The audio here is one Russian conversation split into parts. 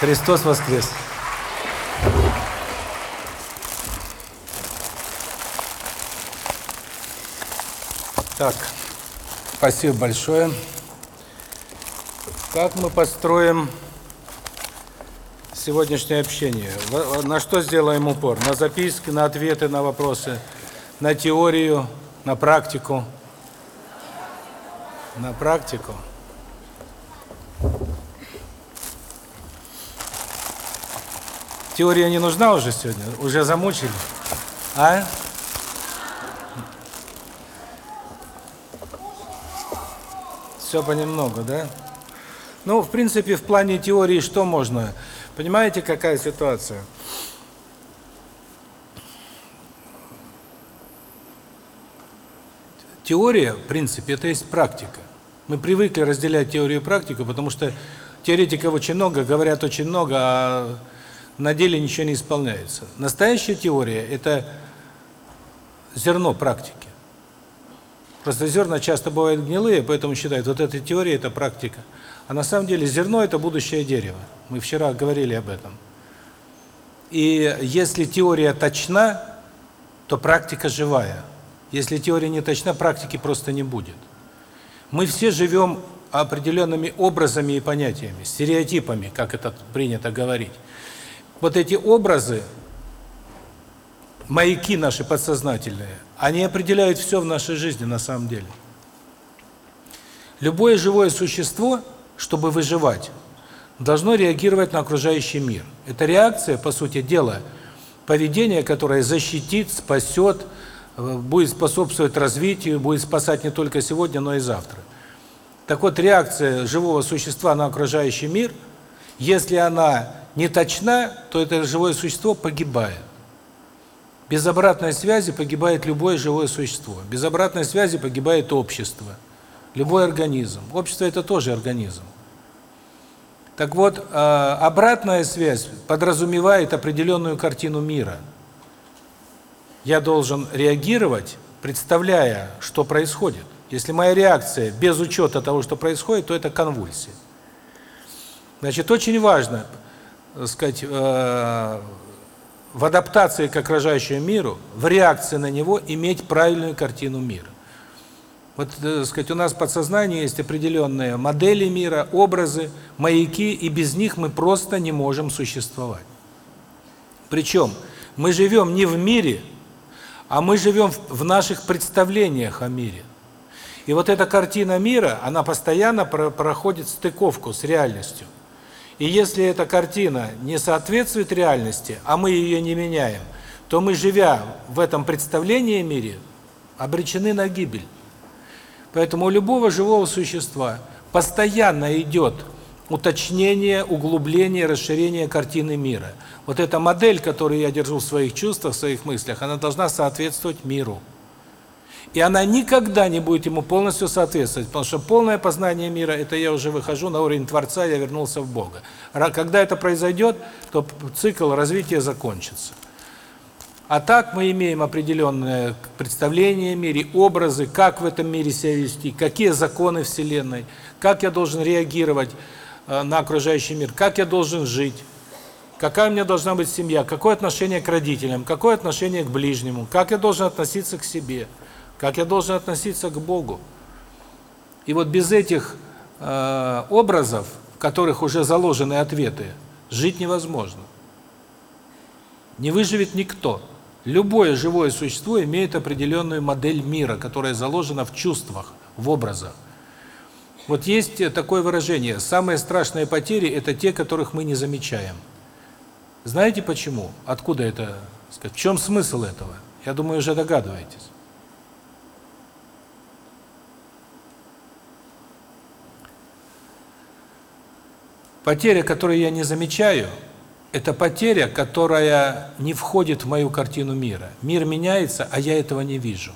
Христос воскрес! Так, спасибо большое. Как мы построим сегодняшнее общение? На что сделаем упор? На записки, на ответы на вопросы, на теорию, на практику? На практику. Теория не нужна уже сегодня? Уже замучили? А? Все понемногу, да? Ну, в принципе, в плане теории что можно? Понимаете, какая ситуация? Теория, в принципе, это есть практика. Мы привыкли разделять теорию и практику, потому что теоретиков очень много, говорят очень много, а на деле ничего не исполняется. Настоящая теория – это зерно практики. Просто зерна часто бывают гнилые, поэтому считают, вот эта теория – это практика. А на самом деле зерно – это будущее дерево. Мы вчера говорили об этом. И если теория точна, то практика живая. Если теория не точна, практики просто не будет. Мы все живем определенными образами и понятиями, стереотипами, как это принято говорить. Вот эти образы, маяки наши подсознательные, они определяют все в нашей жизни на самом деле. Любое живое существо, чтобы выживать, должно реагировать на окружающий мир. Это реакция, по сути дела, поведение, которое защитит, спасет, будет способствовать развитию, будет спасать не только сегодня, но и завтра. Так вот, реакция живого существа на окружающий мир, если она не точна, то это живое существо погибает. Без обратной связи погибает любое живое существо. Без обратной связи погибает общество, любой организм. Общество – это тоже организм. Так вот, а, обратная связь подразумевает определенную картину мира – я должен реагировать, представляя, что происходит. Если моя реакция без учета того, что происходит, то это конвульсия. Значит, очень важно, так сказать, э, в адаптации к окружающему миру, в реакции на него иметь правильную картину мира. Вот, э, сказать, у нас в подсознании есть определенные модели мира, образы, маяки, и без них мы просто не можем существовать. Причем мы живем не в мире, а мы живем в наших представлениях о мире. И вот эта картина мира, она постоянно проходит стыковку с реальностью. И если эта картина не соответствует реальности, а мы ее не меняем, то мы, живя в этом представлении о мире, обречены на гибель. Поэтому у любого живого существа постоянно идет уточнение, углубление, расширение картины мира. Вот эта модель, которую я держу в своих чувствах, в своих мыслях, она должна соответствовать миру. И она никогда не будет ему полностью соответствовать, потому что полное познание мира – это я уже выхожу на уровень Творца, я вернулся в Бога. Когда это произойдет, то цикл развития закончится. А так мы имеем определенное представление о мире, образы, как в этом мире себя вести, какие законы Вселенной, как я должен реагировать Э, на окружающий мир, как я должен жить, какая у меня должна быть семья, какое отношение к родителям, какое отношение к ближнему, как я должен относиться к себе, как я должен относиться к Богу. И вот без этих э, образов, в которых уже заложены ответы, жить невозможно. Не выживет никто. Любое живое существо имеет определенную модель мира, которая заложена в чувствах, в образах. Вот есть такое выражение: самые страшные потери это те, которых мы не замечаем. Знаете почему? Откуда это, в чем смысл этого? Я думаю, уже догадываетесь. Потеря, которую я не замечаю, это потеря, которая не входит в мою картину мира. Мир меняется, а я этого не вижу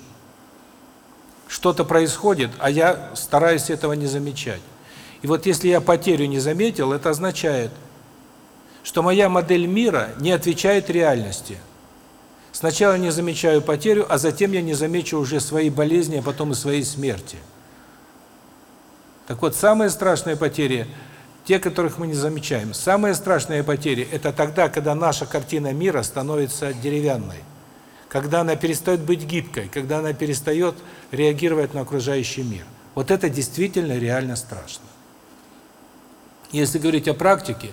что-то происходит, а я стараюсь этого не замечать. И вот если я потерю не заметил, это означает, что моя модель мира не отвечает реальности. Сначала не замечаю потерю, а затем я не замечу уже свои болезни, а потом и своей смерти. Так вот, самые страшные потери те, которых мы не замечаем. Самые страшные потери – это тогда, когда наша картина мира становится деревянной, когда она перестает быть гибкой, когда она перестает реагировать на окружающий мир. Вот это действительно реально страшно. Если говорить о практике,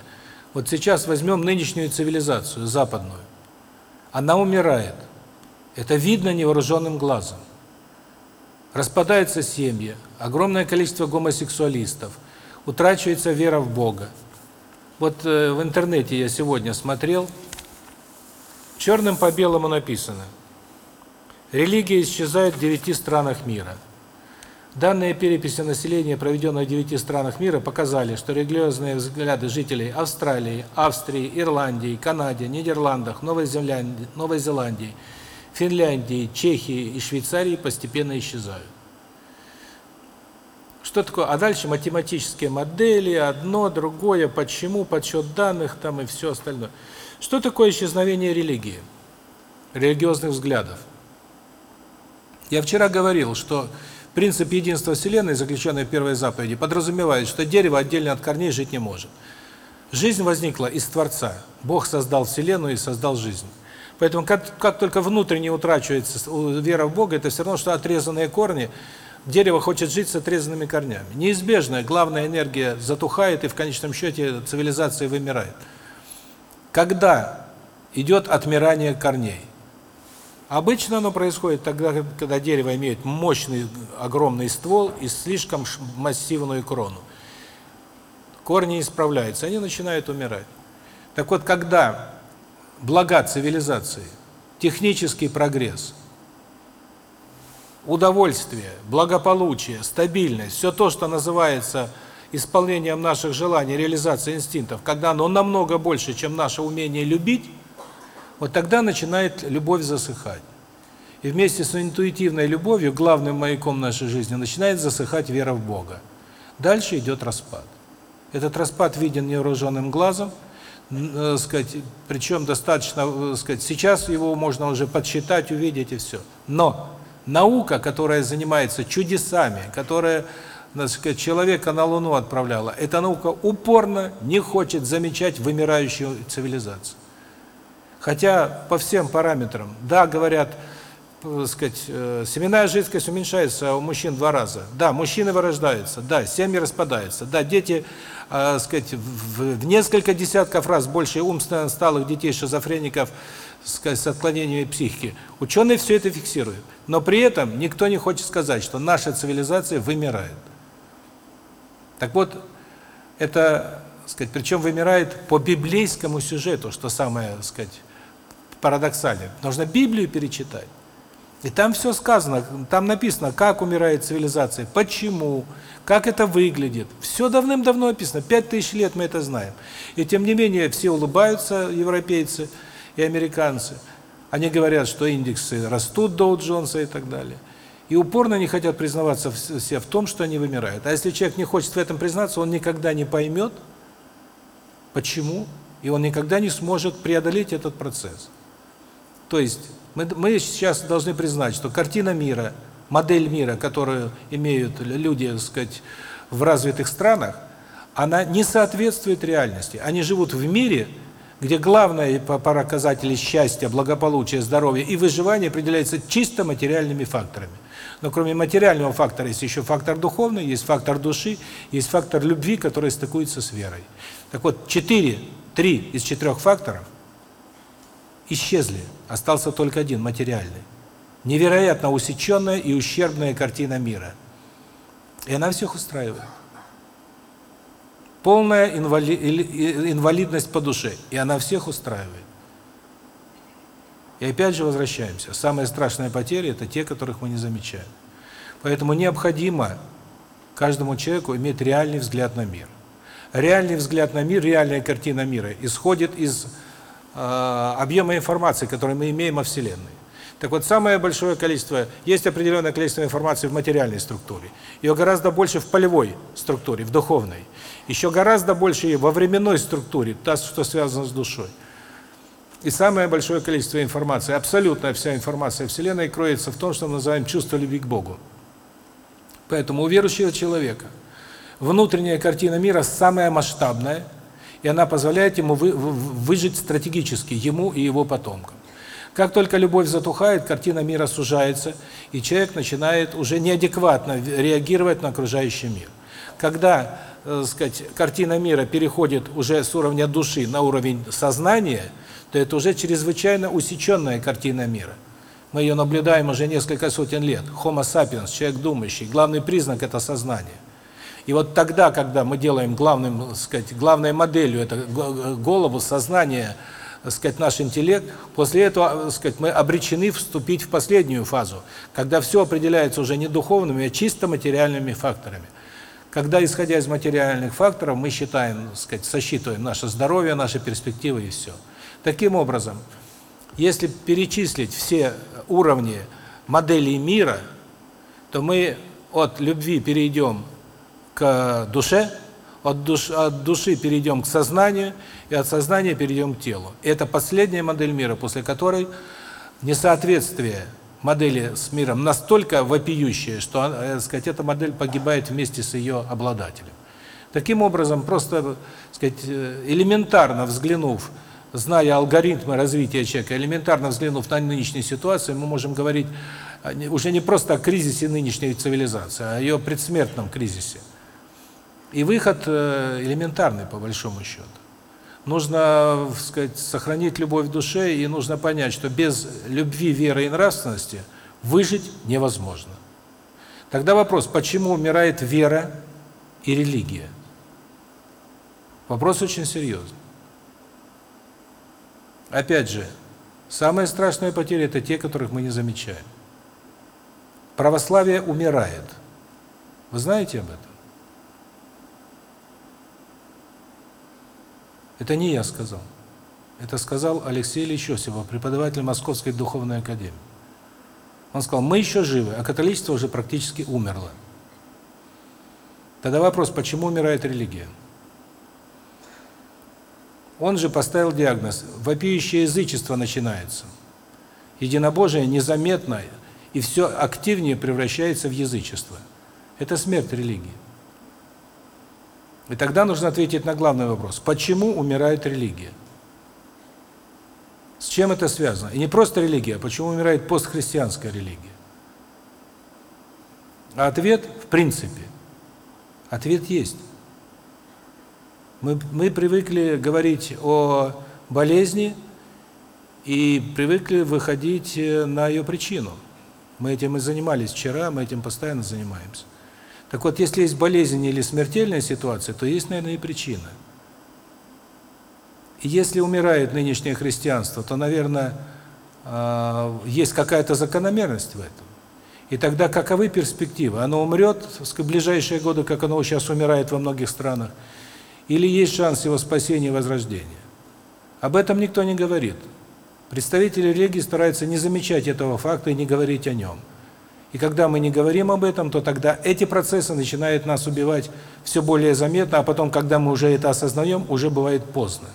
вот сейчас возьмем нынешнюю цивилизацию, западную. Она умирает. Это видно невооруженным глазом. Распадаются семьи, огромное количество гомосексуалистов, утрачивается вера в Бога. Вот э, в интернете я сегодня смотрел, черным по белому написано, религия исчезает в девяти странах мира. Данные переписи населения, проведенные в девяти странах мира, показали, что религиозные взгляды жителей Австралии, Австрии, Ирландии, Канаде, Нидерландах, Новой Зеландии, Новой Зеландии – Финляндии, Чехии и Швейцарии постепенно исчезают. Что такое? А дальше математические модели, одно, другое, почему, подсчет данных там и все остальное. Что такое исчезновение религии? Религиозных взглядов. Я вчера говорил, что принцип единства Вселенной, заключенный в первой заповеди, подразумевает, что дерево отдельно от корней жить не может. Жизнь возникла из Творца. Бог создал Вселенную и создал жизнь. Поэтому как, как только внутренне утрачивается вера в Бога, это все равно, что отрезанные корни, дерево хочет жить с отрезанными корнями. Неизбежно, главная энергия затухает, и в конечном счете цивилизация вымирает. Когда идет отмирание корней? Обычно оно происходит тогда, когда дерево имеет мощный, огромный ствол и слишком массивную крону. Корни исправляются, они начинают умирать. Так вот, когда блага цивилизации, технический прогресс, удовольствие, благополучие, стабильность, все то, что называется исполнением наших желаний, реализацией инстинктов, когда оно намного больше, чем наше умение любить, вот тогда начинает любовь засыхать. И вместе с интуитивной любовью, главным маяком нашей жизни, начинает засыхать вера в Бога. Дальше идет распад. Этот распад виден невооруженным глазом, э, сказать, причем достаточно, э, сказать, сейчас его можно уже подсчитать, увидеть и все. Но наука, которая занимается чудесами, которая, так человека на Луну отправляла, эта наука упорно не хочет замечать вымирающую цивилизацию. Хотя по всем параметрам, да, говорят, так сказать, э, семенная жидкость уменьшается у мужчин два раза. Да, мужчины вырождаются, да, семьи распадаются, да, дети, э, сказать, в, в несколько десятков раз больше умственно отсталых детей шизофреников сказать, с отклонениями психики. Ученые все это фиксируют. Но при этом никто не хочет сказать, что наша цивилизация вымирает. Так вот, это, сказать, причем вымирает по библейскому сюжету, что самое, сказать, парадоксальное. Нужно Библию перечитать. И там все сказано, там написано, как умирает цивилизация, почему, как это выглядит. Все давным-давно описано, пять тысяч лет мы это знаем. И тем не менее все улыбаются, европейцы и американцы. Они говорят, что индексы растут Доу Джонса и так далее. И упорно не хотят признаваться все в том, что они вымирают. А если человек не хочет в этом признаться, он никогда не поймет, почему, и он никогда не сможет преодолеть этот процесс. То есть мы, мы сейчас должны признать, что картина мира, модель мира, которую имеют люди, так сказать, в развитых странах, она не соответствует реальности. Они живут в мире, где главные показатели счастья, благополучия, здоровья и выживания определяются чисто материальными факторами. Но кроме материального фактора есть еще фактор духовный, есть фактор души, есть фактор любви, который стыкуется с верой. Так вот, четыре, три из четырех факторов – исчезли. Остался только один, материальный. Невероятно усеченная и ущербная картина мира. И она всех устраивает. Полная инвали... инвалидность по душе. И она всех устраивает. И опять же возвращаемся. Самые страшные потери – это те, которых мы не замечаем. Поэтому необходимо каждому человеку иметь реальный взгляд на мир. Реальный взгляд на мир, реальная картина мира исходит из Э, объема информации, который мы имеем о Вселенной. Так вот, самое большое количество, есть определенное количество информации в материальной структуре. Ее гораздо больше в полевой структуре, в духовной. Еще гораздо больше во временной структуре, то, что связано с душой. И самое большое количество информации, абсолютная вся информация Вселенной кроется в том, что мы называем чувство любви к Богу. Поэтому у верующего человека внутренняя картина мира самая масштабная, и она позволяет ему вы, выжить стратегически, ему и его потомкам. Как только любовь затухает, картина мира сужается, и человек начинает уже неадекватно реагировать на окружающий мир. Когда, э, сказать, картина мира переходит уже с уровня души на уровень сознания, то это уже чрезвычайно усеченная картина мира. Мы ее наблюдаем уже несколько сотен лет. Homo sapiens, человек думающий. Главный признак – это сознание. И вот тогда, когда мы делаем главным, сказать, главной моделью это голову, сознание, сказать, наш интеллект, после этого, сказать, мы обречены вступить в последнюю фазу, когда все определяется уже не духовными, а чисто материальными факторами. Когда, исходя из материальных факторов, мы считаем, сказать, сосчитываем наше здоровье, наши перспективы и все. Таким образом, если перечислить все уровни моделей мира, то мы от любви перейдем к душе, от, душ, от души перейдем к сознанию, и от сознания перейдем к телу. Это последняя модель мира, после которой несоответствие модели с миром настолько вопиющее, что, э, сказать, эта модель погибает вместе с ее обладателем. Таким образом, просто, сказать, э, элементарно взглянув, зная алгоритмы развития человека, элементарно взглянув на нынешнюю ситуацию, мы можем говорить уже не просто о кризисе нынешней цивилизации, а о ее предсмертном кризисе. И выход э, элементарный, по большому счету. Нужно, так сказать, сохранить любовь в душе, и нужно понять, что без любви, веры и нравственности выжить невозможно. Тогда вопрос, почему умирает вера и религия? Вопрос очень серьезный. Опять же, самые страшные потери – это те, которых мы не замечаем. Православие умирает. Вы знаете об этом? Это не я сказал. Это сказал Алексей Осипов, преподаватель Московской духовной академии. Он сказал, мы еще живы, а католичество уже практически умерло. Тогда вопрос, почему умирает религия? Он же поставил диагноз, вопиющее язычество начинается. Единобожие незаметно и все активнее превращается в язычество. Это смерть религии. И тогда нужно ответить на главный вопрос. Почему умирает религия? С чем это связано? И не просто религия, а почему умирает постхристианская религия? А ответ, в принципе, ответ есть. Мы, мы привыкли говорить о болезни и привыкли выходить э, на ее причину. Мы этим и занимались вчера, мы этим постоянно занимаемся. Так вот, если есть болезнь или смертельная ситуация, то есть, наверное, и причина. И если умирает нынешнее христианство, то, наверное, а, есть какая-то закономерность в этом. И тогда каковы перспективы? Оно умрет в ближайшие годы, как оно сейчас умирает во многих странах, или есть шанс его спасения и возрождения? Об этом никто не говорит. Представители религии стараются не замечать этого факта и не говорить о нем. И когда мы не говорим об этом, то тогда эти процессы начинают нас убивать все более заметно, а потом, когда мы уже это осознаем, уже бывает поздно.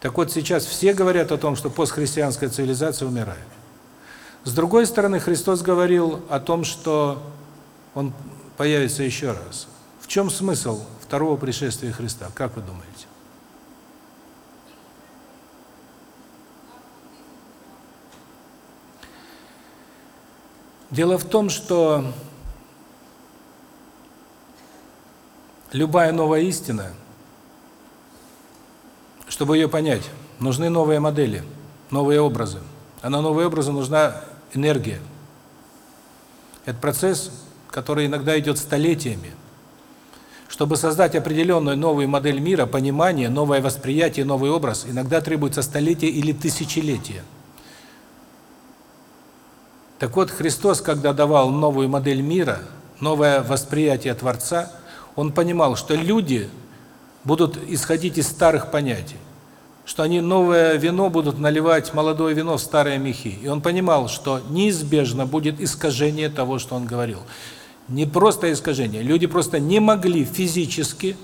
Так вот, сейчас все говорят о том, что постхристианская цивилизация умирает. С другой стороны, Христос говорил о том, что Он появится еще раз. В чем смысл второго пришествия Христа? Как вы думаете? Дело в том, что любая новая истина, чтобы ее понять, нужны новые модели, новые образы. А на новые образы нужна энергия. Это процесс, который иногда идет столетиями. Чтобы создать определенную новую модель мира, понимание, новое восприятие, новый образ, иногда требуется столетие или тысячелетия. Так вот, Христос, когда давал новую модель мира, новое восприятие Творца, Он понимал, что люди будут исходить из старых понятий, что они новое вино будут наливать, молодое вино в старые мехи. И Он понимал, что неизбежно будет искажение того, что Он говорил. Не просто искажение. Люди просто не могли физически,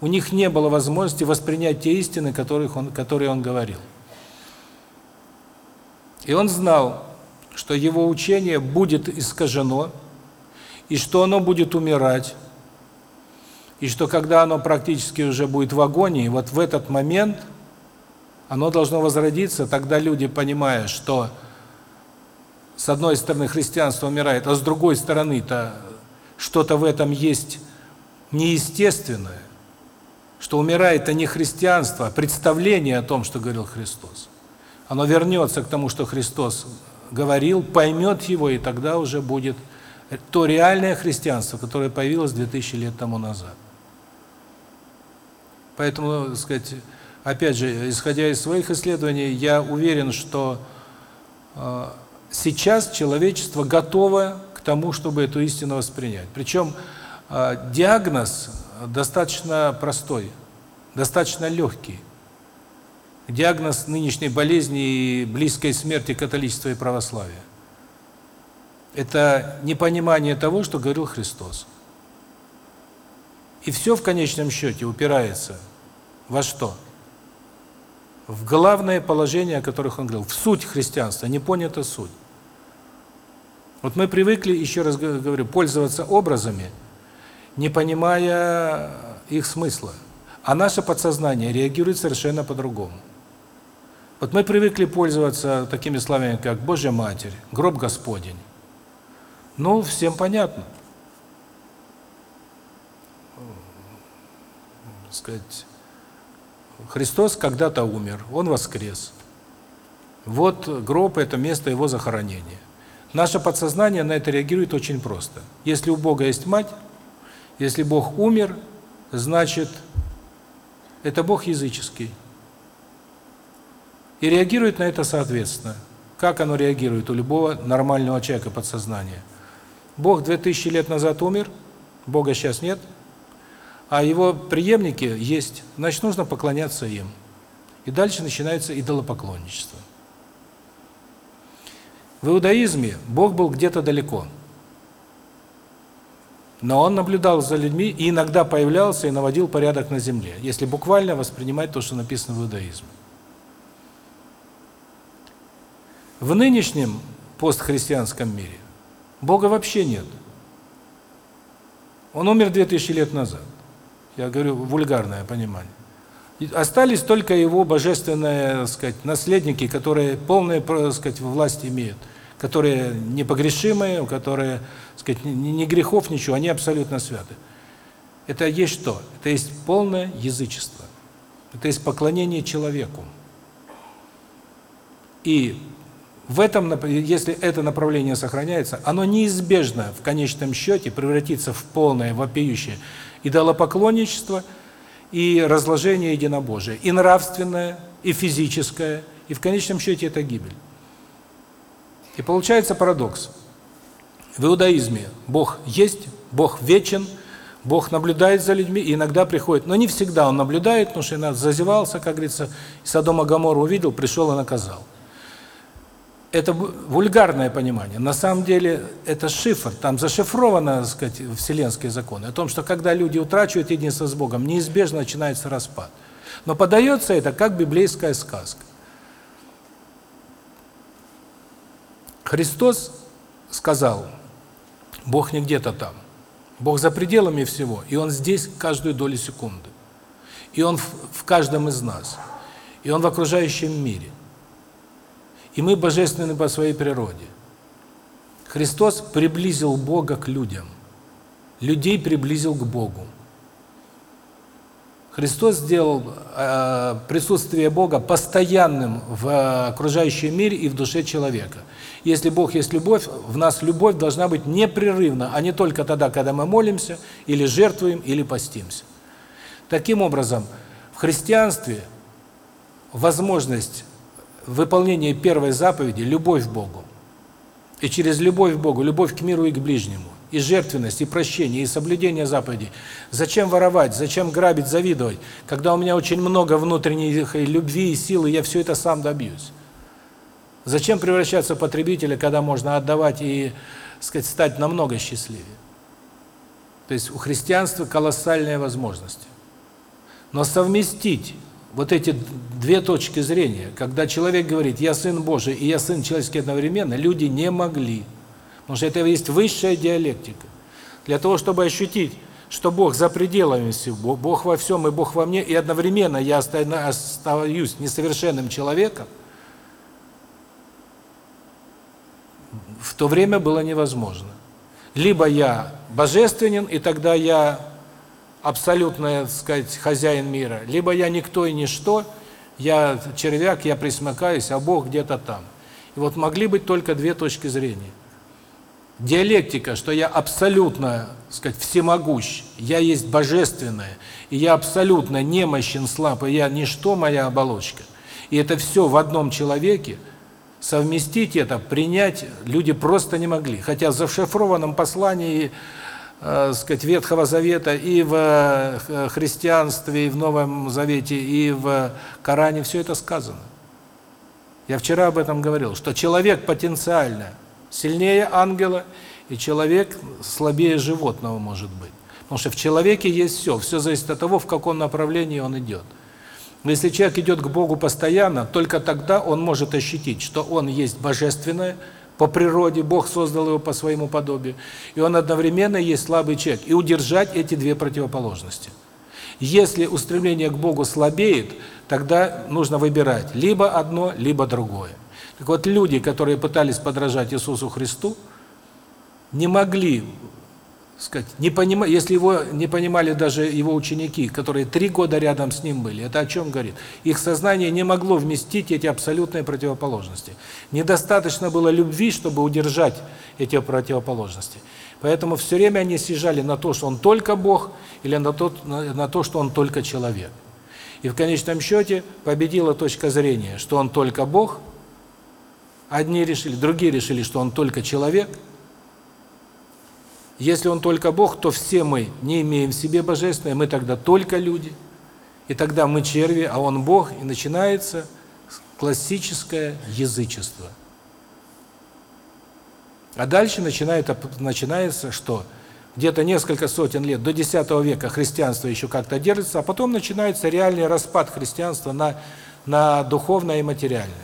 у них не было возможности воспринять те истины, которых он, которые Он говорил. И Он знал, что его учение будет искажено, и что оно будет умирать, и что когда оно практически уже будет в агонии, вот в этот момент оно должно возродиться, тогда люди, понимая, что с одной стороны христианство умирает, а с другой стороны-то что-то в этом есть неестественное, что умирает это не христианство, а представление о том, что говорил Христос. Оно вернется к тому, что Христос говорил, поймет его, и тогда уже будет то реальное христианство, которое появилось 2000 лет тому назад. Поэтому, так сказать, опять же, исходя из своих исследований, я уверен, что э, сейчас человечество готово к тому, чтобы эту истину воспринять. Причем э, диагноз достаточно простой, достаточно легкий. Диагноз нынешней болезни и близкой смерти католичества и православия. Это непонимание того, что говорил Христос. И все в конечном счете упирается во что? В главное положение, о которых он говорил, в суть христианства, не понята суть. Вот мы привыкли, еще раз говорю, пользоваться образами, не понимая их смысла. А наше подсознание реагирует совершенно по-другому. Вот мы привыкли пользоваться такими словами, как Божья Матерь, гроб Господень. Ну, всем понятно. сказать, Христос когда-то умер, Он воскрес. Вот гроб – это место Его захоронения. Наше подсознание на это реагирует очень просто. Если у Бога есть мать, если Бог умер, значит, это Бог языческий. И реагирует на это соответственно. Как оно реагирует у любого нормального человека подсознания? Бог 2000 лет назад умер, Бога сейчас нет – а его преемники есть, значит, нужно поклоняться им. И дальше начинается идолопоклонничество. В иудаизме Бог был где-то далеко. Но он наблюдал за людьми и иногда появлялся и наводил порядок на земле, если буквально воспринимать то, что написано в иудаизме. В нынешнем постхристианском мире Бога вообще нет. Он умер 2000 лет назад. Я говорю вульгарное понимание. Остались только его божественные, так сказать, наследники, которые полные, так сказать, власть имеют, которые непогрешимые, которые, так сказать, ни грехов, ничего, они абсолютно святы. Это есть что? Это есть полное язычество. Это есть поклонение человеку. И в этом, если это направление сохраняется, оно неизбежно в конечном счете превратится в полное вопиющее идолопоклонничество и разложение единобожия, и нравственное, и физическое, и в конечном счете это гибель. И получается парадокс. В иудаизме Бог есть, Бог вечен, Бог наблюдает за людьми, и иногда приходит, но не всегда Он наблюдает, потому что иногда зазевался, как говорится, Содома Гоморру увидел, пришел и наказал это вульгарное понимание. На самом деле это шифр, там зашифровано, так сказать, вселенские законы о том, что когда люди утрачивают единство с Богом, неизбежно начинается распад. Но подается это как библейская сказка. Христос сказал: Бог не где-то там. Бог за пределами всего, и он здесь каждую долю секунды. И он в, каждом из нас. И он в окружающем мире. И мы божественны по своей природе. Христос приблизил Бога к людям. Людей приблизил к Богу. Христос сделал э, присутствие Бога постоянным в окружающем мире и в душе человека. Если Бог есть любовь, в нас любовь должна быть непрерывна, а не только тогда, когда мы молимся, или жертвуем, или постимся. Таким образом, в христианстве возможность выполнение первой заповеди – любовь к Богу. И через любовь к Богу, любовь к миру и к ближнему, и жертвенность, и прощение, и соблюдение заповедей. Зачем воровать, зачем грабить, завидовать, когда у меня очень много внутренней любви и силы, я все это сам добьюсь. Зачем превращаться в потребителя, когда можно отдавать и, сказать, стать намного счастливее? То есть у христианства колоссальные возможности. Но совместить вот эти две точки зрения, когда человек говорит, я сын Божий и я сын человеческий одновременно, люди не могли. Потому что это есть высшая диалектика. Для того, чтобы ощутить, что Бог за пределами всего, Бог во всем и Бог во мне, и одновременно я остаюсь несовершенным человеком, в то время было невозможно. Либо я божественен, и тогда я абсолютно, так сказать, хозяин мира, либо я никто и ничто, я червяк, я присмыкаюсь, а Бог где-то там. И вот могли быть только две точки зрения. Диалектика, что я абсолютно, так сказать, всемогущ, я есть божественное, и я абсолютно немощен, слаб, и я ничто, моя оболочка. И это все в одном человеке, совместить это, принять люди просто не могли. Хотя в зашифрованном послании э, сказать, Ветхого Завета и в э, христианстве, и в Новом Завете, и в Коране все это сказано. Я вчера об этом говорил, что человек потенциально сильнее ангела, и человек слабее животного может быть. Потому что в человеке есть все, все зависит от того, в каком направлении он идет. Но если человек идет к Богу постоянно, только тогда он может ощутить, что он есть божественное, по природе, Бог создал его по своему подобию, и он одновременно есть слабый человек, и удержать эти две противоположности. Если устремление к Богу слабеет, тогда нужно выбирать либо одно, либо другое. Так вот, люди, которые пытались подражать Иисусу Христу, не могли сказать, не понима, если его не понимали даже его ученики, которые три года рядом с ним были, это о чем говорит? Их сознание не могло вместить эти абсолютные противоположности. Недостаточно было любви, чтобы удержать эти противоположности. Поэтому все время они съезжали на то, что он только Бог, или на то, на то, что он только человек. И в конечном счете победила точка зрения, что он только Бог. Одни решили, другие решили, что он только человек – если он только Бог, то все мы не имеем в себе божественное, мы тогда только люди. И тогда мы черви, а он Бог, и начинается классическое язычество. А дальше начинает начинается что? Где-то несколько сотен лет до X века христианство еще как-то держится, а потом начинается реальный распад христианства на на духовное и материальное.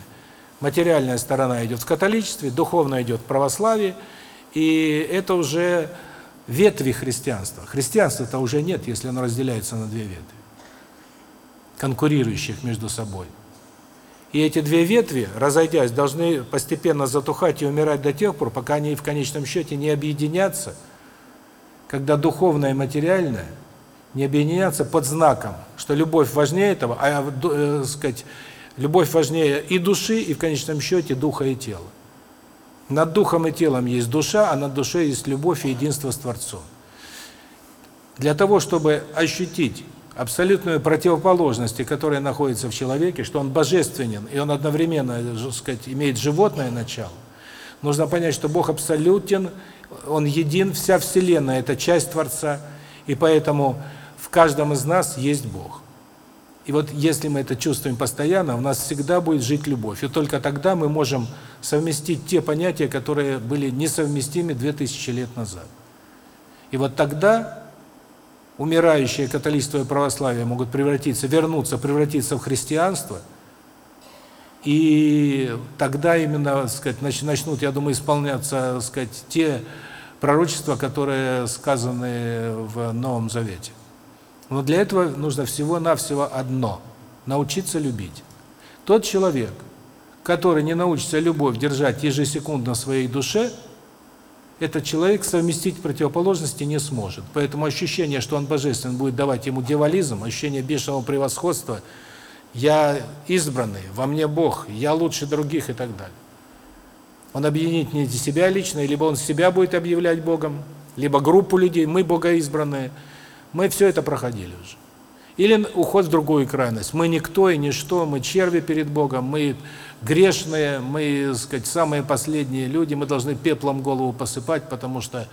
Материальная сторона идет в католичестве, духовная идет в православии, и это уже ветви христианства. Христианства-то уже нет, если оно разделяется на две ветви, конкурирующих между собой. И эти две ветви, разойдясь, должны постепенно затухать и умирать до тех пор, пока они в конечном счете не объединятся, когда духовное и материальное не объединятся под знаком, что любовь важнее этого, а, э, сказать, любовь важнее и души, и в конечном счете духа и тела. Над духом и телом есть душа, а над душой есть любовь и единство с Творцом. Для того, чтобы ощутить абсолютную противоположность, которая находится в человеке, что он божественен, и он одновременно, так сказать, имеет животное начало, нужно понять, что Бог абсолютен, Он един, вся Вселенная – это часть Творца, и поэтому в каждом из нас есть Бог. И вот если мы это чувствуем постоянно, у нас всегда будет жить любовь. И только тогда мы можем совместить те понятия, которые были несовместимы 2000 лет назад. И вот тогда умирающее католичество и православие могут превратиться, вернуться, превратиться в христианство. И тогда именно, так сказать, начнут, я думаю, исполняться, сказать, те пророчества, которые сказаны в Новом Завете. Но для этого нужно всего-навсего одно – научиться любить. Тот человек, который не научится любовь держать ежесекундно в своей душе, этот человек совместить противоположности не сможет. Поэтому ощущение, что он божествен, будет давать ему дьяволизм, ощущение бешеного превосходства, я избранный, во мне Бог, я лучше других и так далее. Он объединит не себя лично, либо он себя будет объявлять Богом, либо группу людей, мы богоизбранные – мы все это проходили уже. Или уход в другую крайность. Мы никто и ничто, мы черви перед Богом, мы грешные, мы, сказать, самые последние люди, мы должны пеплом голову посыпать, потому что,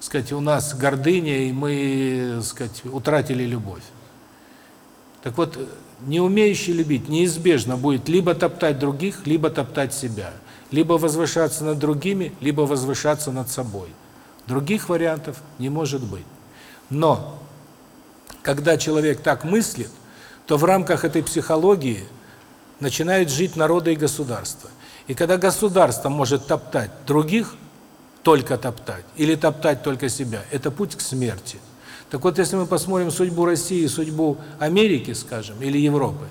сказать, у нас гордыня, и мы, сказать, утратили любовь. Так вот, не умеющий любить неизбежно будет либо топтать других, либо топтать себя. Либо возвышаться над другими, либо возвышаться над собой. Других вариантов не может быть. Но когда человек так мыслит, то в рамках этой психологии начинают жить народы и государства. И когда государство может топтать других, только топтать, или топтать только себя, это путь к смерти. Так вот, если мы посмотрим судьбу России, судьбу Америки, скажем, или Европы,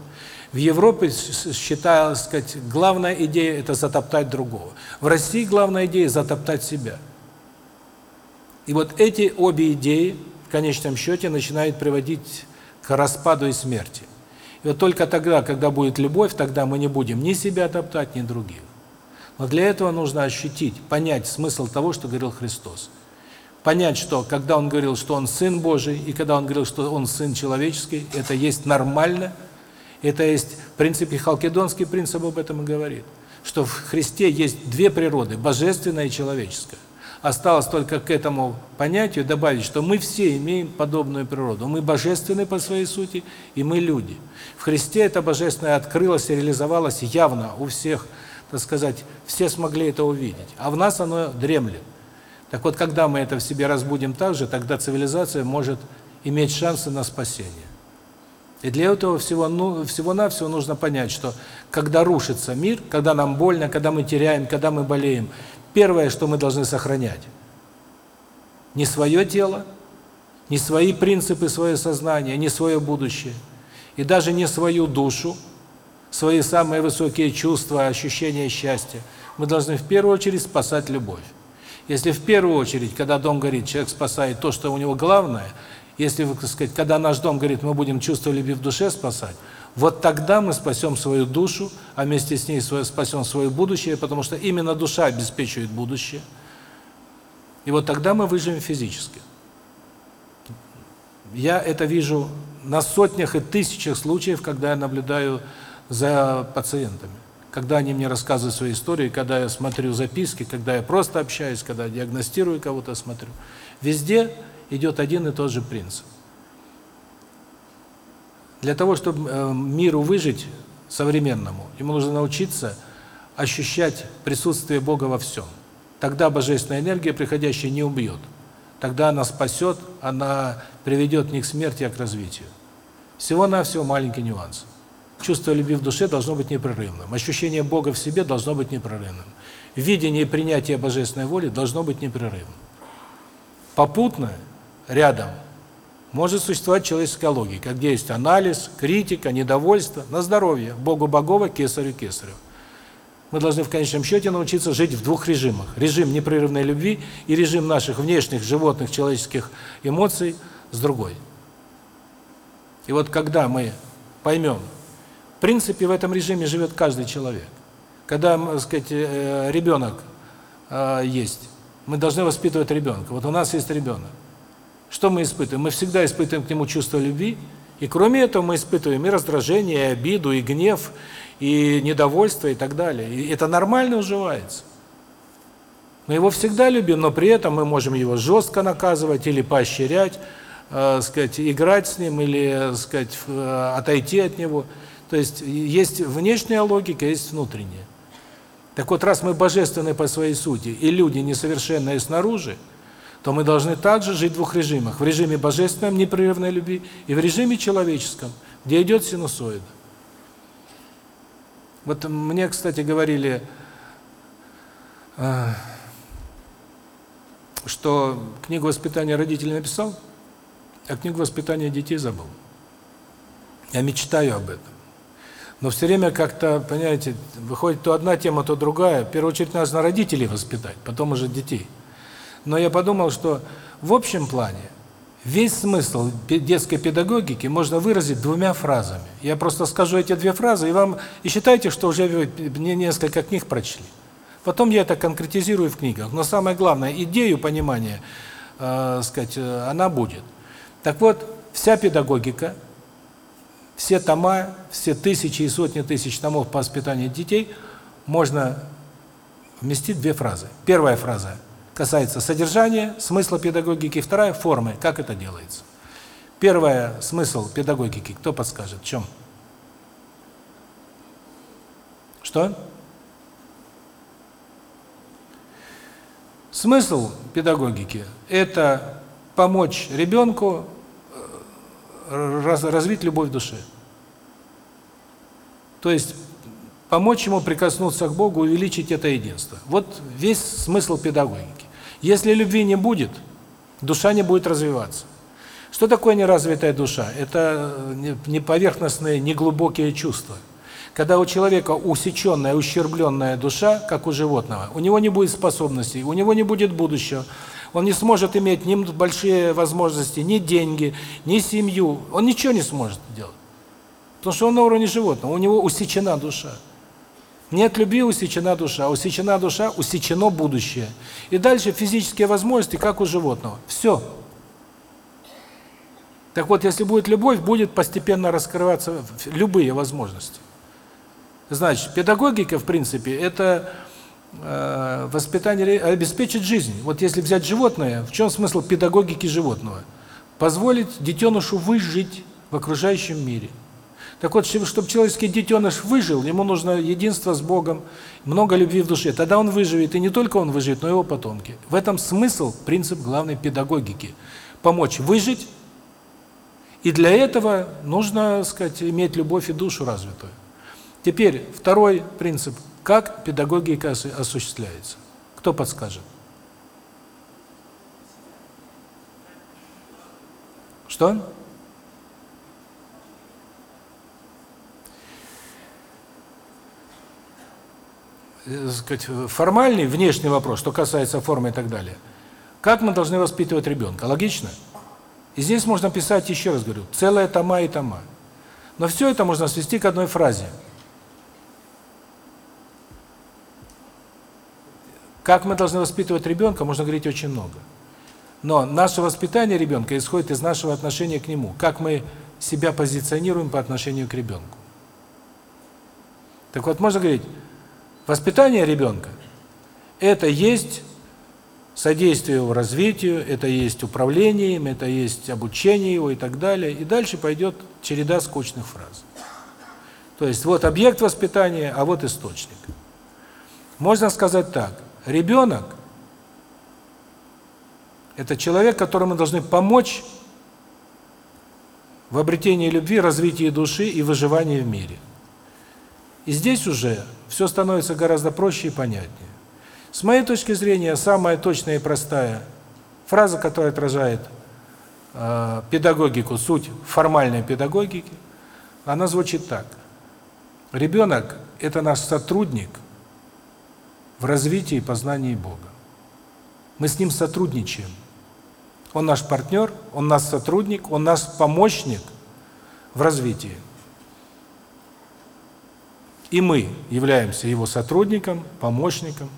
в Европе считалось, сказать, главная идея – это затоптать другого. В России главная идея – затоптать себя. И вот эти обе идеи, в конечном счете, начинают приводить к распаду и смерти. И вот только тогда, когда будет любовь, тогда мы не будем ни себя топтать, ни других. Но для этого нужно ощутить, понять смысл того, что говорил Христос. Понять, что когда Он говорил, что Он Сын Божий, и когда Он говорил, что Он Сын Человеческий, это есть нормально, это есть, в принципе, халкидонский принцип об этом и говорит, что в Христе есть две природы, божественная и человеческая. Осталось только к этому понятию добавить, что мы все имеем подобную природу. Мы божественны по своей сути, и мы люди. В Христе это божественное открылось и реализовалось явно у всех, так сказать, все смогли это увидеть. А в нас оно дремлет. Так вот, когда мы это в себе разбудим так же, тогда цивилизация может иметь шансы на спасение. И для этого всего ну всего-навсего нужно понять, что когда рушится мир, когда нам больно, когда мы теряем, когда мы болеем, Первое, что мы должны сохранять, не свое тело, не свои принципы, свое сознание, не свое будущее, и даже не свою душу, свои самые высокие чувства, ощущения счастья. Мы должны в первую очередь спасать любовь. Если в первую очередь, когда дом горит, человек спасает то, что у него главное, если, так сказать, когда наш дом горит, мы будем чувство любви в душе спасать, вот тогда мы спасем свою душу, а вместе с ней спасем свое будущее, потому что именно душа обеспечивает будущее. И вот тогда мы выживем физически. Я это вижу на сотнях и тысячах случаев, когда я наблюдаю за пациентами. Когда они мне рассказывают свои истории, когда я смотрю записки, когда я просто общаюсь, когда диагностирую кого-то, смотрю. Везде идет один и тот же принцип. Для того, чтобы э, миру выжить современному, ему нужно научиться ощущать присутствие Бога во всем. Тогда божественная энергия, приходящая, не убьет. Тогда она спасет, она приведет не к смерти, а к развитию. Всего-навсего маленький нюанс. Чувство любви в душе должно быть непрерывным. Ощущение Бога в себе должно быть непрерывным. Видение и принятие божественной воли должно быть непрерывным. Попутно, рядом – может существовать человеческая логика, где есть анализ, критика, недовольство, на здоровье, Богу Богова, Кесарю Кесарю. Мы должны в конечном счете научиться жить в двух режимах. Режим непрерывной любви и режим наших внешних животных человеческих эмоций с другой. И вот когда мы поймем, в принципе, в этом режиме живет каждый человек. Когда, так сказать, э, ребенок э, есть, мы должны воспитывать ребенка. Вот у нас есть ребенок. Что мы испытываем? Мы всегда испытываем к нему чувство любви, и кроме этого мы испытываем и раздражение, и обиду, и гнев, и недовольство, и так далее. И это нормально уживается. Мы его всегда любим, но при этом мы можем его жестко наказывать или поощрять, э, сказать, играть с ним или, сказать, э, отойти от него. То есть есть внешняя логика, есть внутренняя. Так вот, раз мы божественны по своей сути, и люди несовершенные снаружи, то мы должны также жить в двух режимах. В режиме божественном, непрерывной любви, и в режиме человеческом, где идет синусоида. Вот мне, кстати, говорили, э, что книгу воспитания родителей написал, а книгу воспитания детей забыл. Я мечтаю об этом. Но все время как-то, понимаете, выходит то одна тема, то другая. В первую очередь нужно родителей воспитать, потом уже детей. Но я подумал, что в общем плане весь смысл детской педагогики можно выразить двумя фразами. Я просто скажу эти две фразы, и вам и считайте, что уже мне несколько книг прочли. Потом я это конкретизирую в книгах. Но самое главное, идею понимания, э, сказать, э, она будет. Так вот, вся педагогика, все тома, все тысячи и сотни тысяч томов по воспитанию детей можно вместить две фразы. Первая фраза – касается содержания, смысла педагогики, вторая формы, как это делается. Первое смысл педагогики, кто подскажет, в чем? Что? Смысл педагогики это помочь ребенку э, развить любовь в душе. То есть помочь ему прикоснуться к Богу, увеличить это единство. Вот весь смысл педагогики. Если любви не будет, душа не будет развиваться. Что такое неразвитая душа? Это не поверхностные, не глубокие чувства. Когда у человека усеченная, ущербленная душа, как у животного, у него не будет способностей, у него не будет будущего, он не сможет иметь ни большие возможности, ни деньги, ни семью, он ничего не сможет делать. Потому что он на уровне животного, у него усечена душа. Нет любви, усечена душа. Усечена душа, усечено будущее. И дальше физические возможности, как у животного. Все. Так вот, если будет любовь, будет постепенно раскрываться любые возможности. Значит, педагогика, в принципе, это э, воспитание, обеспечить жизнь. Вот если взять животное, в чем смысл педагогики животного? Позволить детенышу выжить в окружающем мире. Так вот, чтобы человеческий детеныш выжил, ему нужно единство с Богом, много любви в душе. Тогда он выживет, и не только он выживет, но и его потомки. В этом смысл, принцип главной педагогики. Помочь выжить, и для этого нужно, сказать, иметь любовь и душу развитую. Теперь второй принцип. Как педагогика осуществляется? Кто подскажет? Что? Э, сказать, формальный, внешний вопрос, что касается формы и так далее. Как мы должны воспитывать ребенка? Логично? И здесь можно писать, еще раз говорю, целая тома и тома. Но все это можно свести к одной фразе. Как мы должны воспитывать ребенка, можно говорить очень много. Но наше воспитание ребенка исходит из нашего отношения к нему. Как мы себя позиционируем по отношению к ребенку. Так вот, можно говорить, Воспитание ребенка – это есть содействие его развитию, это есть управление им, это есть обучение его и так далее. И дальше пойдет череда скучных фраз. То есть вот объект воспитания, а вот источник. Можно сказать так. Ребенок – это человек, которому должны помочь в обретении любви, развитии души и выживании в мире. И здесь уже все становится гораздо проще и понятнее. С моей точки зрения, самая точная и простая фраза, которая отражает э, педагогику, суть формальной педагогики, она звучит так. Ребенок – это наш сотрудник в развитии и познании Бога. Мы с ним сотрудничаем. Он наш партнер, он наш сотрудник, он наш помощник в развитии. И мы являемся его сотрудником, помощником.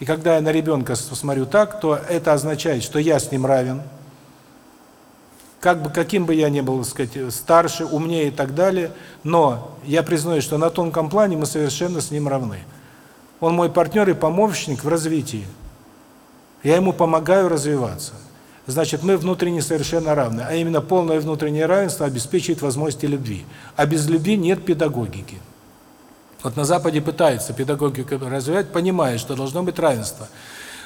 И когда я на ребенка смотрю так, то это означает, что я с ним равен. Как бы каким бы я ни был, так сказать, старше, умнее и так далее, но я признаю, что на тонком плане мы совершенно с ним равны. Он мой партнер и помощник в развитии. Я ему помогаю развиваться. Значит, мы внутренне совершенно равны. А именно полное внутреннее равенство обеспечивает возможности любви. А без любви нет педагогики. Вот на Западе пытаются педагогику развивать, понимая, что должно быть равенство.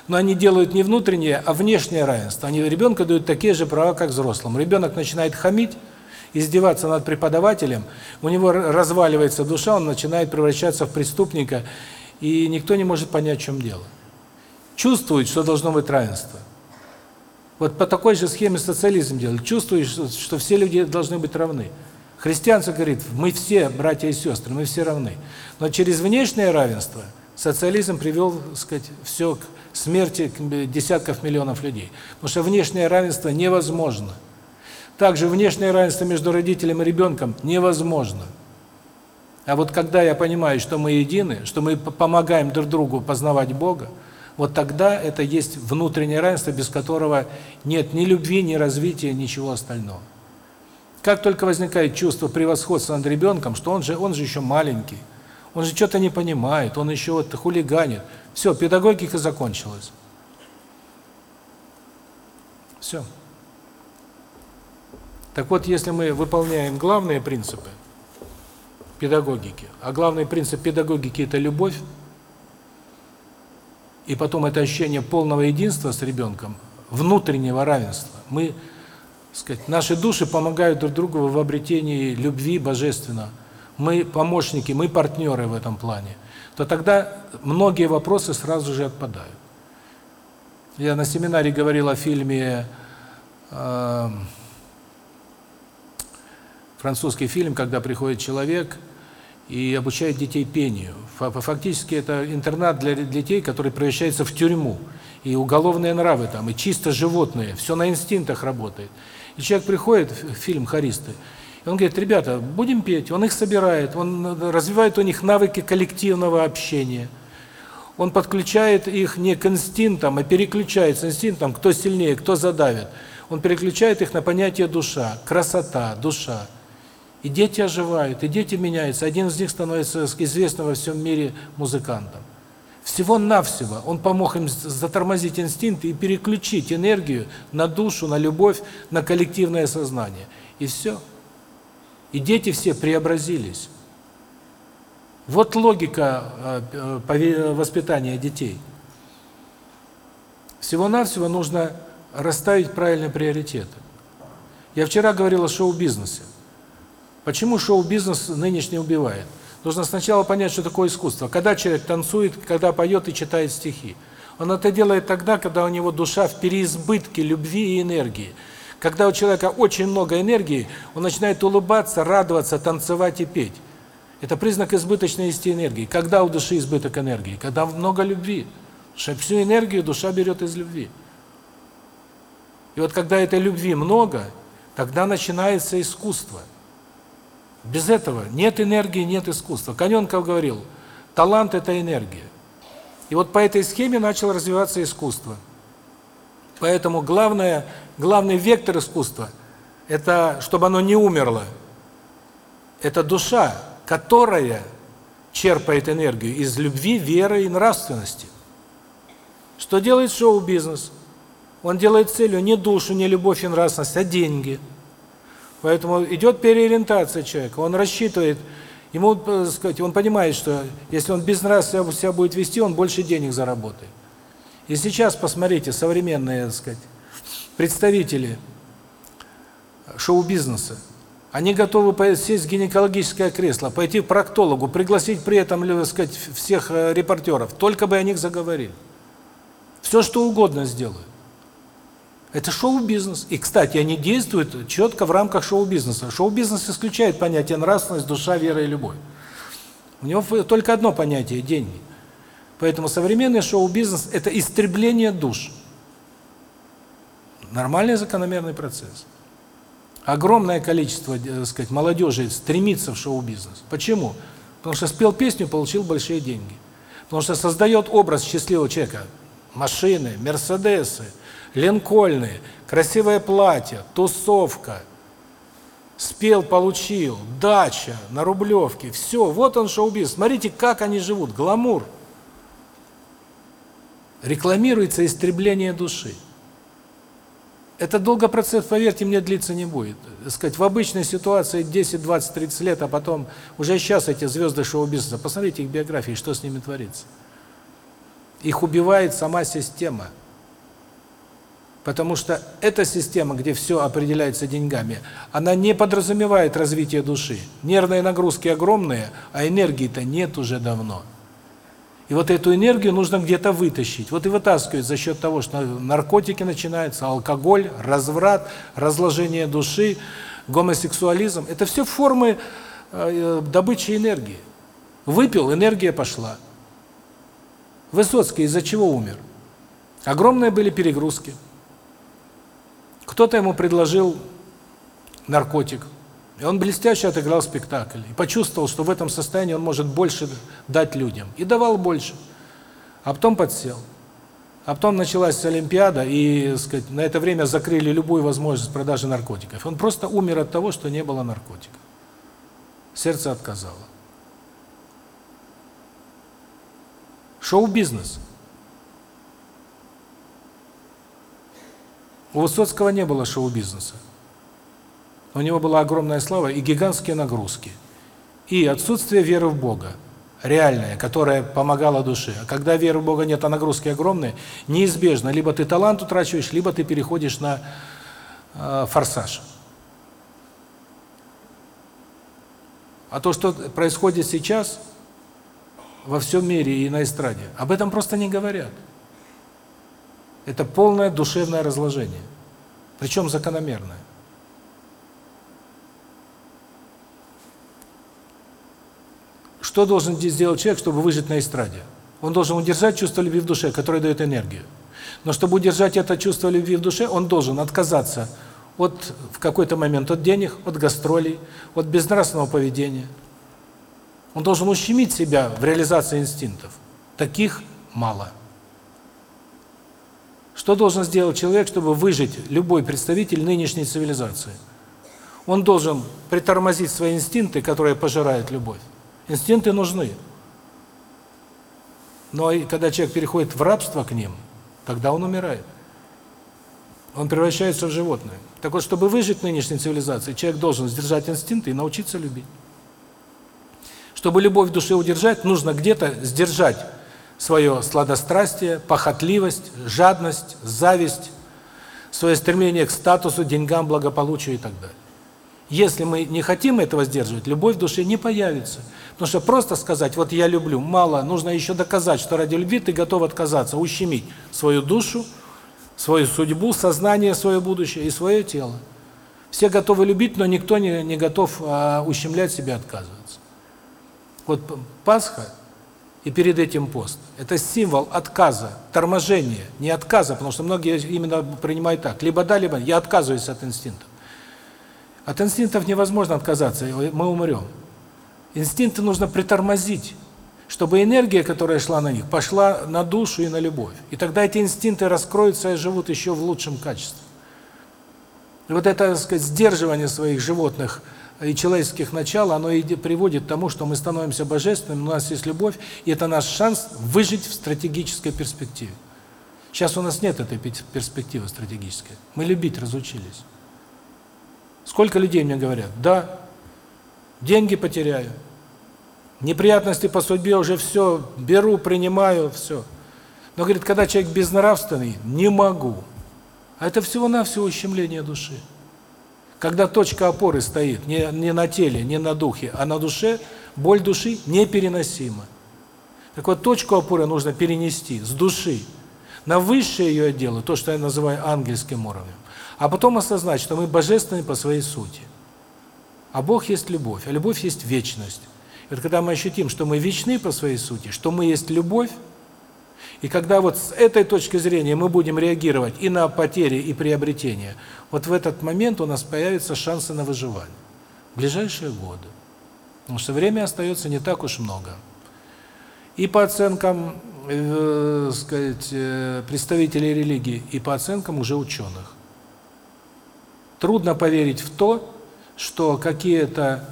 Но они делают не внутреннее, а внешнее равенство. Они ребенку дают такие же права, как взрослым. Ребенок начинает хамить, издеваться над преподавателем, у него разваливается душа, он начинает превращаться в преступника, и никто не может понять, в чем дело. Чувствует, что должно быть равенство. Вот по такой же схеме социализм делает. Чувствуешь, что все люди должны быть равны. Христианство говорит, мы все братья и сестры, мы все равны. Но через внешнее равенство социализм привел, так сказать, все к смерти десятков миллионов людей. Потому что внешнее равенство невозможно. Также внешнее равенство между родителем и ребенком невозможно. А вот когда я понимаю, что мы едины, что мы помогаем друг другу познавать Бога, вот тогда это есть внутреннее равенство, без которого нет ни любви, ни развития, ничего остального. Как только возникает чувство превосходства над ребенком, что он же он же еще маленький, он же что-то не понимает, он еще вот хулиганит. Все, педагогика закончилась. Все. Так вот, если мы выполняем главные принципы педагогики, а главный принцип педагогики – это любовь, и потом это ощущение полного единства с ребенком, внутреннего равенства. Мы, сказать, наши души помогают друг другу в обретении любви божественного. Мы помощники, мы партнеры в этом плане. То тогда многие вопросы сразу же отпадают. Я на семинаре говорил о фильме э, французский фильм, когда приходит человек и обучает детей пению. Фактически это интернат для детей, который превращается в тюрьму. И уголовные нравы там, и чисто животные, все на инстинктах работает. И человек приходит, в фильм «Харисты», и он говорит, ребята, будем петь. Он их собирает, он развивает у них навыки коллективного общения. Он подключает их не к инстинктам, а переключает с инстинктом, кто сильнее, кто задавит. Он переключает их на понятие душа, красота, душа. И дети оживают, и дети меняются. Один из них становится известным во всем мире музыкантом. Всего-навсего он помог им затормозить инстинкты и переключить энергию на душу, на любовь, на коллективное сознание. И все. И дети все преобразились. Вот логика э, воспитания детей. Всего-навсего нужно расставить правильные приоритеты. Я вчера говорил о шоу-бизнесе. Почему шоу-бизнес нынешний убивает? Нужно сначала понять, что такое искусство. Когда человек танцует, когда поет и читает стихи. Он это делает тогда, когда у него душа в переизбытке любви и энергии. Когда у человека очень много энергии, он начинает улыбаться, радоваться, танцевать и петь. Это признак избыточной энергии. Когда у души избыток энергии? Когда много любви. Что всю энергию душа берет из любви. И вот когда этой любви много, тогда начинается искусство. Без этого нет энергии, нет искусства. Каненков говорил, талант – это энергия. И вот по этой схеме начало развиваться искусство. Поэтому главное, главный вектор искусства – это чтобы оно не умерло. Это душа, которая черпает энергию из любви, веры и нравственности. Что делает шоу-бизнес? Он делает целью не душу, не любовь и нравственность, а деньги – Поэтому идет переориентация человека. Он рассчитывает, ему, э, сказать, он понимает, что если он без нравства себя будет вести, он больше денег заработает. И сейчас посмотрите, современные, так сказать, представители шоу-бизнеса, они готовы сесть в гинекологическое кресло, пойти к проктологу, пригласить при этом, так сказать, всех э, репортеров, только бы о них заговорили. Все что угодно сделают. Это шоу-бизнес. И, кстати, они действуют четко в рамках шоу-бизнеса. Шоу-бизнес исключает понятие нравственность, душа, вера и любовь. У него только одно понятие – деньги. Поэтому современный шоу-бизнес – это истребление душ. Нормальный закономерный процесс. Огромное количество, э, так сказать, молодежи стремится в шоу-бизнес. Почему? Потому что спел песню, получил большие деньги. Потому что создает образ счастливого человека. Машины, мерседесы – Линкольны, красивое платье, тусовка, спел, получил, дача на Рублевке, все, вот он шоу-бизнес. Смотрите, как они живут, гламур. Рекламируется истребление души. Это долго процесс, поверьте мне, длиться не будет. Сказать, в обычной ситуации 10, 20, 30 лет, а потом уже сейчас эти звезды шоу-бизнеса, посмотрите их биографии, что с ними творится. Их убивает сама система. Потому что эта система, где все определяется деньгами, она не подразумевает развитие души. Нервные нагрузки огромные, а энергии-то нет уже давно. И вот эту энергию нужно где-то вытащить. Вот и вытаскивают за счет того, что наркотики начинаются, алкоголь, разврат, разложение души, гомосексуализм. Это все формы э, добычи энергии. Выпил, энергия пошла. Высоцкий из-за чего умер? Огромные были перегрузки. Кто-то ему предложил наркотик, и он блестяще отыграл спектакль. И почувствовал, что в этом состоянии он может больше дать людям. И давал больше. А потом подсел. А потом началась Олимпиада, и, сказать, на это время закрыли любую возможность продажи наркотиков. Он просто умер от того, что не было наркотиков. Сердце отказало. Шоу-бизнес. У Высоцкого не было шоу-бизнеса. У него была огромная слава и гигантские нагрузки. И отсутствие веры в Бога, реальная, которая помогала душе. А когда веры в Бога нет, а нагрузки огромные, неизбежно, либо ты талант утрачиваешь, либо ты переходишь на э, форсаж. А то, что происходит сейчас во всем мире и на эстраде, об этом просто не говорят. Это полное душевное разложение. причем закономерное. Что должен сделать человек, чтобы выжить на эстраде? Он должен удержать чувство любви в душе, которое дает энергию. Но чтобы удержать это чувство любви в душе, он должен отказаться от в какой-то момент от денег, от гастролей, от безнравственного поведения. Он должен ущемить себя в реализации инстинктов. Таких мало. Что должен сделать человек, чтобы выжить любой представитель нынешней цивилизации? Он должен притормозить свои инстинкты, которые пожирают любовь. Инстинкты нужны. Но и когда человек переходит в рабство к ним, тогда он умирает. Он превращается в животное. Так вот, чтобы выжить в нынешней цивилизации, человек должен сдержать инстинкты и научиться любить. Чтобы любовь в душе удержать, нужно где-то сдержать свое сладострастие, похотливость, жадность, зависть, свое стремление к статусу, деньгам, благополучию и так далее. Если мы не хотим этого сдерживать, любовь в душе не появится. Потому что просто сказать, вот я люблю, мало, нужно еще доказать, что ради любви ты готов отказаться, ущемить свою душу, свою судьбу, сознание, свое будущее и свое тело. Все готовы любить, но никто не, не готов а, ущемлять себя, отказываться. Вот Пасха и перед этим пост – это символ отказа, торможения, не отказа, потому что многие именно принимают так, либо да, либо я отказываюсь от инстинктов. От инстинктов невозможно отказаться, мы умрем. Инстинкты нужно притормозить, чтобы энергия, которая шла на них, пошла на душу и на любовь. И тогда эти инстинкты раскроются и живут еще в лучшем качестве. И вот это, так сказать, сдерживание своих животных и человеческих начал, оно и приводит к тому, что мы становимся божественными, у нас есть любовь, и это наш шанс выжить в стратегической перспективе. Сейчас у нас нет этой перспективы стратегической. Мы любить разучились. Сколько людей мне говорят, да, деньги потеряю, Неприятности по судьбе уже все беру, принимаю, все. Но говорит, когда человек безнравственный, не могу. А это всего-навсего ущемление души. Когда точка опоры стоит не, не на теле, не на духе, а на душе, боль души непереносима. Так вот, точку опоры нужно перенести с души на высшее ее дело, то, что я называю ангельским уровнем, а потом осознать, что мы божественны по своей сути. А Бог есть любовь, а любовь есть вечность. Это когда мы ощутим, что мы вечны по своей сути, что мы есть любовь, и когда вот с этой точки зрения мы будем реагировать и на потери, и приобретения, вот в этот момент у нас появятся шансы на выживание. В ближайшие годы. Потому что время остается не так уж много. И по оценкам, э, сказать, э, представителей религии, и по оценкам уже ученых. Трудно поверить в то, что какие-то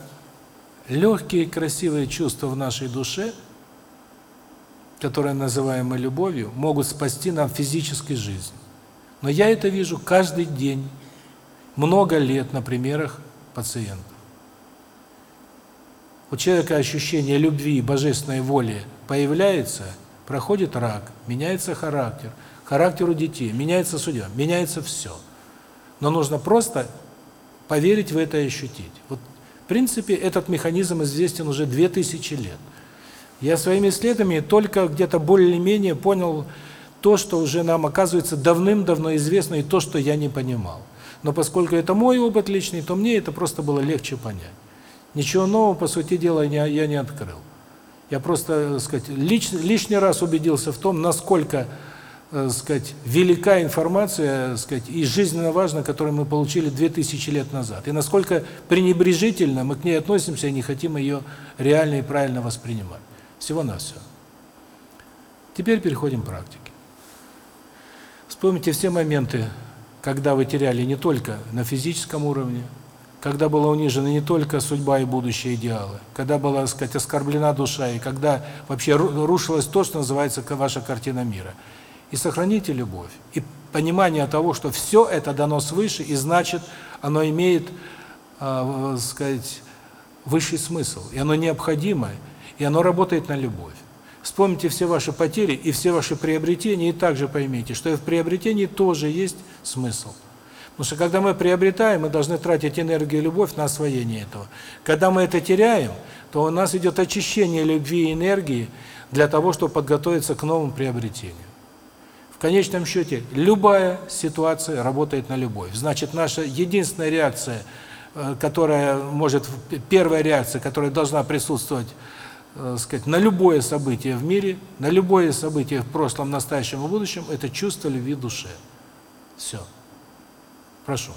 легкие красивые чувства в нашей душе, которые называем мы любовью, могут спасти нам физическую жизнь. Но я это вижу каждый день, много лет на примерах пациентов. У человека ощущение любви и божественной воли появляется, проходит рак, меняется характер, характер у детей, меняется судьба, меняется все. Но нужно просто поверить в это и ощутить. Вот в принципе, этот механизм известен уже 2000 лет. Я своими исследованиями только где-то более-менее понял то, что уже нам оказывается давным-давно известно, и то, что я не понимал. Но поскольку это мой опыт личный, то мне это просто было легче понять. Ничего нового, по сути дела, я не открыл. Я просто, так сказать, лич, лишний раз убедился в том, насколько э, сказать, велика информация, э, сказать, и жизненно важна, которую мы получили 2000 лет назад. И насколько пренебрежительно мы к ней относимся и не хотим ее реально и правильно воспринимать. Всего на все. Теперь переходим к практике. Вспомните все моменты, когда вы теряли не только на физическом уровне, когда была унижена не только судьба и будущие идеалы, когда была, так сказать, оскорблена душа, и когда вообще рушилось то, что называется ваша картина мира – и сохраните любовь. И понимание того, что все это дано свыше, и значит, оно имеет, э, сказать, высший смысл, и оно необходимо, и оно работает на любовь. Вспомните все ваши потери и все ваши приобретения, и также поймите, что и в приобретении тоже есть смысл. Потому что когда мы приобретаем, мы должны тратить энергию и любовь на освоение этого. Когда мы это теряем, то у нас идет очищение любви и энергии для того, чтобы подготовиться к новым приобретениям. В конечном счете, любая ситуация работает на любовь. Значит, наша единственная реакция, э, которая может, первая реакция, которая должна присутствовать, э, сказать, на любое событие в мире, на любое событие в прошлом, настоящем и будущем, это чувство любви душе. Все. Прошу.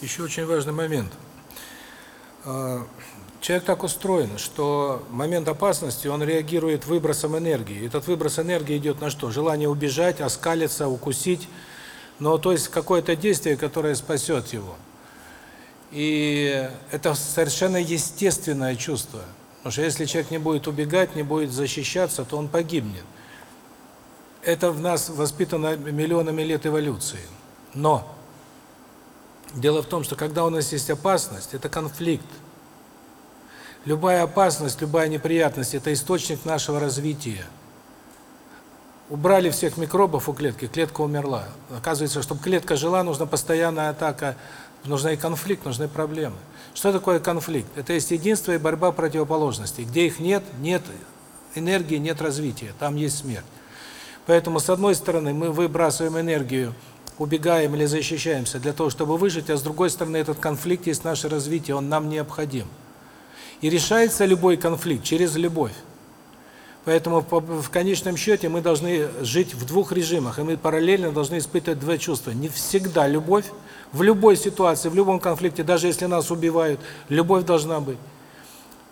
Еще очень важный момент. А, человек так устроен, что момент опасности он реагирует выбросом энергии. Этот выброс энергии идет на что? Желание убежать, оскалиться, укусить. Но то есть какое-то действие, которое спасет его. И это совершенно естественное чувство. Потому что если человек не будет убегать, не будет защищаться, то он погибнет. Это в нас воспитано миллионами лет эволюции. Но дело в том, что когда у нас есть опасность, это конфликт. Любая опасность, любая неприятность – это источник нашего развития. Убрали всех микробов у клетки, клетка умерла. Оказывается, чтобы клетка жила, нужна постоянная атака, нужна и конфликт, нужны проблемы. Что такое конфликт? Это есть единство и борьба противоположностей. Где их нет, нет энергии, нет развития, там есть смерть. Поэтому, с одной стороны, мы выбрасываем энергию, убегаем или защищаемся для того, чтобы выжить, а с другой стороны, этот конфликт есть наше развитие, он нам необходим. И решается любой конфликт через любовь. Поэтому в конечном счете мы должны жить в двух режимах, и мы параллельно должны испытывать два чувства. Не всегда любовь, в любой ситуации, в любом конфликте, даже если нас убивают, любовь должна быть.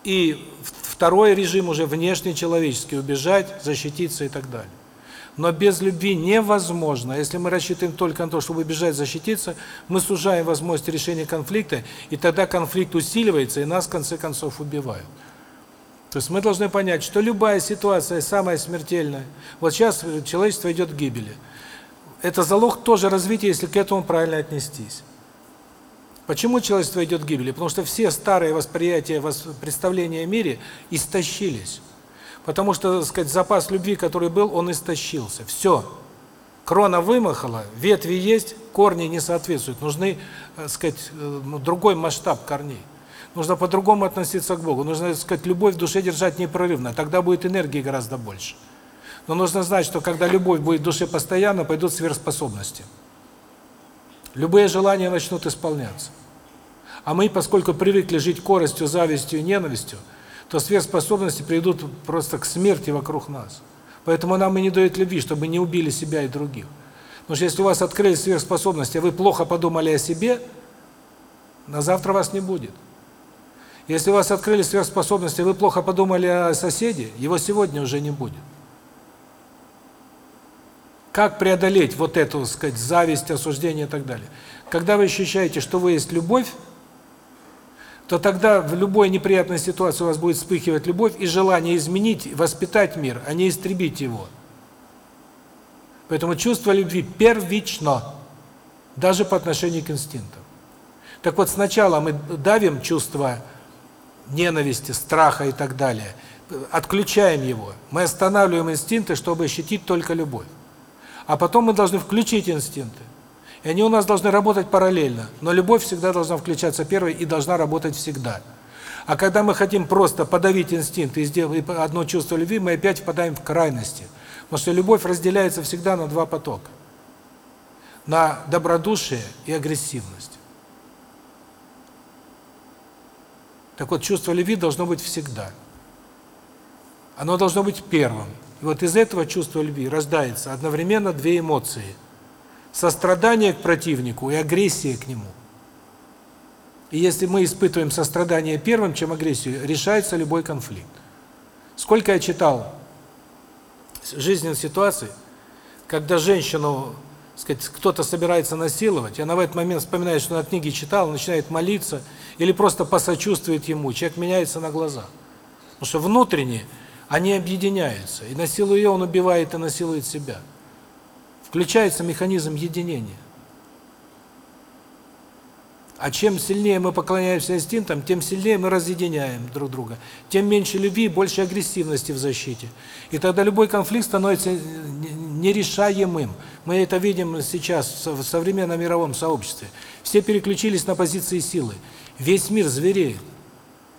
И второй режим уже внешний человеческий, убежать, защититься и так далее. Но без любви невозможно. Если мы рассчитываем только на то, чтобы бежать, защититься, мы сужаем возможность решения конфликта, и тогда конфликт усиливается, и нас в конце концов убивают. То есть мы должны понять, что любая ситуация самая смертельная. Вот сейчас человечество идет к гибели. Это залог тоже развития, если к этому правильно отнестись. Почему человечество идет к гибели? Потому что все старые восприятия, представления о мире истощились. Потому что, так сказать, запас любви, который был, он истощился. Все. Крона вымахала, ветви есть, корни не соответствуют. Нужны, так сказать, э, другой масштаб корней. Нужно по-другому относиться к Богу. Нужно, так сказать, любовь в душе держать непрерывно. Тогда будет энергии гораздо больше. Но нужно знать, что когда любовь будет в душе постоянно, пойдут сверхспособности. Любые желания начнут исполняться. А мы, поскольку привыкли жить коростью, завистью и ненавистью, то сверхспособности приведут просто к смерти вокруг нас. Поэтому нам и не дают любви, чтобы не убили себя и других. Потому что если у вас открылись сверхспособности, а вы плохо подумали о себе, на завтра вас не будет. Если у вас открылись сверхспособности, вы плохо подумали о соседе, его сегодня уже не будет. Как преодолеть вот эту, так сказать, зависть, осуждение и так далее? Когда вы ощущаете, что вы есть любовь, то тогда в любой неприятной ситуации у вас будет вспыхивать любовь и желание изменить, воспитать мир, а не истребить его. Поэтому чувство любви первично, даже по отношению к инстинктам. Так вот, сначала мы давим чувство ненависти, страха и так далее, отключаем его. Мы останавливаем инстинкты, чтобы ощутить только любовь. А потом мы должны включить инстинкты. И они у нас должны работать параллельно. Но любовь всегда должна включаться первой и должна работать всегда. А когда мы хотим просто подавить инстинкт и сделать одно чувство любви, мы опять впадаем в крайности. Потому что любовь разделяется всегда на два потока. На добродушие и агрессивность. Так вот, чувство любви должно быть всегда. Оно должно быть первым. И вот из этого чувства любви рождается одновременно две эмоции. Сострадание к противнику и агрессия к нему. И если мы испытываем сострадание первым, чем агрессию, решается любой конфликт. Сколько я читал жизненных ситуаций, когда женщину сказать, кто-то собирается насиловать, и она в этот момент вспоминает, что на книге читала, начинает молиться, или просто посочувствует ему, человек меняется на глазах. Потому что внутренне они объединяются, и насилуя он убивает и насилует себя. Включается механизм единения. А чем сильнее мы поклоняемся инстинктам, тем сильнее мы разъединяем друг друга. Тем меньше любви, больше агрессивности в защите. И тогда любой конфликт становится нерешаемым. Мы это видим сейчас в современном мировом сообществе. Все переключились на позиции силы. Весь мир звереет.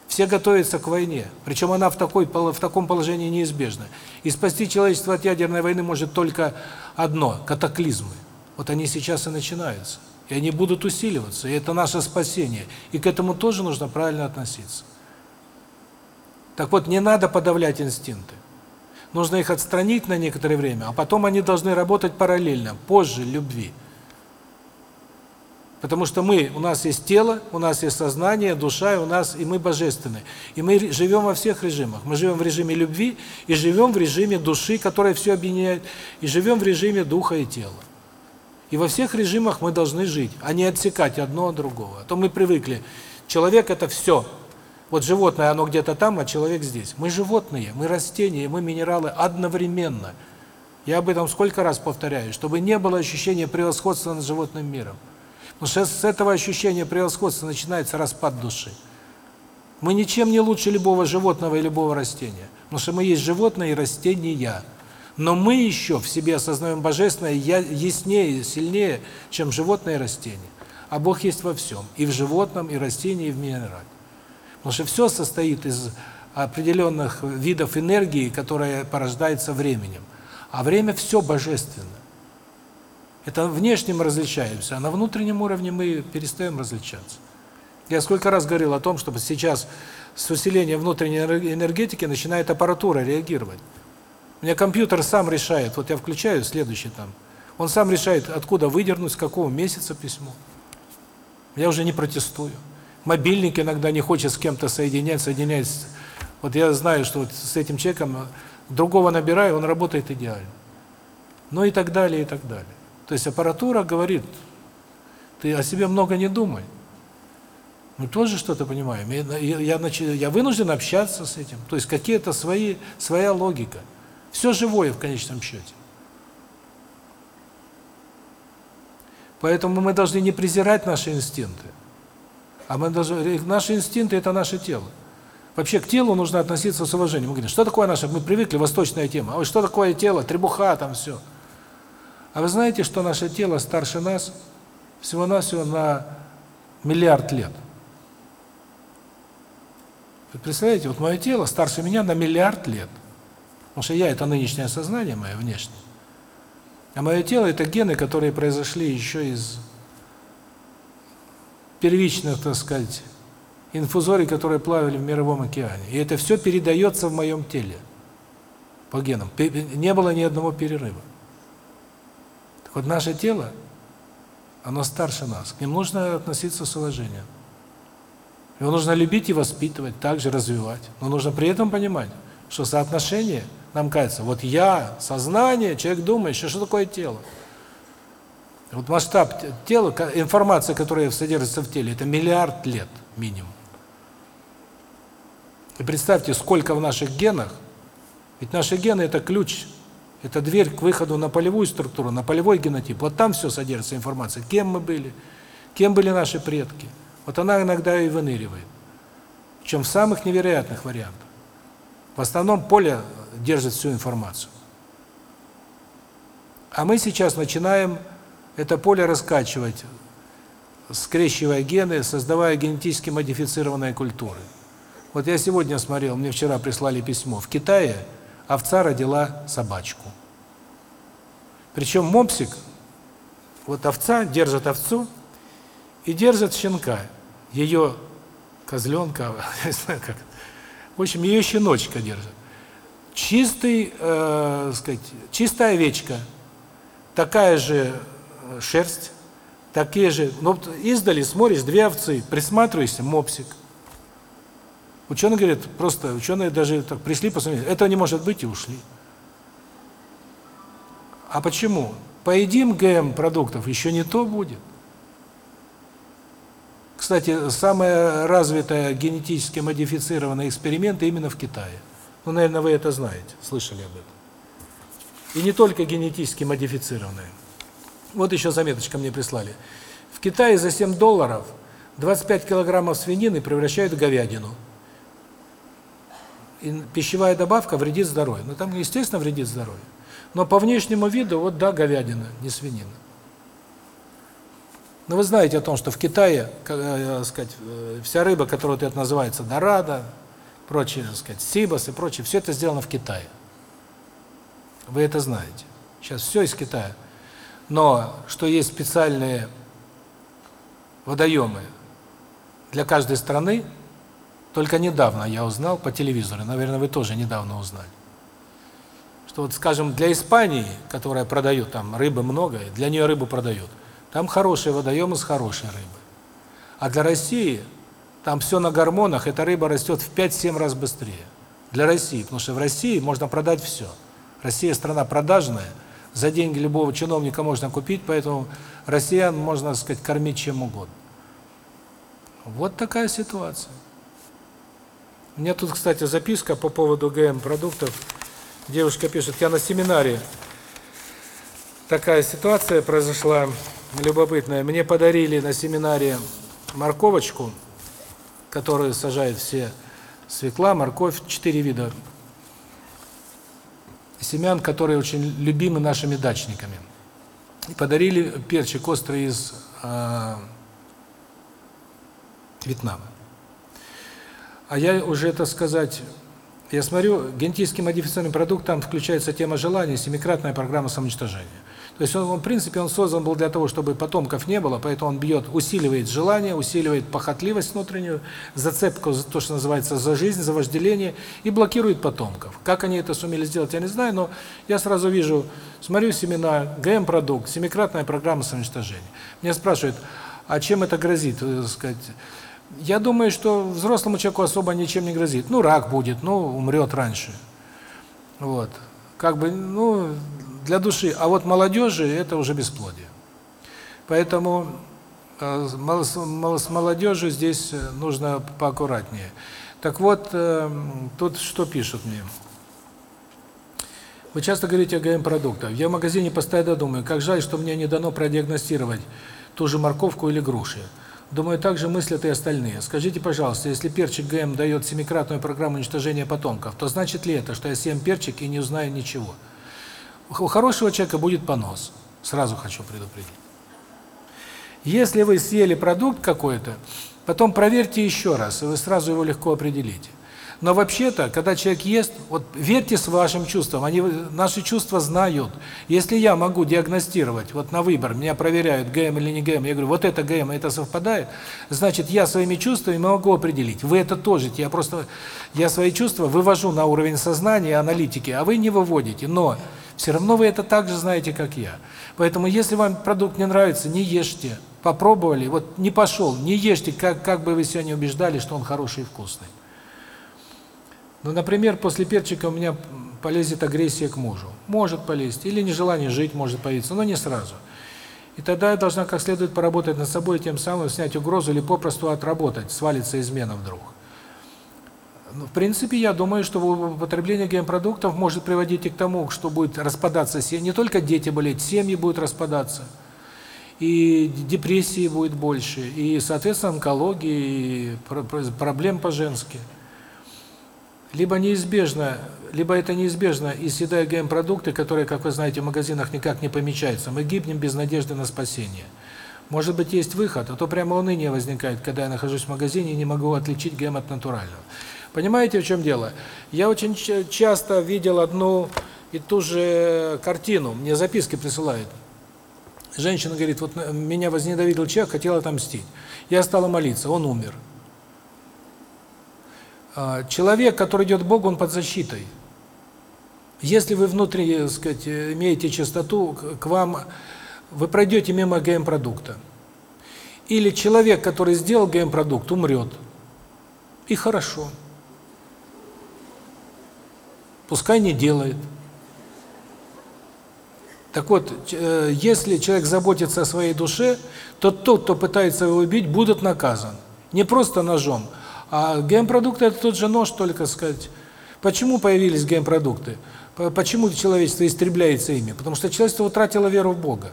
Все готовятся к войне. Причем она в такой в таком положении неизбежна. И спасти человечество от ядерной войны может только одно катаклизмы. Вот они сейчас и начинаются. И они будут усиливаться, и это наше спасение. И к этому тоже нужно правильно относиться. Так вот, не надо подавлять инстинкты. Нужно их отстранить на некоторое время, а потом они должны работать параллельно, позже любви. Потому что мы, у нас есть тело, у нас есть сознание, душа, и у нас и мы божественны. И мы живем во всех режимах. Мы живем в режиме любви и живем в режиме души, которая все объединяет, и живем в режиме духа и тела. И во всех режимах мы должны жить, а не отсекать одно от другого. А то мы привыкли, человек это все. Вот животное, оно где-то там, а человек здесь. Мы животные, мы растения, мы минералы одновременно. Я об этом сколько раз повторяю, чтобы не было ощущения превосходства над животным миром. Потому что с этого ощущения превосходства начинается распад души. Мы ничем не лучше любого животного и любого растения. Потому что мы есть животное и растения. Но мы еще в себе осознаем божественное яснее, сильнее, чем животное и растение. А Бог есть во всем. И в животном, и растении, и в минерале. Потому что все состоит из определенных видов энергии, которая порождается временем. А время все божественно. Это внешне мы различаемся, а на внутреннем уровне мы перестаем различаться. Я сколько раз говорил о том, чтобы сейчас с усилением внутренней энергетики начинает аппаратура реагировать. У меня компьютер сам решает, вот я включаю следующий там, он сам решает, откуда выдернуть, с какого месяца письмо. Я уже не протестую. Мобильник иногда не хочет с кем-то соединять, соединяется. Вот я знаю, что вот с этим человеком другого набираю, он работает идеально. Ну и так далее, и так далее. То есть аппаратура говорит, ты о себе много не думай. Мы тоже что-то понимаем. Я, я, я, вынужден общаться с этим. То есть какие-то свои, своя логика. Все живое в конечном счете. Поэтому мы должны не презирать наши инстинкты. А мы должны наши инстинкты это наше тело. Вообще к телу нужно относиться с уважением. Мы говорим, что такое наше, мы привыкли восточная тема. А что такое тело? Требуха там все. А вы знаете, что наше тело старше нас всего-навсего на миллиард лет? Вы представляете, вот мое тело старше меня на миллиард лет. Потому что я – это нынешнее сознание мое внешнее. А мое тело – это гены, которые произошли еще из первичных, так сказать, инфузорий, которые плавали в мировом океане. И это все передается в моем теле по генам. Не было ни одного перерыва. Так вот, наше тело, оно старше нас. К ним нужно относиться с уважением. Его нужно любить и воспитывать, также развивать. Но нужно при этом понимать, что соотношение, нам кажется, вот я, сознание, человек думающий, что такое тело? Вот масштаб тела, информация, которая содержится в теле, это миллиард лет минимум. И представьте, сколько в наших генах, ведь наши гены – это ключ это дверь к выходу на полевую структуру, на полевой генотип. Вот там все содержится информация, кем мы были, кем были наши предки. Вот она иногда и выныривает. Причем в самых невероятных вариантах. В основном поле держит всю информацию. А мы сейчас начинаем это поле раскачивать, скрещивая гены, создавая генетически модифицированные культуры. Вот я сегодня смотрел, мне вчера прислали письмо. В Китае овца родила собачку. Причем мопсик, вот овца держит овцу и держит щенка, ее козленка, не знаю как. В общем, ее щеночка держит. Чистый, э, сказать, чистая овечка, такая же э, шерсть, такие же, ну, издали смотришь, две овцы, присматривайся, мопсик. Ученые говорят, просто ученые даже так пришли, посмотрели, этого не может быть и ушли. А почему? Поедим ГМ продуктов, еще не то будет. Кстати, самая развитая генетически модифицированная эксперименты именно в Китае. Ну, наверное, вы это знаете, слышали об этом. И не только генетически модифицированные. Вот еще заметочка мне прислали. В Китае за 7 долларов 25 килограммов свинины превращают в говядину пищевая добавка вредит здоровью. Ну, там, естественно, вредит здоровью. Но по внешнему виду, вот да, говядина, не свинина. Но вы знаете о том, что в Китае, э, сказать, э, вся рыба, которая вот это называется дорада, прочее, так сказать, сибас и прочее, все это сделано в Китае. Вы это знаете. Сейчас все из Китая. Но что есть специальные водоемы для каждой страны, только недавно я узнал по телевизору, наверное, вы тоже недавно узнали, что вот, скажем, для Испании, которая продает там рыбы много, для нее рыбу продают, Там хорошие водоемы с хорошей рыбой. А для России там все на гормонах, эта рыба растет в 5-7 раз быстрее. Для России, потому что в России можно продать все. Россия страна продажная, за деньги любого чиновника можно купить, поэтому россиян можно, так сказать, кормить чем угодно. Вот такая ситуация. У меня тут, кстати, записка по поводу ГМ-продуктов. Девушка пишет, я на семинаре, такая ситуация произошла, любопытная. Мне подарили на семинаре морковочку, которую сажают все, свекла, морковь, четыре вида семян, которые очень любимы нашими дачниками. И подарили перчик острый из э, Вьетнама. А я уже, это сказать, я смотрю, генетически модифицированный продукт, там включается тема желания, семикратная программа самоуничтожения. То есть он, в принципе, он создан был для того, чтобы потомков не было, поэтому он бьет, усиливает желание, усиливает похотливость внутреннюю, зацепку, за то, что называется, за жизнь, за вожделение, и блокирует потомков. Как они это сумели сделать, я не знаю, но я сразу вижу, смотрю семена, ГМ-продукт, семикратная программа самоуничтожения. Меня спрашивают, а чем это грозит, так сказать, я думаю, что взрослому человеку особо ничем не грозит. Ну, рак будет, ну, умрет раньше. Вот. Как бы, ну, для души. А вот молодежи это уже бесплодие. Поэтому э, с молодежью здесь э, нужно поаккуратнее. Так вот, э, тут что пишут мне. Вы часто говорите о ГМ-продуктах. Я в магазине постоянно думаю, как жаль, что мне не дано продиагностировать ту же морковку или груши. Думаю, так же мыслят и остальные. Скажите, пожалуйста, если перчик ГМ дает семикратную программу уничтожения потомков, то значит ли это, что я съем перчик и не узнаю ничего? У хорошего человека будет понос. Сразу хочу предупредить. Если вы съели продукт какой-то, потом проверьте еще раз, и вы сразу его легко определите. Но вообще-то, когда человек ест, вот верьте с вашим чувством, они наши чувства знают. Если я могу диагностировать, вот на выбор, меня проверяют, ГМ или не ГМ, я говорю, вот это ГМ, это совпадает, значит, я своими чувствами могу определить. Вы это тоже, я просто, я свои чувства вывожу на уровень сознания, аналитики, а вы не выводите, но все равно вы это так же знаете, как я. Поэтому, если вам продукт не нравится, не ешьте. Попробовали, вот не пошел, не ешьте, как, как бы вы себя не убеждали, что он хороший и вкусный. Ну, например, после перчика у меня полезет агрессия к мужу. Может полезть. Или нежелание жить может появиться, но не сразу. И тогда я должна как следует поработать над собой, тем самым снять угрозу или попросту отработать, свалится измена вдруг. Ну, в принципе, я думаю, что употребление генпродуктов может приводить и к тому, что будет распадаться семьи. Не только дети болеть, семьи будут распадаться. И депрессии будет больше, и, соответственно, онкологии, и проблем по-женски либо неизбежно, либо это неизбежно, и съедая ГМ-продукты, которые, как вы знаете, в магазинах никак не помечаются, мы гибнем без надежды на спасение. Может быть, есть выход, а то прямо уныние возникает, когда я нахожусь в магазине и не могу отличить ГМ от натурального. Понимаете, в чем дело? Я очень часто видел одну и ту же картину, мне записки присылают. Женщина говорит, вот меня возненавидел человек, хотел отомстить. Я стала молиться, он умер. А, человек, который идет к Богу, он под защитой. Если вы внутри, так сказать, имеете чистоту, к вам вы пройдете мимо ГМ-продукта. Или человек, который сделал ГМ-продукт, умрет. И хорошо. Пускай не делает. Так вот, э, если человек заботится о своей душе, то тот, кто пытается его убить, будет наказан. Не просто ножом, а генпродукты это тот же нож, только сказать. Почему появились генпродукты? Почему человечество истребляется ими? Потому что человечество утратило веру в Бога.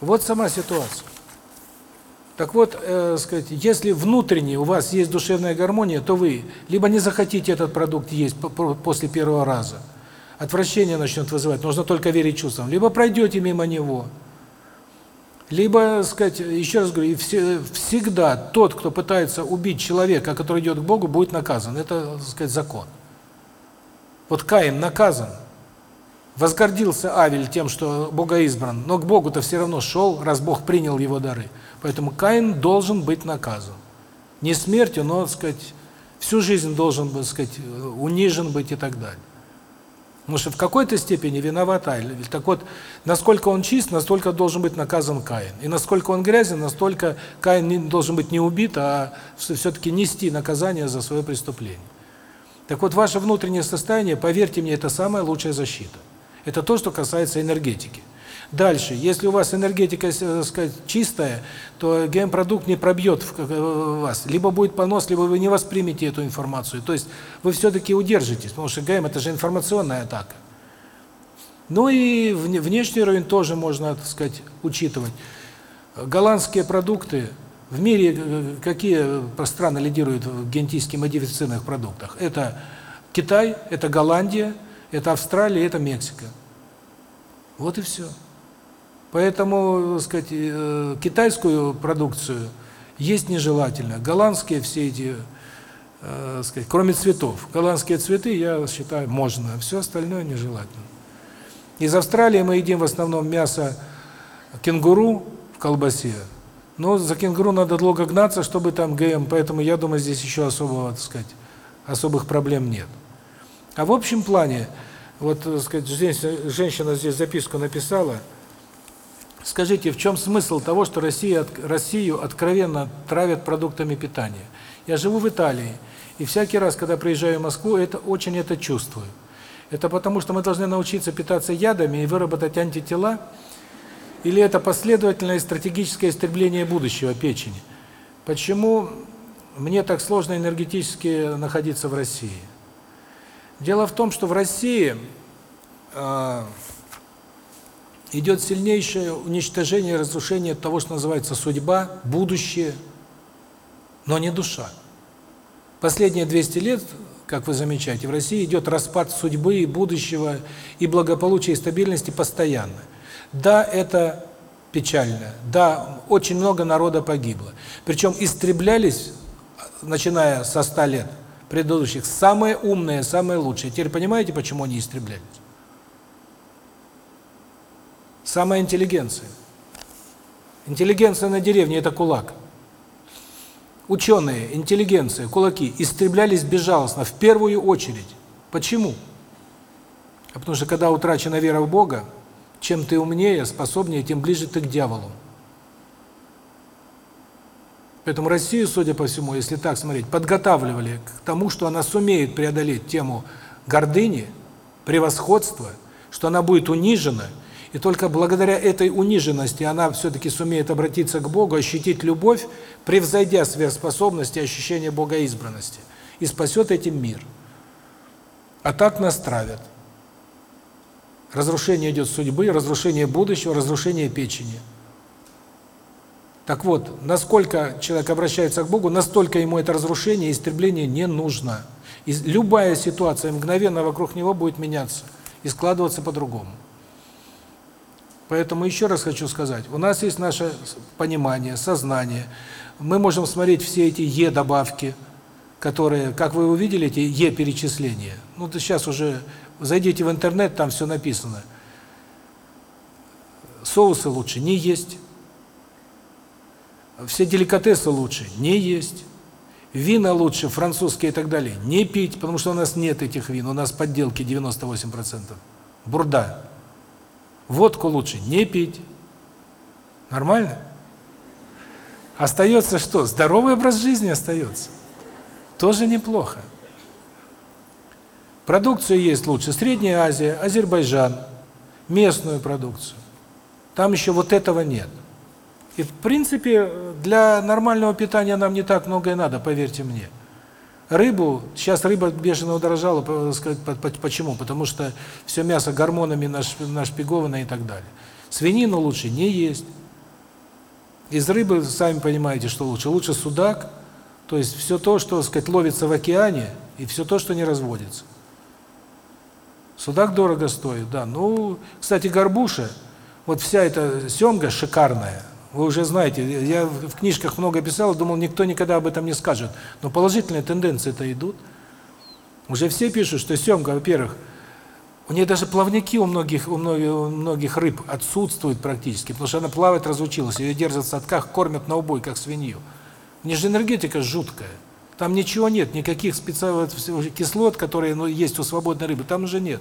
Вот сама ситуация. Так вот, э, сказать, если внутренне у вас есть душевная гармония, то вы либо не захотите этот продукт есть после первого раза, отвращение начнет вызывать, нужно только верить чувствам, либо пройдете мимо него – либо, сказать, еще раз говорю, все, всегда тот, кто пытается убить человека, который идет к Богу, будет наказан. Это, сказать, закон. Вот Каин наказан. Возгордился Авель тем, что Бога избран, но к Богу-то все равно шел, раз Бог принял его дары. Поэтому Каин должен быть наказан. Не смертью, но, сказать, всю жизнь должен, так сказать, унижен быть и так далее. Потому что в какой-то степени виноват Авель. Так вот, насколько он чист, настолько должен быть наказан Каин. И насколько он грязен, настолько Каин не, должен быть не убит, а все-таки нести наказание за свое преступление. Так вот, ваше внутреннее состояние, поверьте мне, это самая лучшая защита. Это то, что касается энергетики. Дальше, если у вас энергетика, э, так сказать, чистая, то ГМ-продукт не пробьет э, вас. Либо будет понос, либо вы не воспримете эту информацию. То есть вы все-таки удержитесь, потому что ГМ – это же информационная атака. Ну и внешний уровень тоже можно, так сказать, учитывать. Голландские продукты, в мире э, какие страны лидируют в генетически модифицированных продуктах? Это Китай, это Голландия, это Австралия, это Мексика. Вот и все. Поэтому, так сказать, э, китайскую продукцию есть нежелательно. Голландские все эти, э, сказать, кроме цветов, голландские цветы, я считаю, можно, а все остальное нежелательно. Из Австралии мы едим в основном мясо кенгуру в колбасе. Но за кенгуру надо долго гнаться, чтобы там ГМ, поэтому я думаю, здесь еще особого, так сказать, особых проблем нет. А в общем плане, вот, так сказать, женщина здесь записку написала – Скажите, в чем смысл того, что Россия, Россию откровенно травят продуктами питания? Я живу в Италии, и всякий раз, когда приезжаю в Москву, это очень это чувствую. Это потому, что мы должны научиться питаться ядами и выработать антитела, или это последовательное стратегическое истребление будущего печени? Почему мне так сложно энергетически находиться в России? Дело в том, что в России... Э, идет сильнейшее уничтожение, разрушение того, что называется судьба, будущее, но не душа. Последние 200 лет, как вы замечаете, в России идет распад судьбы и будущего, и благополучия, и стабильности постоянно. Да, это печально. Да, очень много народа погибло. Причем истреблялись, начиная со 100 лет предыдущих, самые умные, самые лучшие. Теперь понимаете, почему они истреблялись? Самая интеллигенция. Интеллигенция на деревне – это кулак. Ученые, интеллигенция, кулаки истреблялись безжалостно, в первую очередь. Почему? А потому что когда утрачена вера в Бога, чем ты умнее, способнее, тем ближе ты к дьяволу. Поэтому Россию, судя по всему, если так смотреть, подготавливали к тому, что она сумеет преодолеть тему гордыни, превосходства, что она будет унижена – и только благодаря этой униженности она все-таки сумеет обратиться к Богу, ощутить любовь, превзойдя сверхспособности ощущения богоизбранности, и спасет этим мир. А так нас травят. Разрушение идет судьбы, разрушение будущего, разрушение печени. Так вот, насколько человек обращается к Богу, настолько ему это разрушение и истребление не нужно. И любая ситуация мгновенно вокруг него будет меняться и складываться по-другому. Поэтому еще раз хочу сказать, у нас есть наше понимание, сознание. Мы можем смотреть все эти Е-добавки, которые, как вы увидели, эти Е-перечисления. Ну, то сейчас уже зайдите в интернет, там все написано. Соусы лучше не есть. Все деликатесы лучше не есть. Вина лучше, французские и так далее, не пить, потому что у нас нет этих вин, у нас подделки 98%. Бурда. Водку лучше не пить. Нормально? Остается что? Здоровый образ жизни остается. Тоже неплохо. Продукцию есть лучше. Средняя Азия, Азербайджан, местную продукцию. Там еще вот этого нет. И в принципе для нормального питания нам не так много и надо, поверьте мне. Рыбу, сейчас рыба бешено удорожала, почему? Потому что все мясо гормонами нашпиговано и так далее. Свинину лучше не есть. Из рыбы, сами понимаете, что лучше. Лучше судак, то есть все то, что, сказать, ловится в океане, и все то, что не разводится. Судак дорого стоит, да. Ну, кстати, горбуша, вот вся эта семга шикарная, вы уже знаете, я в книжках много писал, думал, никто никогда об этом не скажет. Но положительные тенденции-то идут. Уже все пишут, что семга, во-первых, у нее даже плавники у многих у многих, у многих рыб отсутствуют практически, потому что она плавать разучилась, ее держат в садках, кормят на убой, как свинью. У нее же энергетика жуткая. Там ничего нет, никаких специальных кислот, которые ну, есть у свободной рыбы, там уже нет.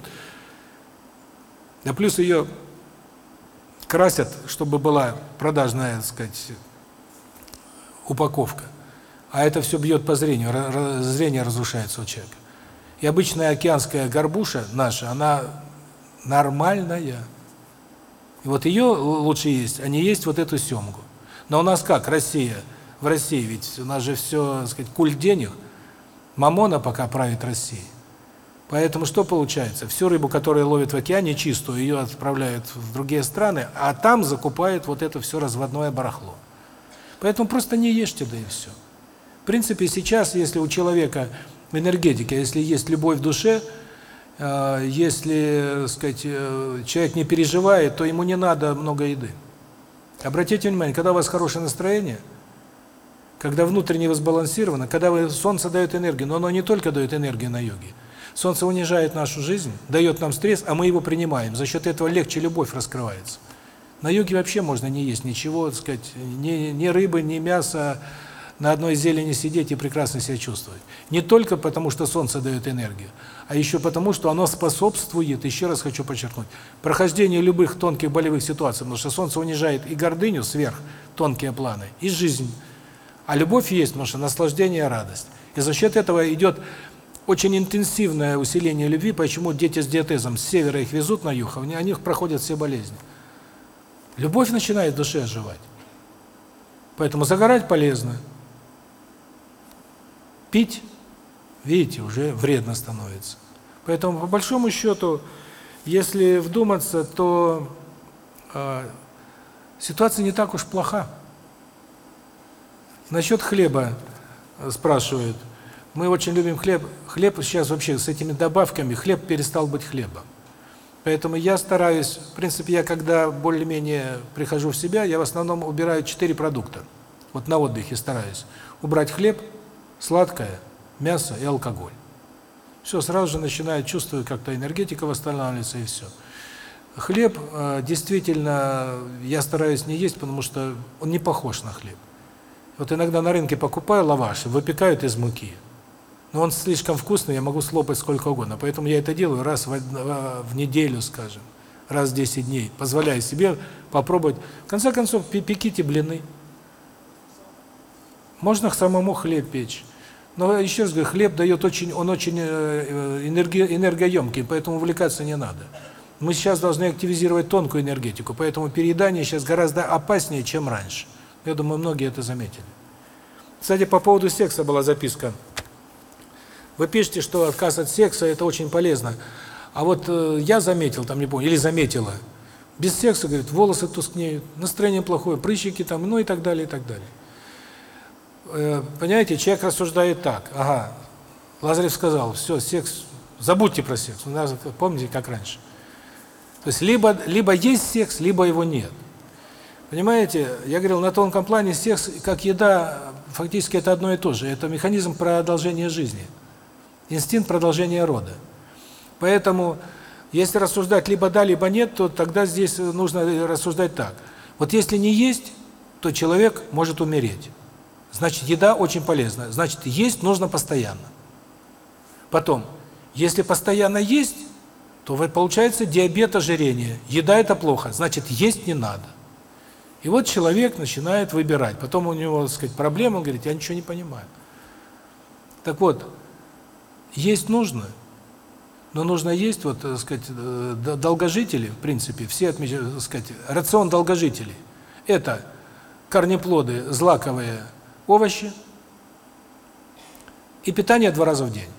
Да плюс ее красят, чтобы была продажная, так сказать, упаковка. А это все бьет по зрению, зрение разрушается у человека. И обычная океанская горбуша наша, она нормальная. И вот ее лучше есть, а не есть вот эту семгу. Но у нас как, Россия, в России ведь у нас же все, так сказать, культ денег. Мамона пока правит Россией. Поэтому что получается? Всю рыбу, которую ловят в океане, чистую, ее отправляют в другие страны, а там закупают вот это все разводное барахло. Поэтому просто не ешьте, да и все. В принципе, сейчас, если у человека в энергетике, если есть любовь в душе, э, если, сказать, э, человек не переживает, то ему не надо много еды. Обратите внимание, когда у вас хорошее настроение, когда внутренне вы сбалансированы, когда солнце дает энергию, но оно не только дает энергию на йоге. Солнце унижает нашу жизнь, дает нам стресс, а мы его принимаем. За счет этого легче любовь раскрывается. На йоге вообще можно не есть ничего, так сказать, ни, ни рыбы, ни мяса, на одной зелени сидеть и прекрасно себя чувствовать. Не только потому, что солнце дает энергию, а еще потому, что оно способствует, еще раз хочу подчеркнуть, прохождению любых тонких болевых ситуаций, потому что солнце унижает и гордыню сверх, тонкие планы, и жизнь. А любовь есть, потому что наслаждение, радость. И за счет этого идет очень интенсивное усиление любви, почему дети с диатезом с севера их везут на юг, а у них проходят все болезни. Любовь начинает в душе оживать. Поэтому загорать полезно, Пить, видите, уже вредно становится. Поэтому, по большому счету, если вдуматься, то э, ситуация не так уж плоха. Насчет хлеба э, спрашивают. Мы очень любим хлеб. Хлеб сейчас вообще с этими добавками, хлеб перестал быть хлебом. Поэтому я стараюсь, в принципе, я когда более-менее прихожу в себя, я в основном убираю четыре продукта. Вот на отдыхе стараюсь. Убрать хлеб, сладкое, мясо и алкоголь. Все, сразу же начинает чувствовать, как-то энергетика восстанавливается и все. Хлеб э, действительно я стараюсь не есть, потому что он не похож на хлеб. Вот иногда на рынке покупаю лаваш, выпекают из муки. Но он слишком вкусный, я могу слопать сколько угодно. Поэтому я это делаю раз в, в неделю, скажем, раз в 10 дней. Позволяю себе попробовать. В конце концов, пеките блины. Можно самому хлеб печь. Но еще раз говорю, хлеб дает очень, он очень э, э, энергоемкий, поэтому увлекаться не надо. Мы сейчас должны активизировать тонкую энергетику, поэтому переедание сейчас гораздо опаснее, чем раньше. Я думаю, многие это заметили. Кстати, по поводу секса была записка. Вы пишете, что отказ от секса это очень полезно. А вот э, я заметил, там не помню, или заметила, без секса, говорит, волосы тускнеют, настроение плохое, прыщики там, ну и так далее, и так далее. Э, понимаете, человек рассуждает так, ага, Лазарев сказал, все, секс, забудьте про секс, помните, как раньше. То есть либо, либо есть секс, либо его нет. Понимаете, я говорил, на тонком плане секс, как еда, фактически это одно и то же. Это механизм продолжения жизни, инстинкт продолжения рода. Поэтому, если рассуждать либо да, либо нет, то тогда здесь нужно рассуждать так. Вот если не есть, то человек может умереть. Значит, еда очень полезна. Значит, есть нужно постоянно. Потом, если постоянно есть, то получается диабет, ожирение. Еда – это плохо, значит, есть не надо. И вот человек начинает выбирать. Потом у него, так сказать, проблема, он говорит, я ничего не понимаю. Так вот, есть нужно, но нужно есть, вот, так сказать, э, долгожители, в принципе, все отмечают, так сказать, рацион долгожителей. Это корнеплоды, злаковые, овощи и питание два раза в день.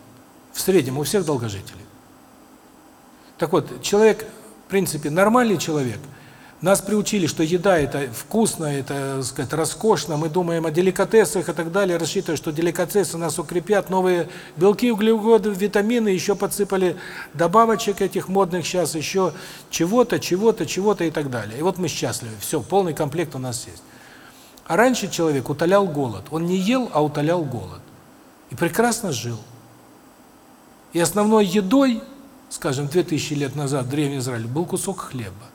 В среднем у всех долгожителей. Так вот, человек, в принципе, нормальный человек, нас приучили, что еда это вкусно, это, так сказать, роскошно, мы думаем о деликатесах и так далее, рассчитывая, что деликатесы нас укрепят, новые белки, углеводы, витамины, еще подсыпали добавочек этих модных сейчас, еще чего-то, чего-то, чего-то и так далее. И вот мы счастливы, все, полный комплект у нас есть. А раньше человек утолял голод. Он не ел, а утолял голод. И прекрасно жил. И основной едой, скажем, 2000 лет назад в Древнем Израиле был кусок хлеба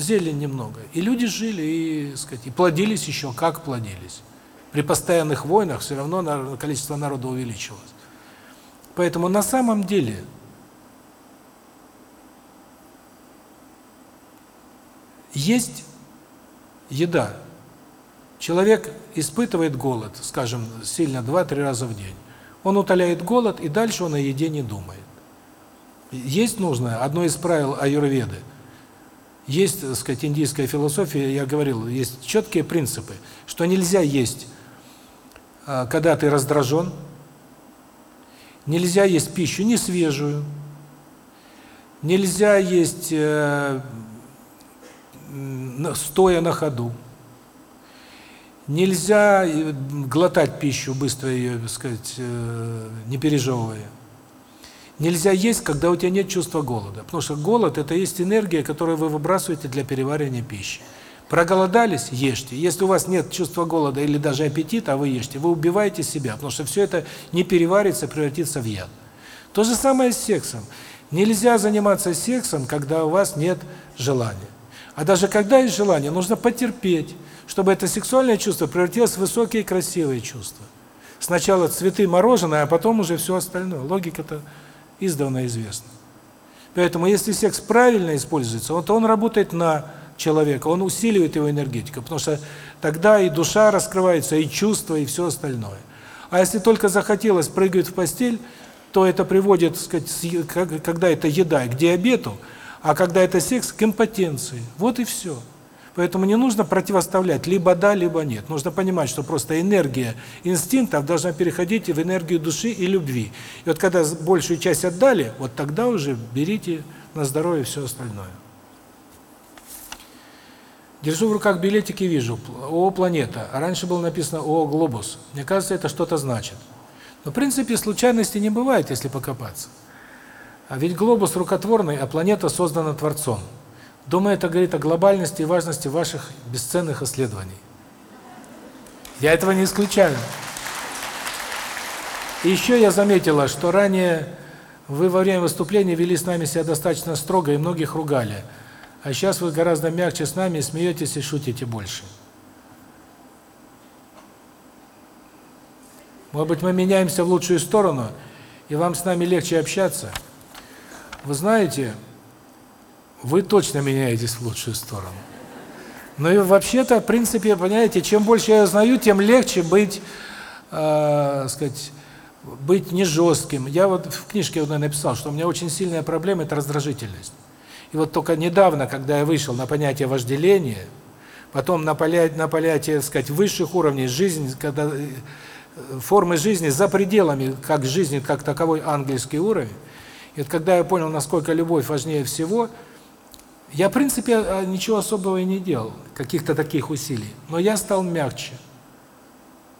зелень немного. И люди жили, и, сказать, и плодились еще, как плодились. При постоянных войнах все равно количество народа увеличилось. Поэтому на самом деле есть еда. Человек испытывает голод, скажем, сильно 2-3 раза в день. Он утоляет голод, и дальше он о еде не думает. Есть нужно, одно из правил аюрведы – есть, так сказать, индийская философия, я говорил, есть четкие принципы, что нельзя есть, а, когда ты раздражен, нельзя есть пищу не свежую, нельзя есть э, стоя на ходу, нельзя э, глотать пищу, быстро ее, так сказать, э, не пережевывая. Нельзя есть, когда у тебя нет чувства голода, потому что голод – это есть энергия, которую вы выбрасываете для переваривания пищи. Проголодались – ешьте. Если у вас нет чувства голода или даже аппетита, а вы ешьте, вы убиваете себя, потому что все это не переварится, превратится в яд. То же самое с сексом. Нельзя заниматься сексом, когда у вас нет желания. А даже когда есть желание, нужно потерпеть, чтобы это сексуальное чувство превратилось в высокие красивые чувства. Сначала цветы, мороженое, а потом уже все остальное. Логика-то издавна известно. Поэтому если секс правильно используется, то он работает на человека, он усиливает его энергетику, потому что тогда и душа раскрывается, и чувства, и все остальное. А если только захотелось прыгать в постель, то это приводит, сказать, когда это еда, к диабету, а когда это секс, к импотенции. Вот и все. Поэтому не нужно противоставлять либо да, либо нет. Нужно понимать, что просто энергия инстинктов должна переходить в энергию души и любви. И вот когда большую часть отдали, вот тогда уже берите на здоровье все остальное. Держу в руках билетик и вижу ООО «Планета», раньше было написано ООО «Глобус». Мне кажется, это что-то значит. Но в принципе случайности не бывает, если покопаться. А ведь глобус рукотворный, а планета создана Творцом. Думаю, это говорит о глобальности и важности ваших бесценных исследований. Я этого не исключаю. И еще я заметила, что ранее вы во время выступления вели с нами себя достаточно строго и многих ругали. А сейчас вы гораздо мягче с нами, смеетесь и шутите больше. Может быть, мы меняемся в лучшую сторону, и вам с нами легче общаться. Вы знаете, вы точно меняетесь в лучшую сторону. Но и вообще-то, в принципе, понимаете, чем больше я знаю, тем легче быть, э, сказать, быть не жестким. Я вот в книжке одной написал, что у меня очень сильная проблема – это раздражительность. И вот только недавно, когда я вышел на понятие вожделения, потом на понятие, на понятие, сказать, высших уровней жизни, когда э, формы жизни за пределами как жизни, как таковой ангельский уровень, и вот когда я понял, насколько любовь важнее всего – я, в принципе, а, ничего особого и не делал, каких-то таких усилий, но я стал мягче.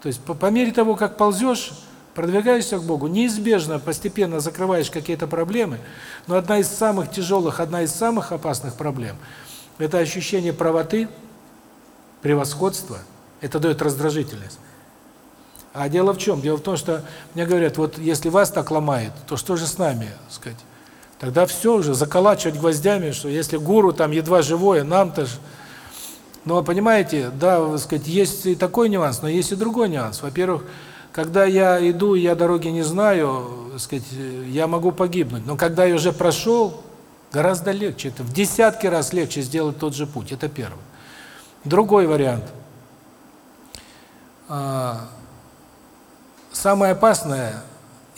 То есть по, по мере того, как ползешь, продвигаешься к Богу, неизбежно, постепенно закрываешь какие-то проблемы, но одна из самых тяжелых, одна из самых опасных проблем – это ощущение правоты, превосходства, это дает раздражительность. А дело в чем? Дело в том, что мне говорят, вот если вас так ломает, то что же с нами, сказать? Тогда все уже, заколачивать гвоздями, что если гуру там едва живое, нам-то же... Но понимаете, да, так сказать, есть и такой нюанс, но есть и другой нюанс. Во-первых, когда я иду, я дороги не знаю, сказать, я могу погибнуть. Но когда я уже прошел, гораздо легче. Это в десятки раз легче сделать тот же путь. Это первое. Другой вариант. А, самое опасное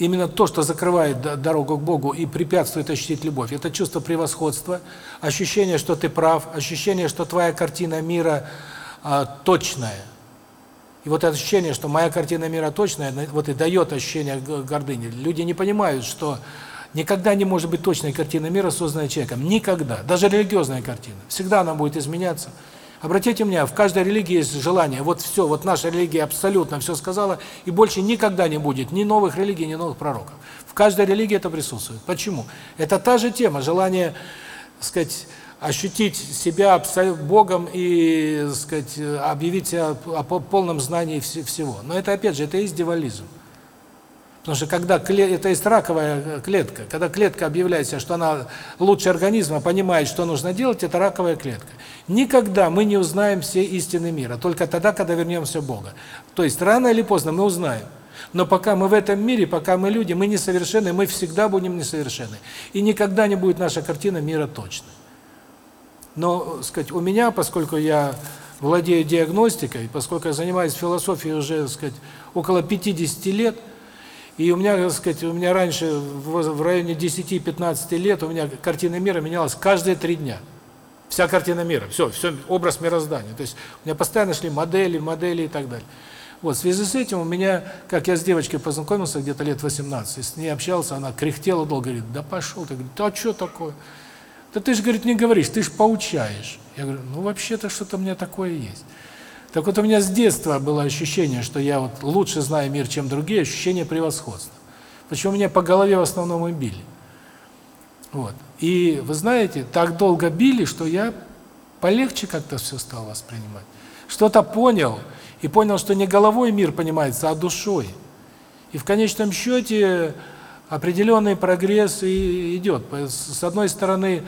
именно то, что закрывает дорогу к Богу и препятствует ощутить любовь. Это чувство превосходства, ощущение, что ты прав, ощущение, что твоя картина мира а, точная. И вот это ощущение, что моя картина мира точная, вот и дает ощущение гордыни. Люди не понимают, что никогда не может быть точной картина мира, созданная человеком. Никогда. Даже религиозная картина. Всегда она будет изменяться. Обратите внимание, в каждой религии есть желание. Вот все, вот наша религия абсолютно все сказала, и больше никогда не будет ни новых религий, ни новых пророков. В каждой религии это присутствует. Почему? Это та же тема, желание, сказать, ощутить себя Богом и, сказать, объявить себя о полном знании всего. Но это, опять же, это есть дивализм. Потому что когда это есть раковая клетка, когда клетка объявляет себя, что она лучше организма, понимает, что нужно делать, это раковая клетка. Никогда мы не узнаем все истины мира, только тогда, когда вернемся Бога. То есть рано или поздно мы узнаем. Но пока мы в этом мире, пока мы люди, мы несовершенны, мы всегда будем несовершенны. И никогда не будет наша картина мира точной. Но, сказать, у меня, поскольку я владею диагностикой, поскольку я занимаюсь философией уже, сказать, около 50 лет, и у меня, так сказать, у меня раньше в районе 10-15 лет у меня картина мира менялась каждые три дня. Вся картина мира, все, все образ мироздания. То есть у меня постоянно шли модели, модели и так далее. Вот, в связи с этим у меня, как я с девочкой познакомился где-то лет 18, с ней общался, она кряхтела долго, говорит, да пошел ты, говорит, а что такое? Да ты же, говорит, не говоришь, ты же поучаешь. Я говорю, ну вообще-то что-то у меня такое есть. Так вот у меня с детства было ощущение, что я вот лучше знаю мир, чем другие, ощущение превосходства. Почему меня по голове в основном и били. Вот. И вы знаете, так долго били, что я полегче как-то все стал воспринимать. Что-то понял, и понял, что не головой мир понимается, а душой. И в конечном счете определенный прогресс и идет. С одной стороны,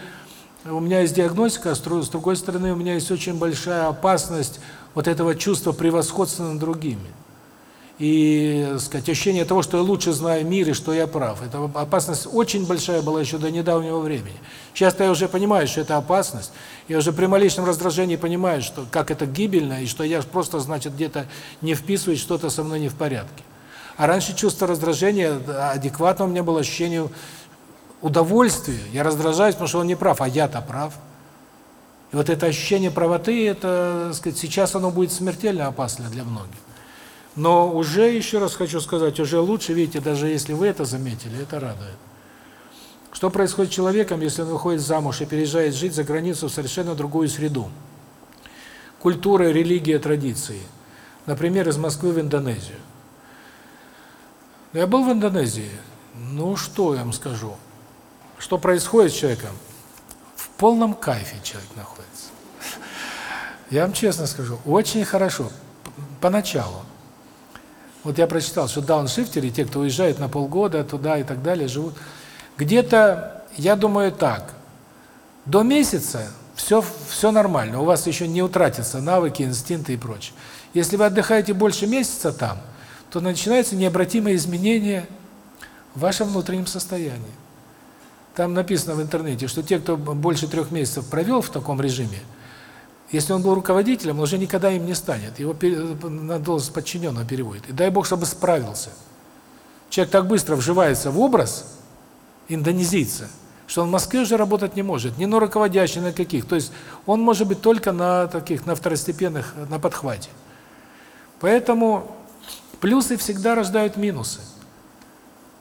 у меня есть диагностика, с другой стороны, у меня есть очень большая опасность вот этого чувства превосходства над другими. И, сказать, ощущение того, что я лучше знаю мир и что я прав. Эта опасность очень большая была еще до недавнего времени. Сейчас я уже понимаю, что это опасность. Я уже при малейшем раздражении понимаю, что как это гибельно, и что я просто, значит, где-то не вписываюсь, что-то со мной не в порядке. А раньше чувство раздражения адекватно у меня было ощущение удовольствия. Я раздражаюсь, потому что он не прав, а я-то прав. И вот это ощущение правоты, это, так сказать, сейчас оно будет смертельно опасно для многих. Но уже, еще раз хочу сказать, уже лучше, видите, даже если вы это заметили, это радует. Что происходит с человеком, если он выходит замуж и переезжает жить за границу в совершенно другую среду? Культура, религия, традиции. Например, из Москвы в Индонезию. Я был в Индонезии. Ну, что я вам скажу? Что происходит с человеком? В полном кайфе человек находится. Я вам честно скажу, очень хорошо. Поначалу. Вот я прочитал, что дауншифтеры, те, кто уезжает на полгода туда и так далее, живут. Где-то, я думаю так, до месяца все, все нормально, у вас еще не утратятся навыки, инстинкты и прочее. Если вы отдыхаете больше месяца там, то начинается необратимое изменение в вашем внутреннем состоянии. Там написано в интернете, что те, кто больше трех месяцев провел в таком режиме, если он был руководителем, он уже никогда им не станет. Его на должность подчиненного переводит. И дай Бог, чтобы справился. Человек так быстро вживается в образ индонезийца, что он в Москве уже работать не может, ни на руководящих, ни на каких. То есть он может быть только на таких, на второстепенных, на подхвате. Поэтому плюсы всегда рождают минусы.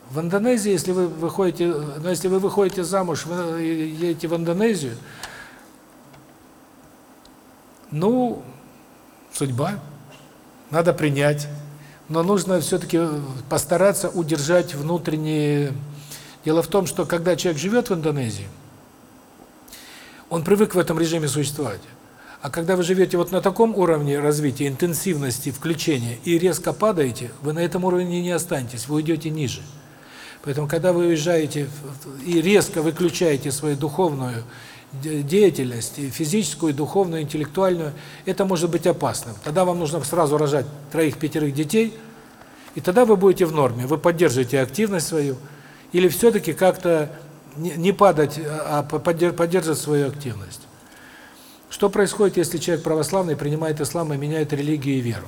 В Индонезии, если вы выходите, ну, если вы выходите замуж, вы едете в Индонезию, ну, судьба, надо принять. Но нужно все-таки постараться удержать внутренние... Дело в том, что когда человек живет в Индонезии, он привык в этом режиме существовать. А когда вы живете вот на таком уровне развития, интенсивности, включения, и резко падаете, вы на этом уровне не останетесь, вы уйдете ниже. Поэтому, когда вы уезжаете и резко выключаете свою духовную деятельность, физическую, духовную, интеллектуальную, это может быть опасным. Тогда вам нужно сразу рожать троих-пятерых детей, и тогда вы будете в норме, вы поддерживаете активность свою, или все-таки как-то не падать, а поддерживать свою активность. Что происходит, если человек православный принимает ислам и меняет религию и веру?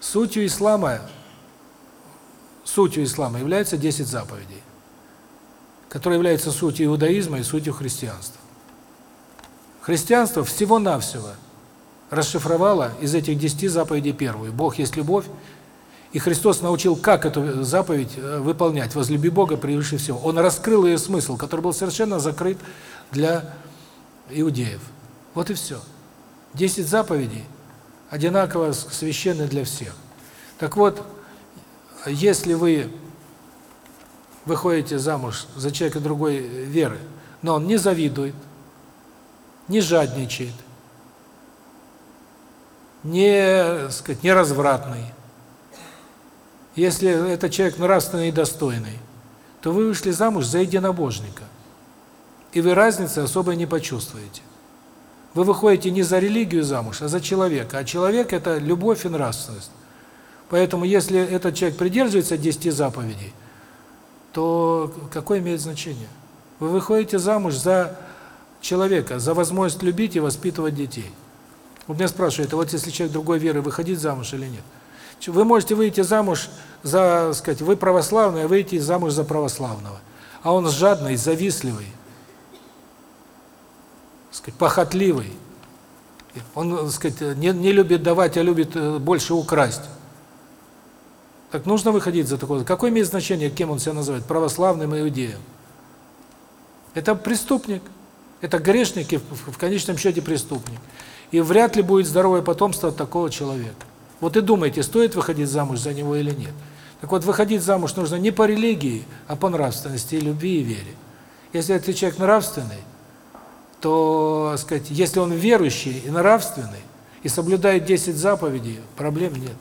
Сутью ислама, сутью ислама является 10 заповедей которая является сутью иудаизма и сутью христианства. Христианство всего-навсего расшифровало из этих десяти заповедей первую. Бог есть любовь, и Христос научил, как эту заповедь э, выполнять. Возлюби Бога превыше всего. Он раскрыл ее смысл, который был совершенно закрыт для иудеев. Вот и все. Десять заповедей одинаково священны для всех. Так вот, если вы выходите замуж за человека другой веры, но он не завидует, не жадничает, не, сказать, не развратный. Если это человек нравственный и достойный, то вы вышли замуж за единобожника. И вы разницы особой не почувствуете. Вы выходите не за религию замуж, а за человека. А человек – это любовь и нравственность. Поэтому, если этот человек придерживается десяти заповедей – то какое имеет значение? Вы выходите замуж за человека за возможность любить и воспитывать детей. Вот меня спрашивают, а вот если человек другой веры, выходить замуж или нет? Вы можете выйти замуж за, сказать, вы православный, а выйти замуж за православного. А он жадный, завистливый, сказать, похотливый. Он, сказать, не, не любит давать, а любит э, больше украсть. Так нужно выходить за такого. Какое имеет значение, кем он себя называет? Православным иудеем. Это преступник. Это грешник и в конечном счете преступник. И вряд ли будет здоровое потомство от такого человека. Вот и думайте, стоит выходить замуж за него или нет. Так вот, выходить замуж нужно не по религии, а по нравственности, любви и вере. Если этот человек нравственный, то, сказать, если он верующий и нравственный, и соблюдает 10 заповедей, проблем нет.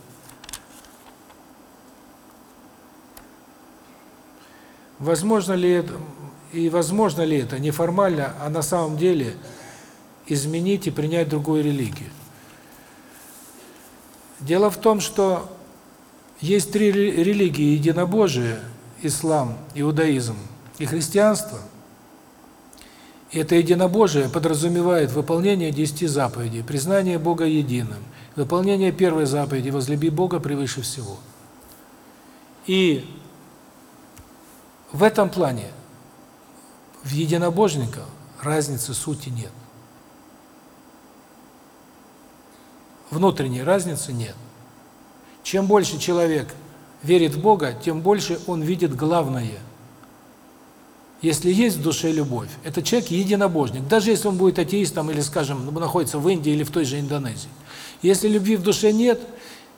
Возможно ли это, и возможно ли это неформально, а на самом деле изменить и принять другую религию? Дело в том, что есть три религии единобожие: ислам, иудаизм и христианство. И это единобожие подразумевает выполнение десяти заповедей, признание Бога единым, выполнение первой заповеди возлюби Бога превыше всего. И в этом плане в единобожниках разницы сути нет. Внутренней разницы нет. Чем больше человек верит в Бога, тем больше он видит главное. Если есть в душе любовь, это человек единобожник, даже если он будет атеистом или, скажем, находится в Индии или в той же Индонезии. Если любви в душе нет,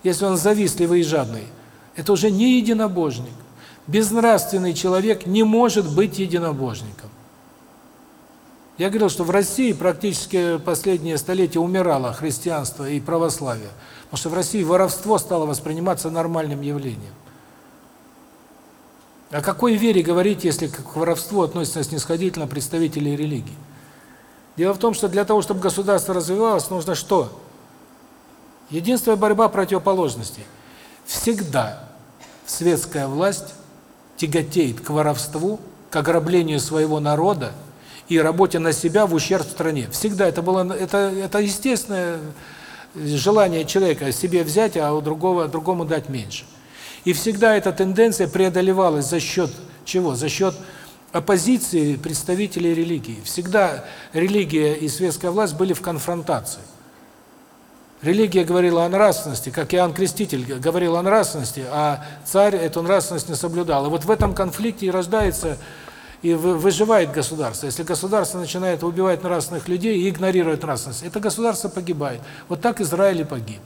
если он завистливый и жадный, это уже не единобожник. Безнравственный человек не может быть единобожником. Я говорил, что в России практически последние столетия умирало христианство и православие, потому что в России воровство стало восприниматься нормальным явлением. О какой вере говорить, если к воровству относятся снисходительно представители религии? Дело в том, что для того, чтобы государство развивалось, нужно что? Единственная борьба противоположностей. Всегда светская власть тяготеет к воровству, к ограблению своего народа и работе на себя в ущерб стране. Всегда это было это это естественное желание человека себе взять, а у другого другому дать меньше. И всегда эта тенденция преодолевалась за счет чего? За счет оппозиции представителей религии. Всегда религия и светская власть были в конфронтации. Религия говорила о нравственности, как Иоанн Креститель говорил о нравственности, а царь эту нравственность не соблюдал. И вот в этом конфликте и рождается и выживает государство. Если государство начинает убивать нравственных людей и игнорировать нравственность, это государство погибает. Вот так Израиль и погиб.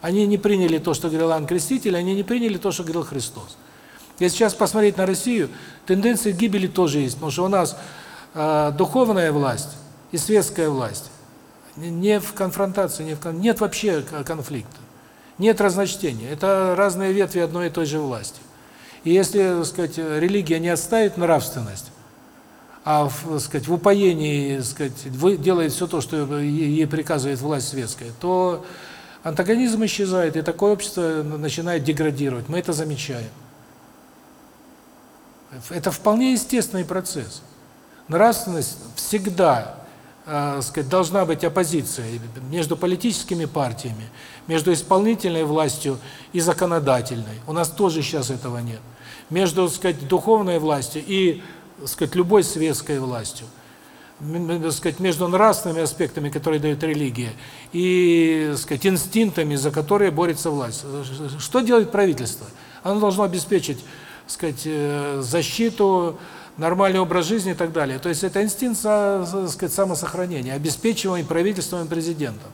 Они не приняли то, что говорил Иоанн Креститель, они не приняли то, что говорил Христос. Если сейчас посмотреть на Россию, тенденции гибели тоже есть, потому что у нас э, духовная власть и светская власть не в конфронтации, не в кон... нет вообще конфликта. Нет разночтения. Это разные ветви одной и той же власти. И если, так сказать, религия не отставит нравственность, а, так сказать, в упоении, сказать, делает все то, что ей приказывает власть светская, то антагонизм исчезает, и такое общество начинает деградировать. Мы это замечаем. Это вполне естественный процесс. Нравственность всегда э, сказать, должна быть оппозиция между политическими партиями, между исполнительной властью и законодательной. У нас тоже сейчас этого нет. Между, сказать, духовной властью и, сказать, любой светской властью. сказать, между нравственными аспектами, которые дает религия, и, сказать, инстинктами, за которые борется власть. Что делает правительство? Оно должно обеспечить, сказать, э, защиту нормальный образ жизни и так далее. То есть это инстинкт, так сказать, самосохранения, обеспечиваемый правительством и президентом.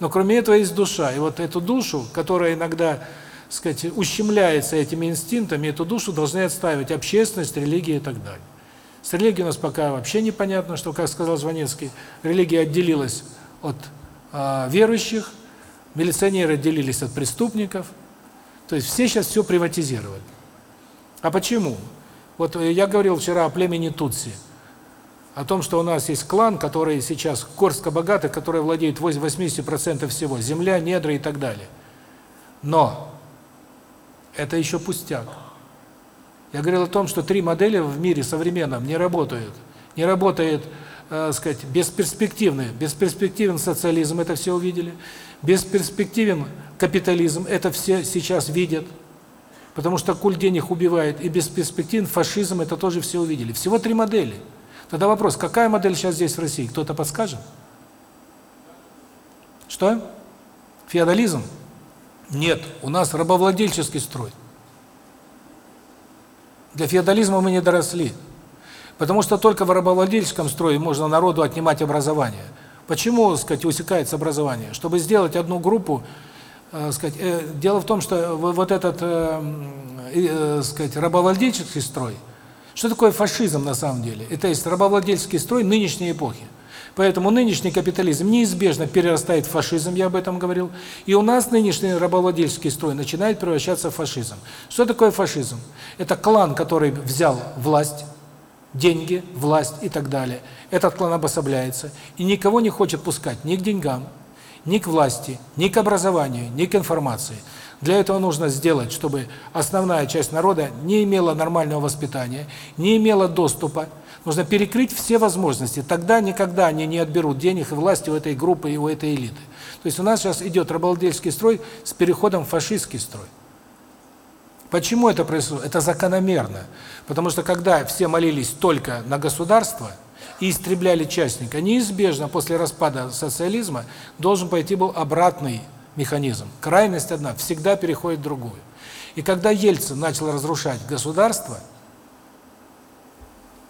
Но кроме этого есть душа. И вот эту душу, которая иногда, сказать, ущемляется этими инстинктами, эту душу должны отстаивать общественность, религия и так далее. С религией у нас пока вообще непонятно, что, как сказал Жванецкий, религия отделилась от э, верующих, милиционеры отделились от преступников. То есть все сейчас все приватизировали. А почему? Вот э, я говорил вчера о племени Тутси, о том, что у нас есть клан, который сейчас горстка богатых, который владеет 80% всего, земля, недра и так далее. Но это еще пустяк. Я говорил о том, что три модели в мире современном не работают. Не работает э, сказать, бесперспективный, бесперспективен социализм, это все увидели, бесперспективен капитализм, это все сейчас видят, потому что культ денег убивает, и бесперспективен фашизм, это тоже все увидели. Всего три модели. Тогда вопрос, какая модель сейчас здесь в России? Кто-то подскажет? Что? Феодализм? Нет, у нас рабовладельческий строй. Для феодализма мы не доросли. Потому что только в рабовладельческом строе можно народу отнимать образование. Почему, сказать, усекается образование? Чтобы сделать одну группу, э, сказать, э, дело в том, что вот этот, э, э, сказать, рабовладельческий строй, что такое фашизм на самом деле? Это есть рабовладельческий строй нынешней эпохи. Поэтому нынешний капитализм неизбежно перерастает в фашизм, я об этом говорил. И у нас нынешний рабовладельческий строй начинает превращаться в фашизм. Что такое фашизм? Это клан, который взял власть, деньги, власть и так далее. Этот клан обособляется и никого не хочет пускать ни к деньгам, ни к власти, ни к образованию, ни к информации. Для этого нужно сделать, чтобы основная часть народа не имела нормального воспитания, не имела доступа Нужно перекрыть все возможности. Тогда никогда они не отберут денег и власти у этой группы и у этой элиты. То есть у нас сейчас идет рабовладельческий строй с переходом в фашистский строй. Почему это происходит? Это закономерно. Потому что когда все молились только на государство и истребляли частника, неизбежно после распада социализма должен пойти был обратный механизм. Крайность одна всегда переходит в другую. И когда Ельцин начал разрушать государство –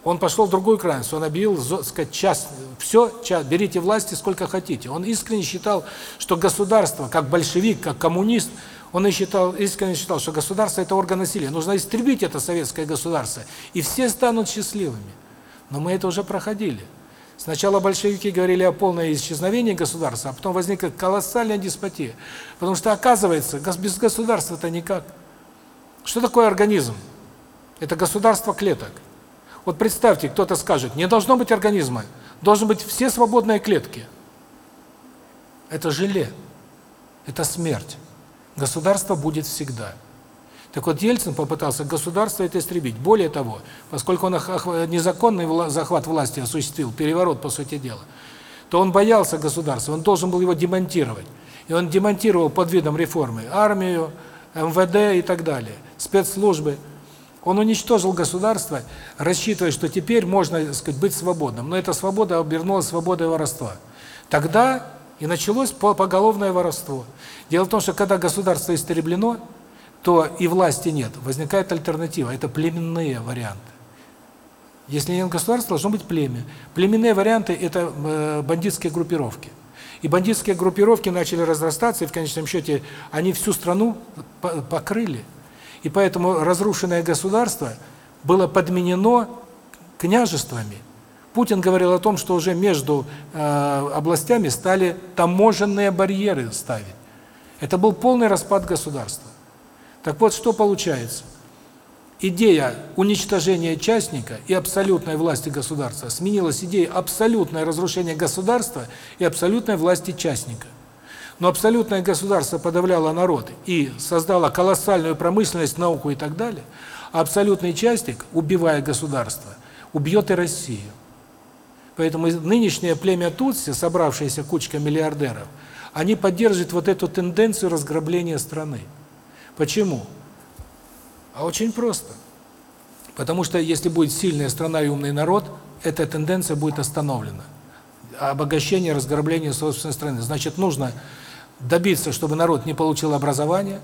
он пошел в другую крайность, он объявил, сказать, час, все, час, берите власти сколько хотите. Он искренне считал, что государство, как большевик, как коммунист, он и считал, искренне считал, что государство – это орган насилия. Нужно истребить это советское государство, и все станут счастливыми. Но мы это уже проходили. Сначала большевики говорили о полном исчезновении государства, а потом возникла колоссальная деспотия. Потому что, оказывается, без государства-то никак. Что такое организм? Это государство клеток. Вот представьте, кто-то скажет, не должно быть организма, должны быть все свободные клетки. Это желе, это смерть. Государство будет всегда. Так вот, Ельцин попытался государство это истребить. Более того, поскольку он незаконный захват власти осуществил, переворот, по сути дела, то он боялся государства, он должен был его демонтировать. И он демонтировал под видом реформы армию, МВД и так далее, спецслужбы – он уничтожил государство, рассчитывая, что теперь можно, так сказать, быть свободным. Но эта свобода обернулась свободой воровства. Тогда и началось поголовное воровство. Дело в том, что когда государство истреблено, то и власти нет. Возникает альтернатива. Это племенные варианты. Если нет государства, должно быть племя. Племенные варианты – это э, бандитские группировки. И бандитские группировки начали разрастаться, и в конечном счете они всю страну покрыли. И поэтому разрушенное государство было подменено княжествами. Путин говорил о том, что уже между э, областями стали таможенные барьеры ставить. Это был полный распад государства. Так вот, что получается? Идея уничтожения частника и абсолютной власти государства сменилась идеей абсолютное разрушение государства и абсолютной власти частника. Но абсолютное государство подавляло народ и создало колоссальную промышленность, науку и так далее. А абсолютный частик, убивая государство, убьет и Россию. Поэтому нынешнее племя Тутси, собравшееся кучка миллиардеров, они поддерживают вот эту тенденцию разграбления страны. Почему? А очень просто. Потому что если будет сильная страна и умный народ, эта тенденция будет остановлена. Обогащение, разграбление собственной страны. Значит, нужно добиться, чтобы народ не получил образование,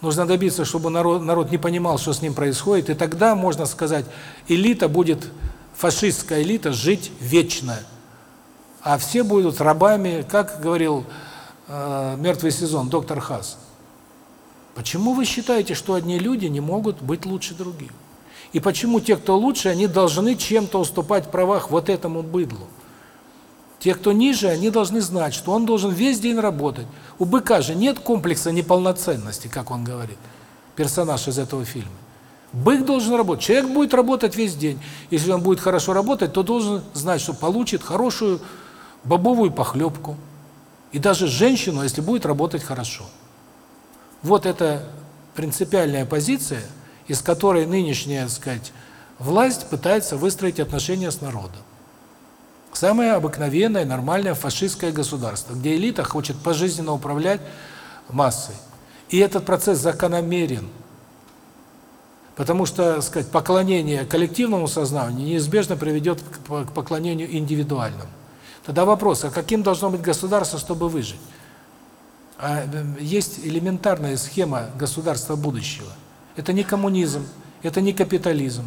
нужно добиться, чтобы народ, народ не понимал, что с ним происходит, и тогда, можно сказать, элита будет, фашистская элита, жить вечно. А все будут рабами, как говорил э, «Мертвый сезон» доктор Хас. Почему вы считаете, что одни люди не могут быть лучше других? И почему те, кто лучше, они должны чем-то уступать в правах вот этому быдлу? Те, кто ниже, они должны знать, что он должен весь день работать. У быка же нет комплекса неполноценности, как он говорит, персонаж из этого фильма. Бык должен работать. Человек будет работать весь день. Если он будет хорошо работать, то должен знать, что получит хорошую бобовую похлебку. И даже женщину, если будет работать хорошо. Вот это принципиальная позиция, из которой нынешняя, так сказать, власть пытается выстроить отношения с народом. Самое обыкновенное, нормальное фашистское государство, где элита хочет пожизненно управлять массой. И этот процесс закономерен. Потому что, сказать, поклонение коллективному сознанию неизбежно приведет к поклонению индивидуальному. Тогда вопрос, а каким должно быть государство, чтобы выжить? А есть элементарная схема государства будущего. Это не коммунизм, это не капитализм,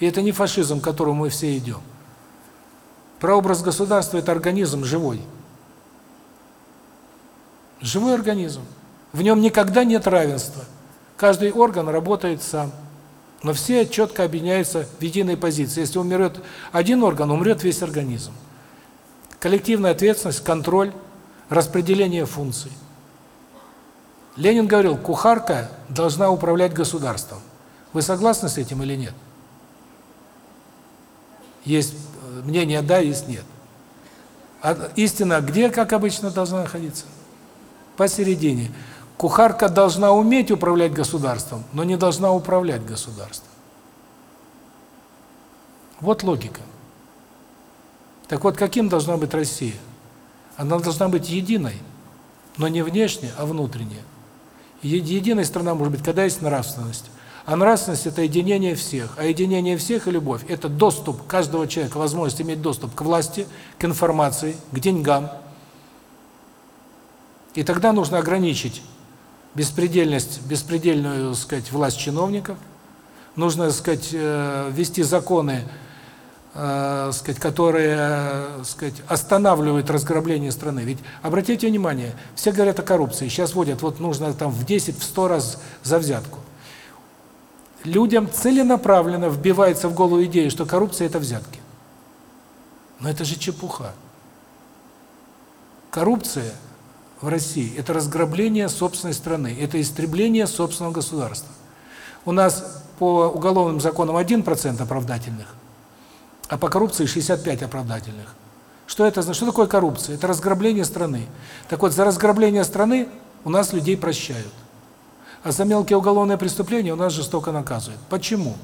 и это не фашизм, к которому мы все идем. Прообраз государства – это организм живой. Живой организм. В нем никогда нет равенства. Каждый орган работает сам. Но все четко объединяются в единой позиции. Если умрет один орган, умрет весь организм. Коллективная ответственность, контроль, распределение функций. Ленин говорил, кухарка должна управлять государством. Вы согласны с этим или нет? Есть мнение «да», есть «нет». А истина где, как обычно, должна находиться? Посередине. Кухарка должна уметь управлять государством, но не должна управлять государством. Вот логика. Так вот, каким должна быть Россия? Она должна быть единой, но не внешне, а внутренне. Единая страна может быть, когда есть нравственность. А нравственность – это единение всех. А единение всех и любовь – это доступ каждого человека, возможность иметь доступ к власти, к информации, к деньгам. И тогда нужно ограничить беспредельность, беспредельную, сказать, власть чиновников. Нужно, сказать, э, ввести законы, э, сказать, которые, э, сказать, останавливают разграбление страны. Ведь обратите внимание, все говорят о коррупции. Сейчас вводят, вот нужно там в 10, в 100 раз за взятку. Людям целенаправленно вбивается в голову идея, что коррупция это взятки. Но это же чепуха. Коррупция в России это разграбление собственной страны, это истребление собственного государства. У нас по уголовным законам 1% оправдательных, а по коррупции 65 оправдательных. Что это значит? Что такое коррупция? Это разграбление страны. Так вот, за разграбление страны у нас людей прощают. А за мелкие уголовные преступления у нас жестоко наказывают. Почему?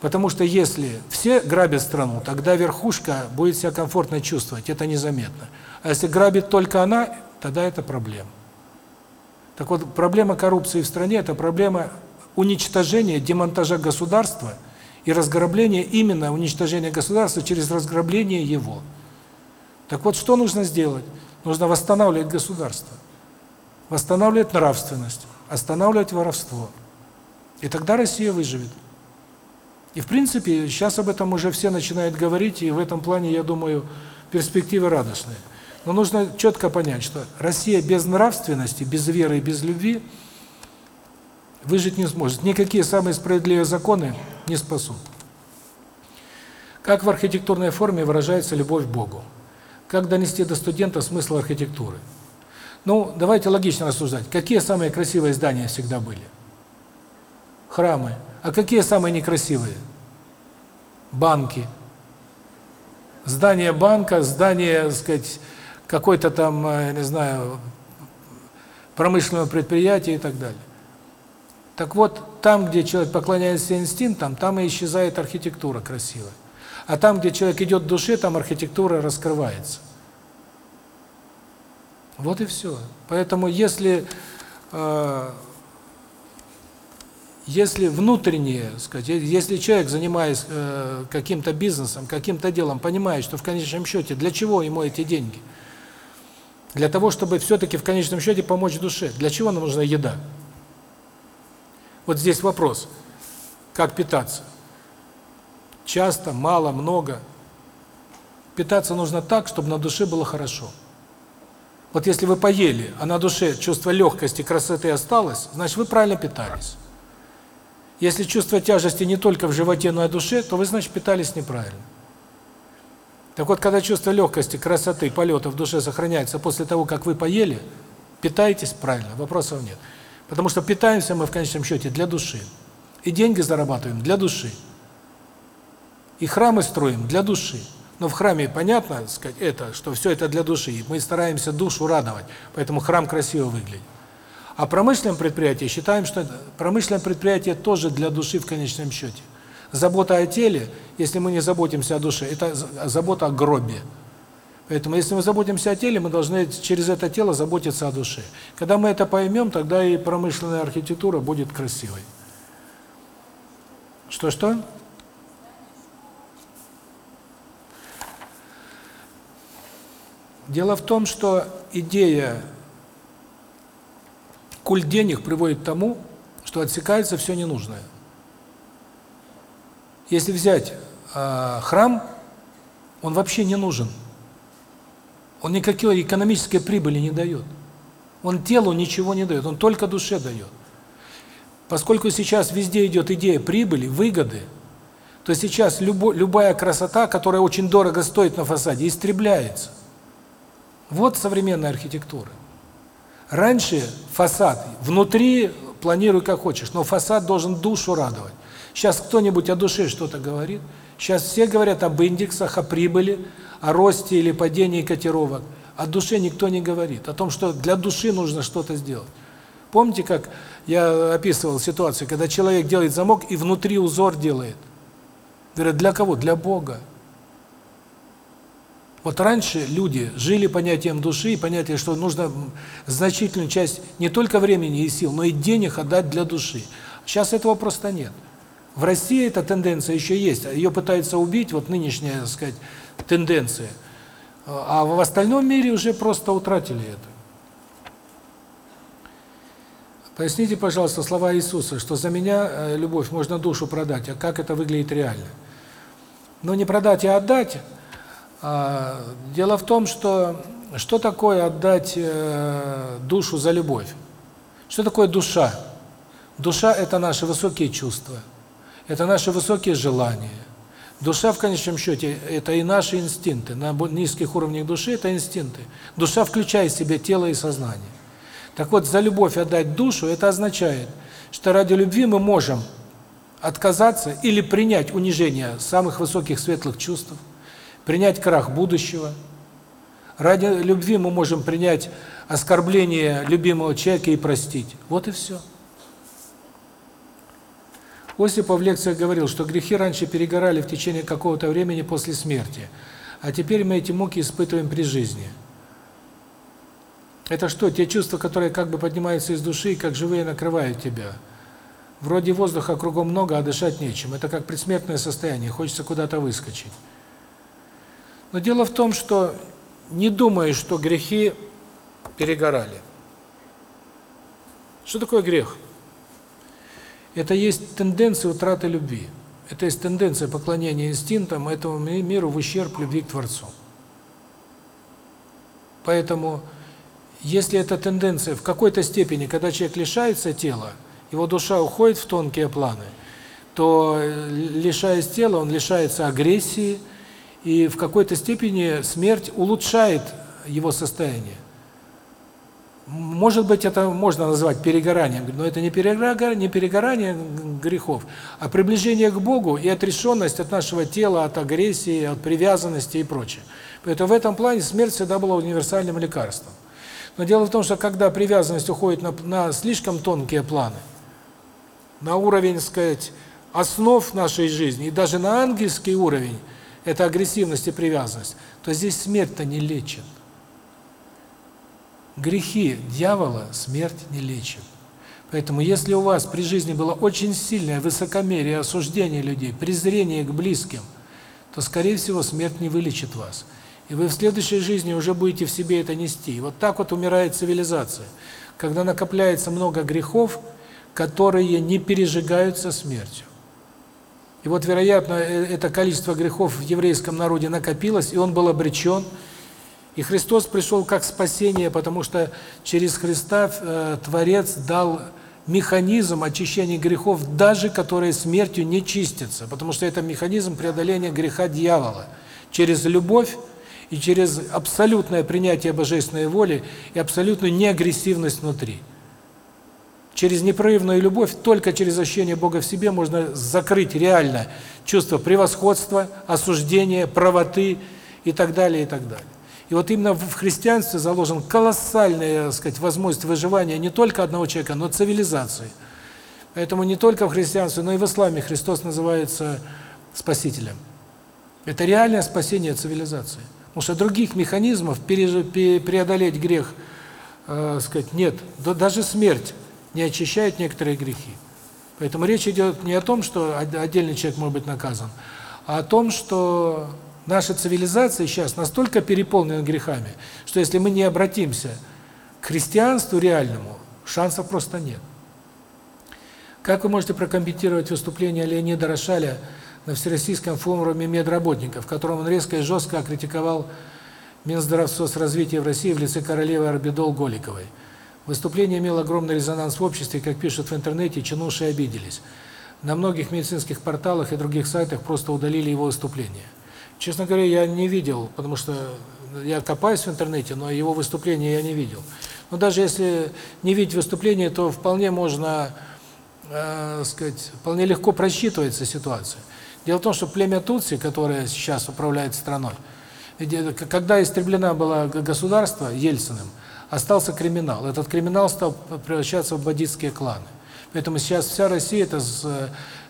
Потому что если все грабят страну, тогда верхушка будет себя комфортно чувствовать, это незаметно. А если грабит только она, тогда это проблема. Так вот, проблема коррупции в стране – это проблема уничтожения, демонтажа государства и разграбления именно уничтожения государства через разграбление его. Так вот, что нужно сделать? Нужно восстанавливать государство, восстанавливать нравственность, останавливать воровство. И тогда Россия выживет. И в принципе, сейчас об этом уже все начинают говорить, и в этом плане, я думаю, перспективы радостные. Но нужно четко понять, что Россия без нравственности, без веры и без любви выжить не сможет. Никакие самые справедливые законы не спасут. Как в архитектурной форме выражается любовь к Богу? Как донести до студента смысл архитектуры? Ну, давайте логично рассуждать. Какие самые красивые здания всегда были? Храмы. А какие самые некрасивые? Банки. Здание банка, здание, так сказать, какой-то там, э, не знаю, промышленного предприятия и так далее. Так вот, там, где человек поклоняется инстинктам, там и исчезает архитектура красивая. А там, где человек идет в душе, там архитектура раскрывается. Вот и все. Поэтому если э, если внутреннее, сказать, если человек, занимаясь э, каким-то бизнесом, каким-то делом, понимает, что в конечном счете для чего ему эти деньги? Для того, чтобы все-таки в конечном счете помочь душе. Для чего нам нужна еда? Вот здесь вопрос. Как питаться? Часто, мало, много. Питаться нужно так, чтобы на душе было хорошо. Вот если вы поели, а на душе чувство легкости, красоты осталось, значит, вы правильно питались. Если чувство тяжести не только в животе, но и в душе, то вы, значит, питались неправильно. Так вот, когда чувство легкости, красоты, полета в душе сохраняется после того, как вы поели, питаетесь правильно, вопросов нет. Потому что питаемся мы в конечном счете для души. И деньги зарабатываем для души. И храмы строим для души. Но в храме понятно, сказать, это, что все это для души. Мы стараемся душу радовать, поэтому храм красиво выглядит. А промышленное предприятие считаем, что промышленное предприятие тоже для души в конечном счете. Забота о теле, если мы не заботимся о душе, это забота о гробе. Поэтому если мы заботимся о теле, мы должны через это тело заботиться о душе. Когда мы это поймем, тогда и промышленная архитектура будет красивой. Что-что? Дело в том, что идея культ денег приводит к тому, что отсекается все ненужное. Если взять э, храм, он вообще не нужен. Он никакой экономической прибыли не дает. Он телу ничего не дает, он только душе дает. Поскольку сейчас везде идет идея прибыли, выгоды, то сейчас любо, любая красота, которая очень дорого стоит на фасаде, истребляется. Вот современная архитектура. Раньше фасад, внутри планируй как хочешь, но фасад должен душу радовать. Сейчас кто-нибудь о душе что-то говорит? Сейчас все говорят об индексах, о прибыли, о росте или падении котировок. О душе никто не говорит. О том, что для души нужно что-то сделать. Помните, как я описывал ситуацию, когда человек делает замок и внутри узор делает? Говорят, для кого? Для Бога. Вот раньше люди жили понятием души и понятием, что нужно значительную часть не только времени и сил, но и денег отдать для души. Сейчас этого просто нет. В России эта тенденция еще есть. Ее пытаются убить, вот нынешняя, так сказать, тенденция. А в остальном мире уже просто утратили это. Поясните, пожалуйста, слова Иисуса, что за меня, э, любовь, можно душу продать, а как это выглядит реально? Но не продать, а отдать. А, дело в том, что что такое отдать э, душу за любовь? Что такое душа? Душа – это наши высокие чувства – это наши высокие желания. Душа, в конечном счете, это и наши инстинкты. На низких уровнях души это инстинкты. Душа включает в себя тело и сознание. Так вот, за любовь отдать душу, это означает, что ради любви мы можем отказаться или принять унижение самых высоких светлых чувств, принять крах будущего. Ради любви мы можем принять оскорбление любимого человека и простить. Вот и все. Осипов в лекциях говорил, что грехи раньше перегорали в течение какого-то времени после смерти, а теперь мы эти муки испытываем при жизни. Это что, те чувства, которые как бы поднимаются из души и как живые накрывают тебя? Вроде воздуха кругом много, а дышать нечем. Это как предсмертное состояние, хочется куда-то выскочить. Но дело в том, что не думаю, что грехи перегорали. Что такое грех? Это есть тенденция утраты любви. Это есть тенденция поклонения инстинктам этому миру в ущерб любви к Творцу. Поэтому, если эта тенденция в какой-то степени, когда человек лишается тела, его душа уходит в тонкие планы, то, лишаясь тела, он лишается агрессии, и в какой-то степени смерть улучшает его состояние. Может быть, это можно назвать перегоранием, но это не перегорание, не перегорание грехов, а приближение к Богу и отрешенность от нашего тела, от агрессии, от привязанности и прочее. Поэтому в этом плане смерть всегда была универсальным лекарством. Но дело в том, что когда привязанность уходит на, на слишком тонкие планы, на уровень, сказать, основ нашей жизни, и даже на ангельский уровень, это агрессивность и привязанность, то здесь смерть-то не лечит. Грехи дьявола смерть не лечит. Поэтому если у вас при жизни было очень сильное высокомерие, осуждение людей, презрение к близким, то, скорее всего, смерть не вылечит вас. И вы в следующей жизни уже будете в себе это нести. И вот так вот умирает цивилизация. Когда накопляется много грехов, которые не пережигаются смертью. И вот, вероятно, э, это количество грехов в еврейском народе накопилось, и он был обречен. И Христос пришел как спасение, потому что через Христа э, Творец дал механизм очищения грехов, даже которые смертью не чистятся, потому что это механизм преодоления греха дьявола. Через любовь и через абсолютное принятие божественной воли и абсолютную неагрессивность внутри. Через непрерывную любовь, только через ощущение Бога в себе можно закрыть реально чувство превосходства, осуждения, правоты и так далее, и так далее. И вот именно в христианстве заложен колоссальная, так сказать, возможность выживания не только одного человека, но цивилизации. Поэтому не только в христианстве, но и в исламе Христос называется спасителем. Это реальное спасение цивилизации. Потому что других механизмов преодолеть грех, э, сказать, нет. Даже смерть не очищает некоторые грехи. Поэтому речь идет не о том, что отдельный человек может быть наказан, а о том, что наша цивилизация сейчас настолько переполнена грехами, что если мы не обратимся к христианству реальному, шансов просто нет. Как вы можете прокомментировать выступление Леонида Рошаля на Всероссийском форуме медработников, в котором он резко и жестко критиковал Минздравсоцразвития в России в лице королевы Арбидол Голиковой? Выступление имело огромный резонанс в обществе, как пишут в интернете, чинуши обиделись. На многих медицинских порталах и других сайтах просто удалили его выступление. Честно говоря, я не видел, потому что я копаюсь в интернете, но его выступление я не видел. Но даже если не видеть выступление, то вполне можно э, сказать, вполне легко просчитывается ситуация. Дело в том, что племя Тутси, которое сейчас управляет страной, когда истреблена была государство Ельциным, остался криминал. Этот криминал стал превращаться в бандитские кланы. Поэтому сейчас вся Россия это, э,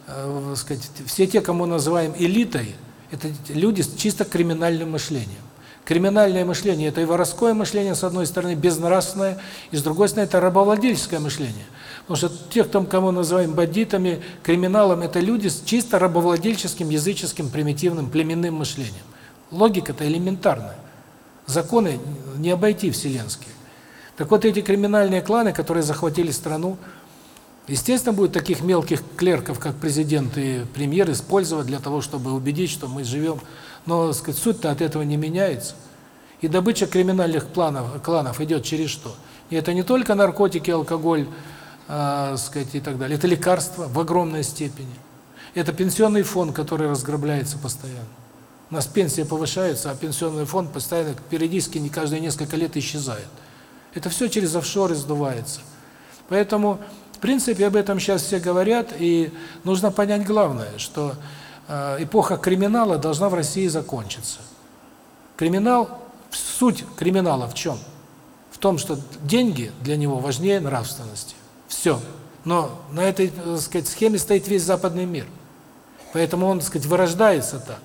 э, сказать, все те, кому называем элитой, это люди с чисто криминальным мышлением. Криминальное мышление – это и воровское мышление, с одной стороны, безнравственное, и с другой стороны, это рабовладельческое мышление. Потому что те, кто кого называем бандитами, криминалом, это люди с чисто рабовладельческим, языческим, примитивным, племенным мышлением. Логика-то элементарная. Законы не обойти вселенские. Так вот, эти криминальные кланы, которые захватили страну, естественно, будут таких мелких клерков, как президент и премьер, использовать для того, чтобы убедить, что мы живем. Но, сказать, суть-то от этого не меняется. И добыча криминальных планов, кланов идет через что? И это не только наркотики, алкоголь, э, сказать, и так далее. Это лекарства в огромной степени. Это пенсионный фонд, который разграбляется постоянно. У нас пенсия повышается, а пенсионный фонд постоянно периодически не каждые несколько лет исчезает. Это все через офшоры сдувается. Поэтому, в принципе, об этом сейчас все говорят, и нужно понять главное, что э, эпоха криминала должна в России закончиться. Криминал, суть криминала в чем? В том, что деньги для него важнее нравственности. Все. Но на этой, так сказать, схеме стоит весь западный мир. Поэтому он, так сказать, вырождается так.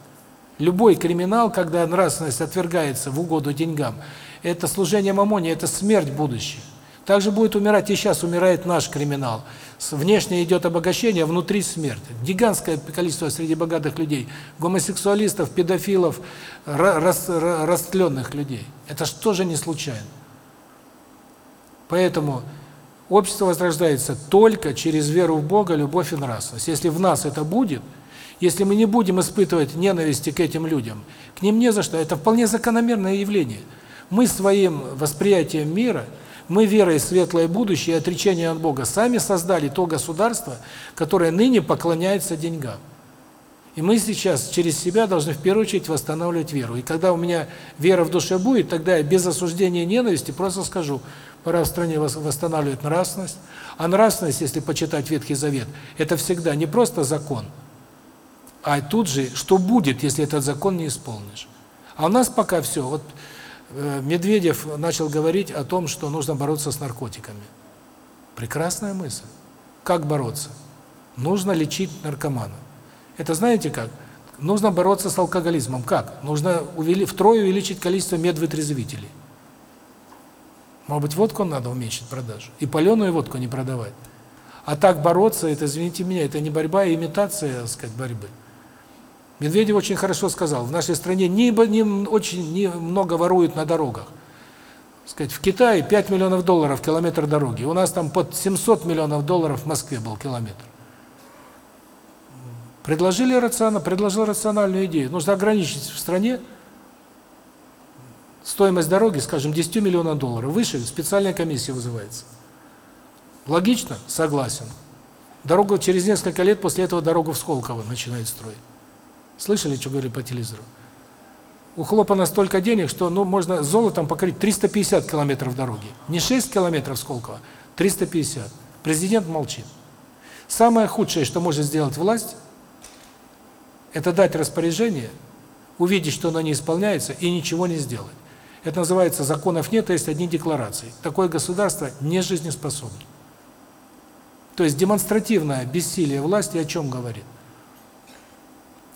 Любой криминал, когда нравственность отвергается в угоду деньгам, это служение мамоне, это смерть будущая. Также будет умирать, и сейчас умирает наш криминал. Внешне идет обогащение, внутри смерть. Гигантское количество среди богатых людей. Гомосексуалистов, педофилов, рас, растленных людей. Это же тоже не случайно. Поэтому общество возрождается только через веру в Бога, любовь и нравственность. Если в нас это будет, если мы не будем испытывать ненависти к этим людям, к ним не за что, это вполне закономерное явление – мы своим восприятием мира, мы верой в светлое будущее и отречение от Бога сами создали то государство, которое ныне поклоняется деньгам. И мы сейчас через себя должны в первую очередь восстанавливать веру. И когда у меня вера в душе будет, тогда я без осуждения и ненависти просто скажу, пора в стране восстанавливать нравственность. А нравственность, если почитать Ветхий Завет, это всегда не просто закон, а тут же, что будет, если этот закон не исполнишь. А у нас пока все. Вот Медведев начал говорить о том, что нужно бороться с наркотиками. Прекрасная мысль. Как бороться? Нужно лечить наркомана. Это знаете как? Нужно бороться с алкоголизмом. Как? Нужно увели, втрое увеличить количество медвытрезвителей. Может быть, водку надо уменьшить продажу. И паленую водку не продавать. А так бороться, это, извините меня, это не борьба, а имитация, так сказать, борьбы. Медведев очень хорошо сказал, в нашей стране не, не очень не много воруют на дорогах. Сказать, в Китае 5 миллионов долларов километр дороги. У нас там под 700 миллионов долларов в Москве был километр. Предложили рационально, предложил рациональную идею. Нужно ограничить в стране стоимость дороги, скажем, 10 миллионов долларов. Выше специальная комиссия вызывается. Логично? Согласен. Дорогу через несколько лет после этого дорогу в Сколково начинают строить. Слышали, что говорили по телевизору? У Хлопана столько денег, что ну можно золотом покрыть 350 километров дороги. Не 6 километров Сколково, 350. Президент молчит. Самое худшее, что может сделать власть, это дать распоряжение, увидеть, что оно не исполняется, и ничего не сделать. Это называется законов нет, а есть одни декларации. Такое государство не жизнеспособно. То есть демонстративное бессилие власти о чем говорит?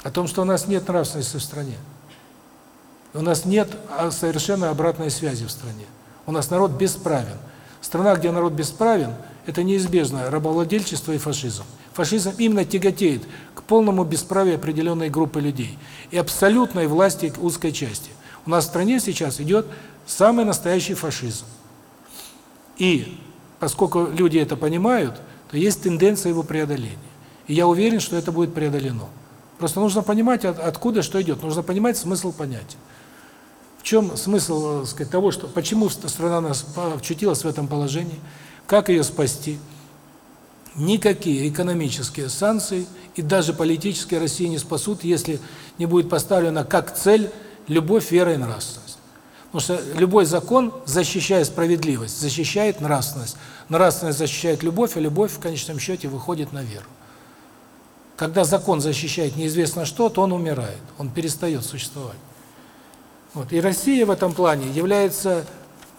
О том, что у нас нет нравственности в стране. У нас нет а, совершенно обратной связи в стране. У нас народ бесправен. Страна, где народ бесправен, это неизбежно рабовладельчество и фашизм. Фашизм именно тяготеет к полному бесправию определенной группы людей и абсолютной власти узкой части. У нас в стране сейчас идет самый настоящий фашизм. И поскольку люди это понимают, то есть тенденция его преодоления. И я уверен, что это будет преодолено. Просто нужно понимать, откуда что идет. Нужно понимать смысл понятия. В чем смысл, так сказать, того, что почему страна нас очутилась в этом положении, как ее спасти. Никакие экономические санкции и даже политические России не спасут, если не будет поставлена как цель любовь, вера и нравственность. Потому что любой закон, защищая справедливость, защищает нравственность. Нравственность защищает любовь, а любовь в конечном счете выходит на веру. Когда закон защищает неизвестно что, то он умирает, он перестает существовать. Вот. И Россия в этом плане является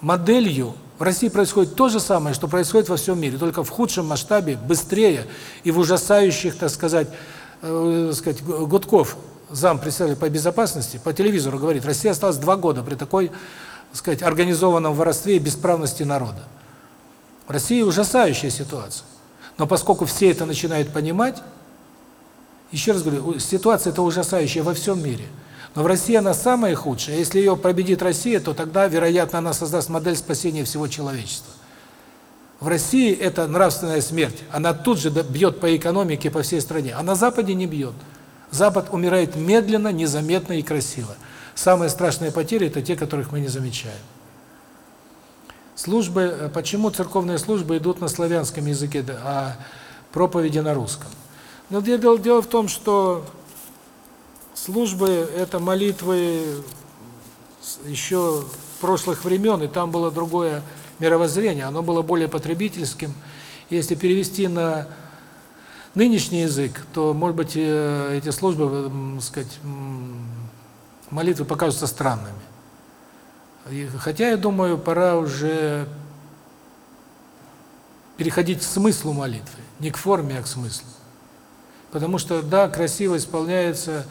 моделью. В России происходит то же самое, что происходит во всем мире, только в худшем масштабе, быстрее и в ужасающих, так сказать, э, сказать Гудков, зам председателя по безопасности, по телевизору говорит, Россия осталась два года при такой, так сказать, организованном воровстве и бесправности народа. В России ужасающая ситуация. Но поскольку все это начинают понимать, еще раз говорю, ситуация это ужасающая во всем мире. Но в России она самая худшая. Если ее победит Россия, то тогда, вероятно, она создаст модель спасения всего человечества. В России это нравственная смерть. Она тут же бьет по экономике, по всей стране. А на Западе не бьет. Запад умирает медленно, незаметно и красиво. Самые страшные потери – это те, которых мы не замечаем. Службы, э, почему церковные службы идут на славянском языке, а проповеди на русском? Но дело, дело в том, что службы – это молитвы еще прошлых времен, и там было другое мировоззрение, оно было более потребительским. Если перевести на нынешний язык, то, может быть, э, эти службы, сказать, молитвы покажутся странными. И, хотя, я думаю, пора уже переходить к смыслу молитвы, не к форме, а к смыслу. Потому что, да, красиво исполняется...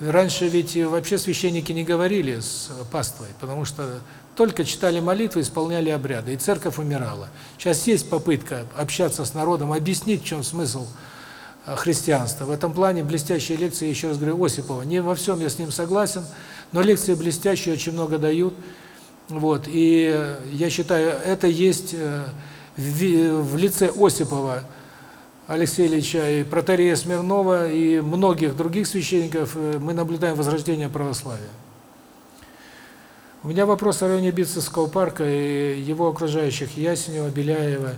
Раньше ведь вообще священники не говорили с паствой, потому что только читали молитвы, исполняли обряды, и церковь умирала. Сейчас есть попытка общаться с народом, объяснить, в чем смысл э, христианства. В этом плане блестящие лекции, еще раз говорю, Осипова. Не во всем я с ним согласен, но лекции блестящие, очень много дают. Вот, и я считаю, это есть э, в лице Осипова Алексея Ильича и протарея Смирнова и многих других священников э, мы наблюдаем возрождение православия. У меня вопрос о районе Битцевского парка и его окружающих Ясенева, Беляева.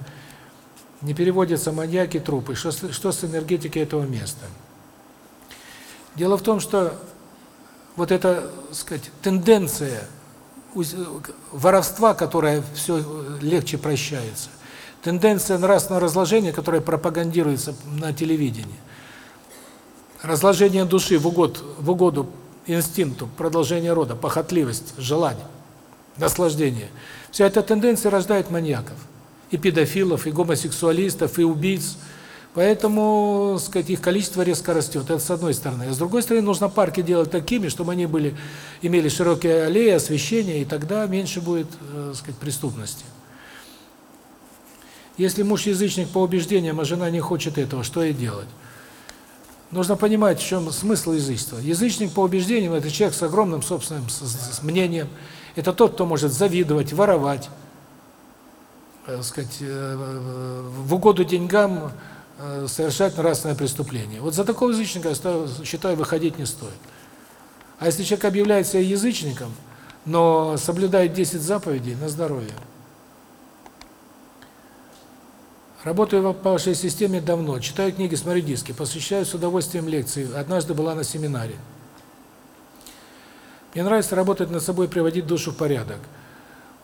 Не переводятся маньяки, трупы. Что, что с энергетикой этого места? Дело в том, что вот эта, сказать, тенденция воровства, которая все легче прощается, тенденция нравственного разложения, которая пропагандируется на телевидении, разложение души в угоду, в угоду инстинкту, продолжение рода, похотливость, желание, наслаждение. Вся эта тенденция рождает маньяков, и педофилов, и гомосексуалистов, и убийц, Поэтому, сказать, их количество резко растет. Это с одной стороны. А с другой стороны, нужно парки делать такими, чтобы они были имели широкие аллеи, освещение, и тогда меньше будет, э, сказать, преступности. Если муж язычник по убеждениям, а жена не хочет этого, что ей делать? Нужно понимать, в чем смысл язычества. Язычник по убеждениям – это человек с огромным собственным мнением. Это тот, кто может завидовать, воровать, э, сказать, э, в угоду деньгам Э, совершать нравственное преступление. Вот за такого язычника, считаю, выходить не стоит. А если человек объявляет себя язычником, но соблюдает 10 заповедей, на здоровье. Работаю по вашей системе давно, читаю книги, смотрю диски, посвящаю с удовольствием лекции. Однажды была на семинаре. Мне нравится работать над собой, приводить душу в порядок.